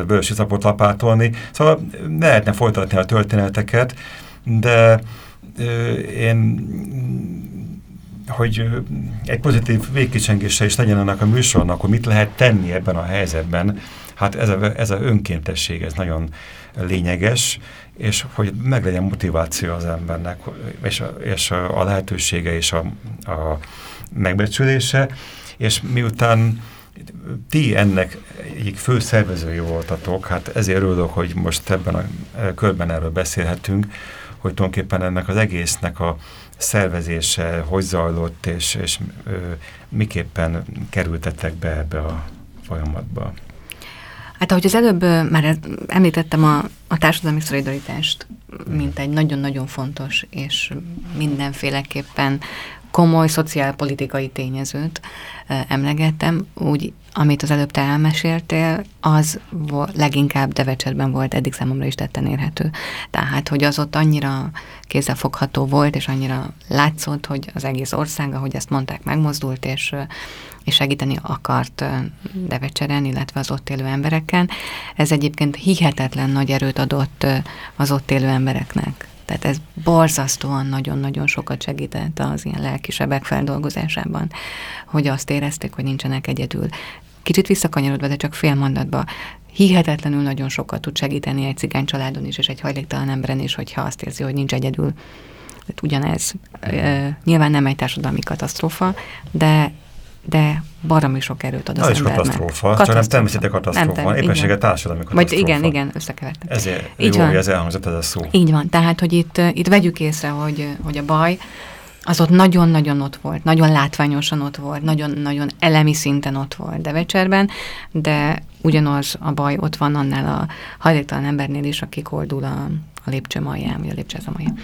bőrsi szapot lapátolni. Szóval lehetne folytatni a történeteket, de én hogy egy pozitív végkicsengése is legyen annak a műsornak, hogy mit lehet tenni ebben a helyzetben, hát ez a, ez a önkéntesség, ez nagyon lényeges, és hogy meglegyen motiváció az embernek, és a, és a lehetősége és a, a megbecsülése, és miután ti ennek egyik fő szervezői voltatok, hát ezért örülök, hogy most ebben a körben erről beszélhetünk, hogy tulajdonképpen ennek az egésznek a szervezése hogy zajlott, és, és ö, miképpen kerültetek be ebbe a folyamatba. Hát ahogy az előbb már említettem a, a társadalmi szolidaritást, mint egy nagyon-nagyon fontos és mindenféleképpen komoly szociálpolitikai tényezőt emlegettem, úgy, amit az előbb te elmeséltél, az leginkább Devecserben volt eddig számomra is tetten érhető. Tehát, hogy az ott annyira kézzelfogható volt, és annyira látszott, hogy az egész ország, ahogy ezt mondták, megmozdult, és, és segíteni akart Devecseren, illetve az ott élő embereken. Ez egyébként hihetetlen nagy erőt adott az ott élő embereknek. Tehát ez borzasztóan nagyon-nagyon sokat segített az ilyen lelkisebek feldolgozásában, hogy azt érezték, hogy nincsenek egyedül. Kicsit visszakanyarodva, de csak fél mondatba, hihetetlenül nagyon sokat tud segíteni egy cigány családon is, és egy hajléktalan emberen is, hogyha azt érzi, hogy nincs egyedül. Tehát ugyanez. Nyilván nem egy társadalmi katasztrófa, de de baromi sok erőt ad az Na, embernek. katasztrófa, katasztrófa, csak nem természeti katasztrófa, nem, éppenséggel társadalmi katasztrófa. Vagy igen, igen, összekevertem. Ezért Így jó, van. hogy ez elhangzott ez a szó. Így van, tehát, hogy itt, itt vegyük észre, hogy, hogy a baj az ott nagyon-nagyon ott volt, nagyon látványosan ott volt, nagyon-nagyon elemi szinten ott volt Devecserben, de ugyanaz a baj ott van annál a hajléktalan embernél is, aki koldul a, a lépcső malján, vagy a lépcsőzamolján.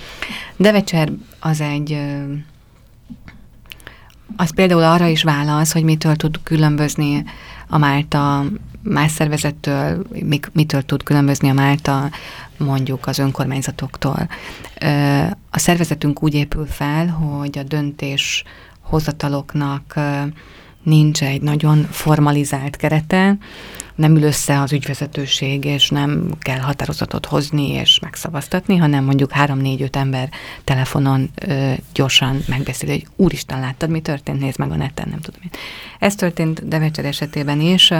Devecser az egy az például arra is válasz, hogy mitől tud különbözni a Málta más szervezettől, mitől tud különbözni a Málta mondjuk az önkormányzatoktól. A szervezetünk úgy épül fel, hogy a döntés hozataloknak nincs egy nagyon formalizált kerete, nem ül össze az ügyvezetőség, és nem kell határozatot hozni és megszavaztatni, hanem mondjuk három-négy-öt ember telefonon ö, gyorsan megbeszél, hogy úristen, láttad, mi történt, nézd meg a neten, nem tudom én. Ez történt Devecser esetében is.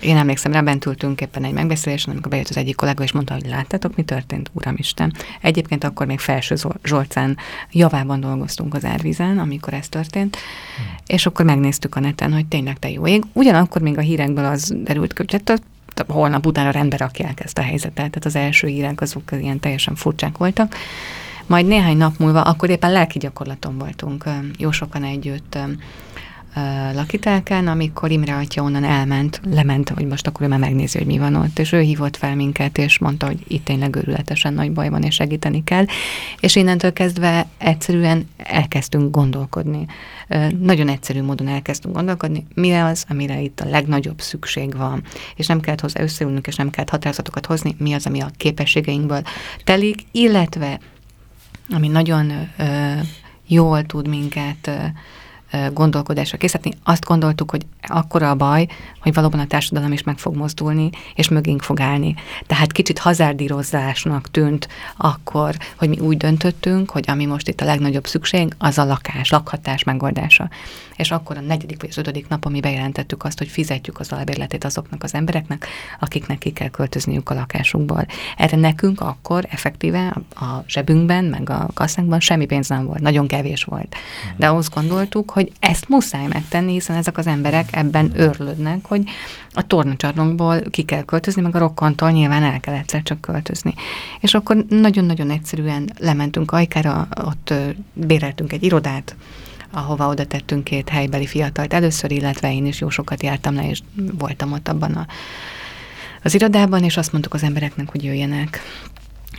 Én emlékszem, rá bent ültünk éppen egy megbeszélésen, amikor bejött az egyik kollega, és mondta, hogy láttátok, mi történt, uramisten. Egyébként akkor még Felső Zsolcán javában dolgoztunk az árvízen, amikor ez történt, hmm. és akkor megnéztük a neten, hogy tényleg te jó ég. Ugyanakkor még a hírekből az derült ki, tehát holnap utána rendbe rakják ezt a helyzetet, tehát az első hírek azok ilyen teljesen furcsák voltak. Majd néhány nap múlva, akkor éppen lelki gyakorlaton voltunk, jó sokan együtt lakitelken, amikor Imre atya onnan elment, lement, hogy most akkor ő már megnézi, hogy mi van ott, és ő hívott fel minket, és mondta, hogy itt tényleg őrületesen nagy baj van, és segíteni kell, és innentől kezdve egyszerűen elkezdtünk gondolkodni. Nagyon egyszerű módon elkezdtünk gondolkodni, mi az, amire itt a legnagyobb szükség van, és nem kellett hozzá összeülnünk, és nem kellett határozatokat hozni, mi az, ami a képességeinkből telik, illetve ami nagyon ö, jól tud minket ö, gondolkodásra készíteni. Azt gondoltuk, hogy akkora a baj, hogy valóban a társadalom is meg fog mozdulni, és mögénk fog állni. Tehát kicsit hazárdírozásnak tűnt akkor, hogy mi úgy döntöttünk, hogy ami most itt a legnagyobb szükség, az a lakás, lakhatás megoldása. És akkor a negyedik vagy az ötödik napon mi bejelentettük azt, hogy fizetjük az albérletét azoknak az embereknek, akiknek ki kell költözniük a lakásukból. Erre nekünk akkor effektíve a zsebünkben, meg a kasszánkban semmi pénz nem volt, nagyon kevés volt. De azt gondoltuk, hogy hogy ezt muszáj megtenni, hiszen ezek az emberek ebben örlődnek, hogy a tornacsarnokból ki kell költözni, meg a rokkantól nyilván el kell egyszer csak költözni. És akkor nagyon-nagyon egyszerűen lementünk Ajkára, ott béreltünk egy irodát, ahova oda tettünk két helybeli fiatalt először, illetve én is jó sokat jártam le, és voltam ott abban a, az irodában, és azt mondtuk az embereknek, hogy jöjjenek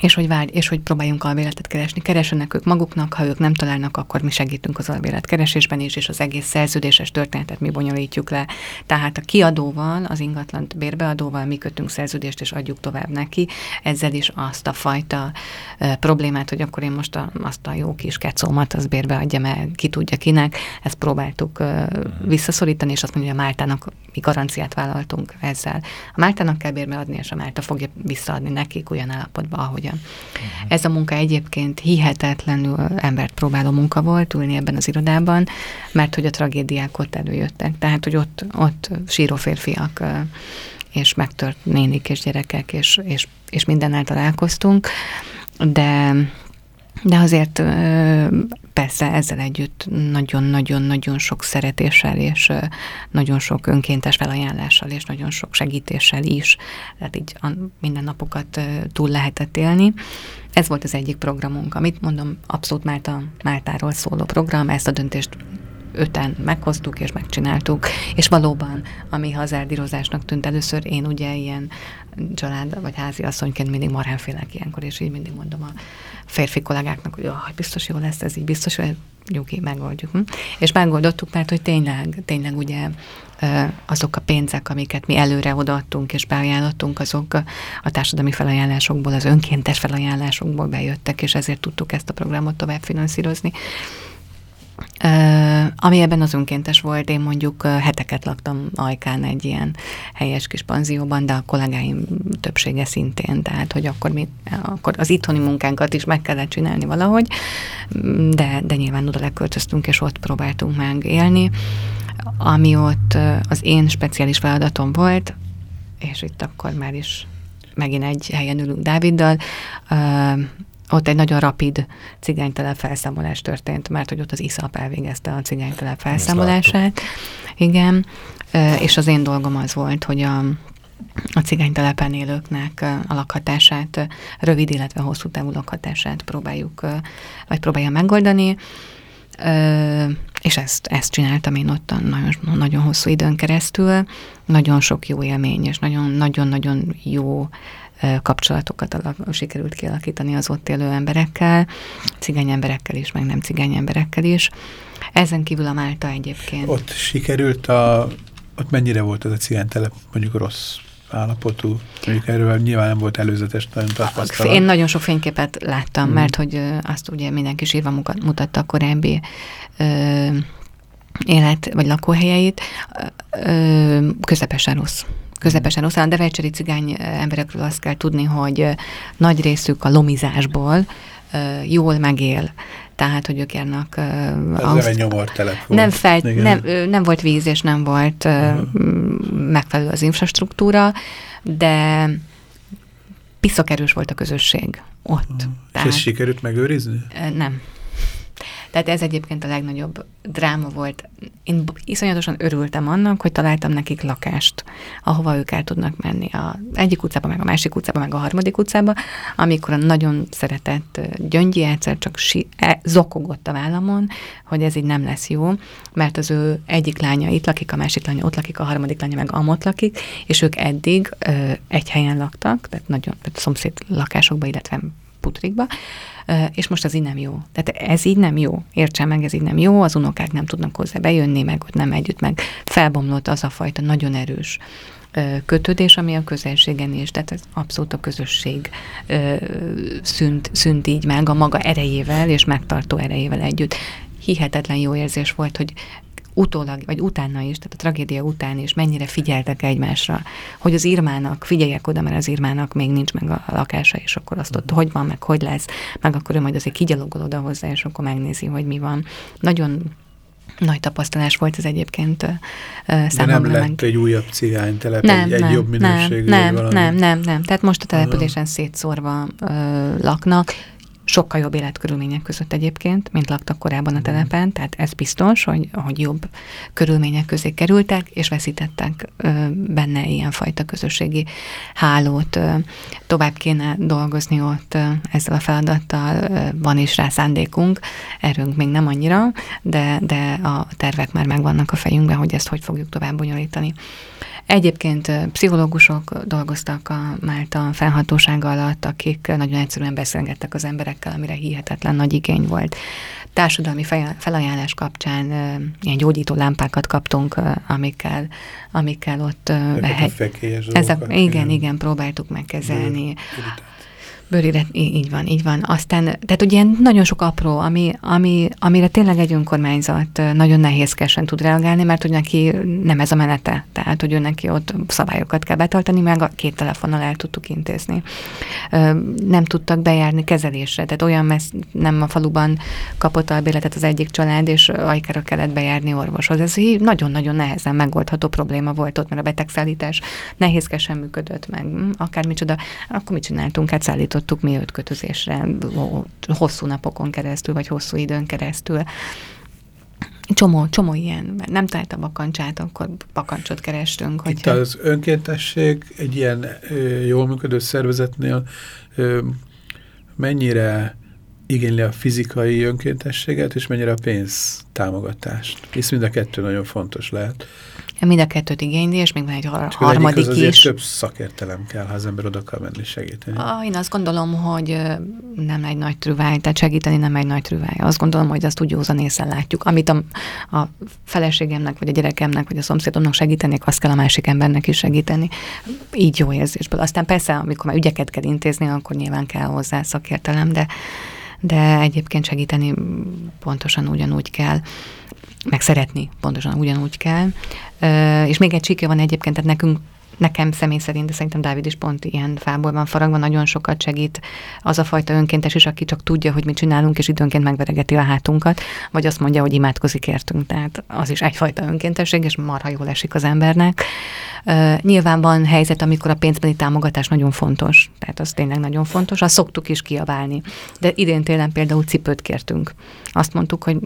és hogy, várj, és hogy próbáljunk albéletet keresni. Keresenek ők maguknak, ha ők nem találnak, akkor mi segítünk az albélet keresésben is, és az egész szerződéses történetet mi bonyolítjuk le. Tehát a kiadóval, az ingatlan bérbeadóval mi kötünk szerződést, és adjuk tovább neki. Ezzel is azt a fajta e, problémát, hogy akkor én most a, azt a jó kis kecómat az bérbeadjam el, ki tudja kinek, ezt próbáltuk e, visszaszorítani, és azt mondja, hogy a Máltának mi garanciát vállaltunk ezzel. A Máltának kell bérbeadni, és a Málta fogja visszaadni nekik olyan állapotban, ahogy Uh-huh. Ez a munka egyébként hihetetlenül embert próbáló munka volt ülni ebben az irodában, mert hogy a tragédiák ott előjöttek. Tehát, hogy ott, ott síró férfiak és megtört nénik és gyerekek, és, és, és mindennel találkoztunk, de de azért persze ezzel együtt nagyon-nagyon-nagyon sok szeretéssel és nagyon sok önkéntes felajánlással és nagyon sok segítéssel is, tehát így minden napokat túl lehetett élni. Ez volt az egyik programunk, amit mondom, abszolút Málta, Máltáról szóló program, ezt a döntést öten meghoztuk és megcsináltuk, és valóban, ami hazárdírozásnak tűnt először, én ugye ilyen család vagy házi asszonyként mindig marhán félek ilyenkor, és így mindig mondom a férfi kollégáknak, hogy oh, biztos jó lesz ez így, biztos, hogy nyugi, megoldjuk. Hm? És megoldottuk, mert hogy tényleg, tényleg ugye azok a pénzek, amiket mi előre odaadtunk és beajánlottunk, azok a társadalmi felajánlásokból, az önkéntes felajánlásokból bejöttek, és ezért tudtuk ezt a programot tovább finanszírozni. Ami ebben az önkéntes volt, én mondjuk heteket laktam Ajkán egy ilyen helyes kis panzióban, de a kollégáim többsége szintén, tehát hogy akkor, mi, akkor az itthoni munkánkat is meg kellett csinálni valahogy, de, de nyilván oda leköltöztünk, és ott próbáltunk meg élni. Ami ott az én speciális feladatom volt, és itt akkor már is megint egy helyen ülünk Dáviddal, ott egy nagyon rapid cigánytelep felszámolás történt, mert hogy ott az ISZAP elvégezte a cigánytelep felszámolását. Igen, és az én dolgom az volt, hogy a, a cigánytelepen élőknek a lakhatását, rövid, illetve hosszú távú lakhatását próbáljuk, vagy próbálja megoldani. És ezt, ezt csináltam én ott nagyon, nagyon hosszú időn keresztül. Nagyon sok jó élmény, és nagyon-nagyon jó kapcsolatokat alak, sikerült kialakítani az ott élő emberekkel, cigány emberekkel is, meg nem cigány emberekkel is. Ezen kívül a Málta egyébként. Ott sikerült a, ott mennyire volt az a cigánytelep, mondjuk rossz állapotú? Mondjuk erről nyilván nem volt előzetes nagyon tapasztalat. Én nagyon sok fényképet láttam, hmm. mert hogy azt ugye mindenki sírva mutatta a korábbi ö, élet vagy lakóhelyeit, ö, közepesen rossz közepesen rossz. A devecseri cigány emberekről azt kell tudni, hogy nagy részük a lomizásból jól megél. Tehát, hogy ők járnak... Ez azt, nem egy nyomortelep volt. Nem, nem, nem volt víz, és nem volt uh-huh. megfelelő az infrastruktúra, de piszok erős volt a közösség ott. Uh-huh. Tehát, és sikerült megőrizni? Nem. Tehát ez egyébként a legnagyobb dráma volt. Én iszonyatosan örültem annak, hogy találtam nekik lakást, ahova ők el tudnak menni. A egyik utcába, meg a másik utcába, meg a harmadik utcába, amikor a nagyon szeretett gyöngyi egyszer csak si- e, zokogott a vállamon, hogy ez így nem lesz jó, mert az ő egyik lánya itt lakik, a másik lánya ott lakik, a harmadik lánya meg amott lakik, és ők eddig ö, egy helyen laktak, tehát nagyon tehát szomszéd lakásokba, illetve putrikba, és most az így nem jó. Tehát ez így nem jó. Értsem meg, ez így nem jó, az unokák nem tudnak hozzá bejönni, meg ott nem együtt, meg felbomlott az a fajta nagyon erős kötődés, ami a közelségen is, tehát ez abszolút a közösség szűnt, szűnt így meg a maga erejével és megtartó erejével együtt. Hihetetlen jó érzés volt, hogy utólag, vagy utána is, tehát a tragédia után is mennyire figyeltek egymásra, hogy az Irmának, figyeljek oda, mert az Irmának még nincs meg a lakása, és akkor azt ott hogy van, meg hogy lesz, meg akkor ő majd azért kigyalogol oda hozzá, és akkor megnézi, hogy mi van. Nagyon nagy tapasztalás volt ez egyébként számomra. De nem lett meg. egy újabb cigánytelep, nem, egy, nem, egy jobb minőségű? Nem, nem, nem, nem, nem. Tehát most a településen szétszórva uh, laknak, sokkal jobb életkörülmények között egyébként, mint laktak korábban a telepen, tehát ez biztos, hogy, hogy jobb körülmények közé kerültek, és veszítettek ö, benne ilyenfajta közösségi hálót. Ö, tovább kéne dolgozni ott ö, ezzel a feladattal, ö, van is rá szándékunk, erőnk még nem annyira, de, de a tervek már megvannak a fejünkben, hogy ezt hogy fogjuk tovább bonyolítani. Egyébként pszichológusok dolgoztak a Málta felhatósága alatt, akik nagyon egyszerűen beszélgettek az emberekkel, amire hihetetlen nagy igény volt. Társadalmi felajánlás kapcsán ilyen gyógyító lámpákat kaptunk, amikkel, amikkel ott... Ezek a igen, igen, próbáltuk megkezelni. Bőrire, így van, így van. Aztán, tehát ugye nagyon sok apró, ami, ami, amire tényleg egy önkormányzat nagyon nehézkesen tud reagálni, mert hogy neki nem ez a menete. Tehát, hogy ő neki ott szabályokat kell betartani, meg a két telefonnal el tudtuk intézni. Nem tudtak bejárni kezelésre, tehát olyan messz, nem a faluban kapott albéletet az egyik család, és ajkára kellett bejárni orvoshoz. Ez nagyon-nagyon nehezen megoldható probléma volt ott, mert a betegszállítás nehézkesen működött meg, hm, akármicsoda. Akkor mit csináltunk? Hát indítottuk mi öt kötözésre hosszú napokon keresztül, vagy hosszú időn keresztül. Csomó, csomó ilyen, nem talált a bakancsát, akkor bakancsot kerestünk. Itt hogyha... az önkéntesség egy ilyen jól működő szervezetnél mennyire igényli a fizikai önkéntességet, és mennyire a pénz támogatást. Hisz mind a kettő nagyon fontos lehet. Mind a kettőt igényli, és még van egy har Csak harmadik az is. több szakértelem kell, ha az ember oda akar menni segíteni. Ah, én azt gondolom, hogy nem egy nagy trüváj, tehát segíteni nem egy nagy trüváj. Azt gondolom, hogy azt úgy józanészen látjuk. Amit a, a feleségemnek, vagy a gyerekemnek, vagy a szomszédomnak segítenék, azt kell a másik embernek is segíteni. Így jó érzésből. Aztán persze, amikor már ügyeket kell intézni, akkor nyilván kell hozzá szakértelem, de de egyébként segíteni pontosan ugyanúgy kell meg szeretni pontosan ugyanúgy kell. És még egy csíkja van egyébként, tehát nekünk nekem személy szerint, de szerintem Dávid is pont ilyen fából van faragva, nagyon sokat segít az a fajta önkéntes is, aki csak tudja, hogy mit csinálunk, és időnként megveregeti a hátunkat, vagy azt mondja, hogy imádkozik értünk. Tehát az is egyfajta önkéntesség, és marha jól esik az embernek. Uh, nyilván van helyzet, amikor a pénzbeni támogatás nagyon fontos, tehát az tényleg nagyon fontos, azt szoktuk is kiabálni. De idén télen például cipőt kértünk. Azt mondtuk, hogy,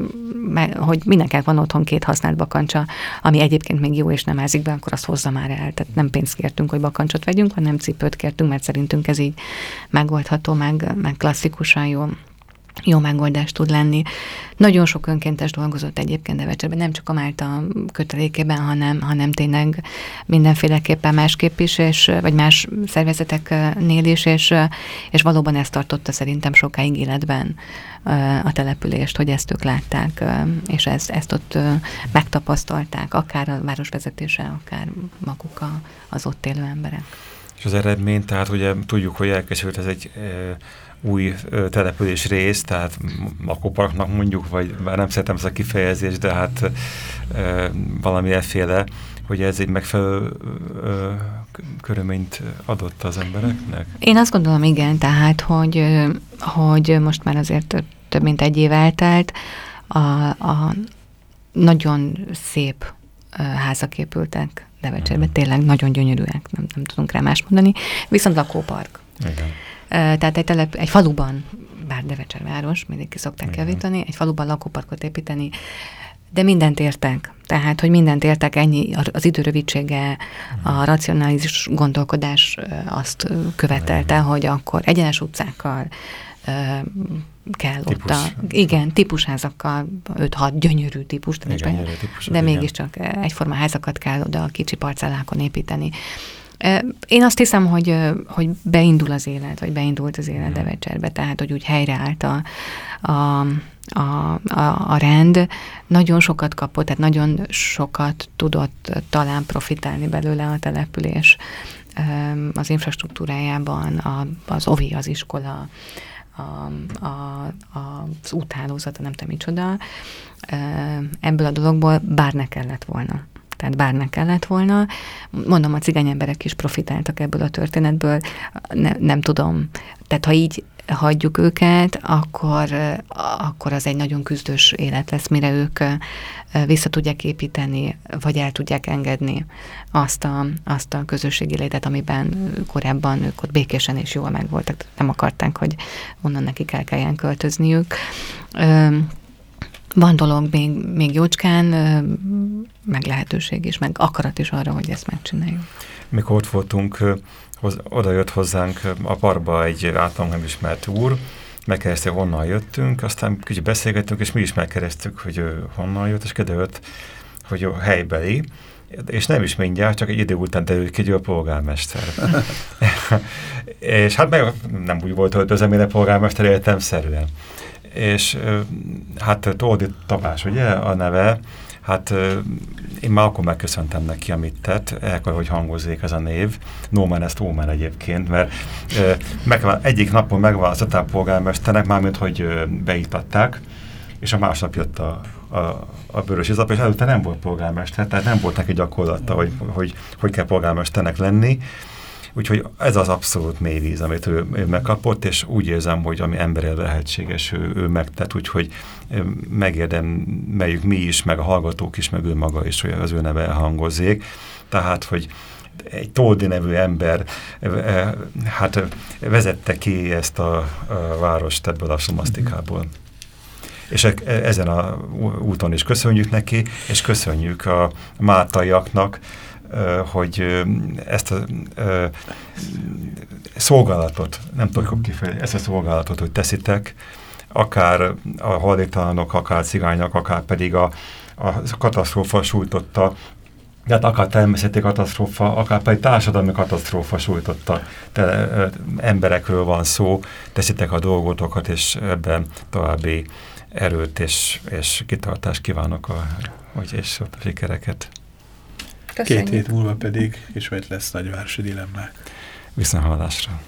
hogy mindenkinek van otthon két használt bakancsa, ami egyébként még jó és nem ázik be, akkor azt hozza már el. Tehát nem pénzt kértünk, hogy bakancsot vegyünk, hanem cipőt kértünk, mert szerintünk ez így megoldható, meg, meg klasszikusan jó jó megoldás tud lenni. Nagyon sok önkéntes dolgozott egyébként Devecserben, nem csak a Málta kötelékében, hanem, hanem tényleg mindenféleképpen másképp is, és, vagy más szervezeteknél is, és, és valóban ezt tartotta szerintem sokáig életben a települést, hogy ezt ők látták, és ezt, ezt ott megtapasztalták, akár a városvezetése, akár maguk a, az ott élő emberek. És az eredmény, tehát ugye tudjuk, hogy elkészült ez egy új település rész, tehát lakóparknak mondjuk, vagy bár nem szeretem ezt a kifejezést, de hát e, valami efféle, hogy ez egy megfelelő ö, körülményt adott az embereknek? Én azt gondolom, igen, tehát, hogy, hogy most már azért több mint egy év eltelt, a, a nagyon szép házak épültek Devecserbe, uh-huh. tényleg nagyon gyönyörűek, nem, nem tudunk rá más mondani, viszont lakópark. Igen. Tehát egy, telep, egy faluban, bár Devecser város, mindig ki szokták Igen. javítani, egy faluban lakóparkot építeni, de mindent értek. Tehát, hogy mindent értek, ennyi az időrövidsége, a racionális gondolkodás azt követelte, hogy akkor egyenes utcákkal kell Típus. ott a, igen, típusházakkal, 5-6 gyönyörű típus, de, igen, gyönyörű típus, de mégiscsak egyforma házakat kell oda a kicsi parcellákon építeni. Én azt hiszem, hogy, hogy beindul az élet, vagy beindult az élet Devecserbe, tehát, hogy úgy helyreállt a, a, a, a, a rend. Nagyon sokat kapott, tehát nagyon sokat tudott talán profitálni belőle a település az infrastruktúrájában, a, az OVI, az iskola, a, a, a, az úthálózata, nem tudom micsoda. Ebből a dologból bár ne kellett volna tehát bárnak kellett volna. Mondom, a cigány emberek is profitáltak ebből a történetből, ne, nem tudom. Tehát ha így hagyjuk őket, akkor, akkor az egy nagyon küzdős élet lesz, mire ők vissza tudják építeni, vagy el tudják engedni azt a, azt a közösségi létet, amiben korábban ők ott békésen és jól megvoltak. Nem akarták, hogy onnan nekik el kelljen költözniük. Van dolog még, még jócskán, meg lehetőség is, meg akarat is arra, hogy ezt megcsináljuk. Mikor ott voltunk, hoz, oda jött hozzánk a parba egy általán nem ismert úr, megkérdezte, honnan jöttünk, aztán kicsit beszélgettünk, és mi is megkérdeztük, hogy ő honnan jött, és kiderült, hogy a helybeli, és nem is mindjárt, csak egy idő után derült ki, hogy a polgármester. és hát meg nem úgy volt öltözem, a polgármester értelmszerűen. És hát Tódi Tamás, ugye a neve, Hát én már akkor megköszöntem neki, amit tett, el kell, hogy hangozzék ez a név. No man ezt Omen egyébként, mert meg, egyik napon megválasztották polgármesternek, mármint, hogy beítatták, és a másnap jött a, a, a bőrös izap, és előtte nem volt polgármester, tehát nem volt neki gyakorlata, hogy hogy, hogy kell polgármesternek lenni. Úgyhogy ez az abszolút mély víz, amit ő, ő megkapott, és úgy érzem, hogy ami emberrel lehetséges, ő, ő megtett, úgyhogy megérdemeljük mi is, meg a hallgatók is, meg ő maga is, hogy az ő neve elhangozzék. Tehát, hogy egy Toldi nevű ember hát vezette ki ezt a, várost ebből a somasztikából. És e, ezen a úton is köszönjük neki, és köszönjük a mátaiaknak, hogy ezt a szolgálatot, nem tudok kifejezni, ezt a szolgálatot, hogy teszitek, akár a haldéktalanok, akár cigányok, akár pedig a, a katasztrófa sújtotta, tehát akár természeti katasztrófa, akár pedig társadalmi katasztrófa sújtotta te, emberekről van szó, teszitek a dolgotokat, és ebben további erőt és, és kitartást kívánok, a, hogy és a sikereket. Köszönjük. Két hét múlva pedig ismét lesz nagyvárosi dilemmák. Viszonhallásra.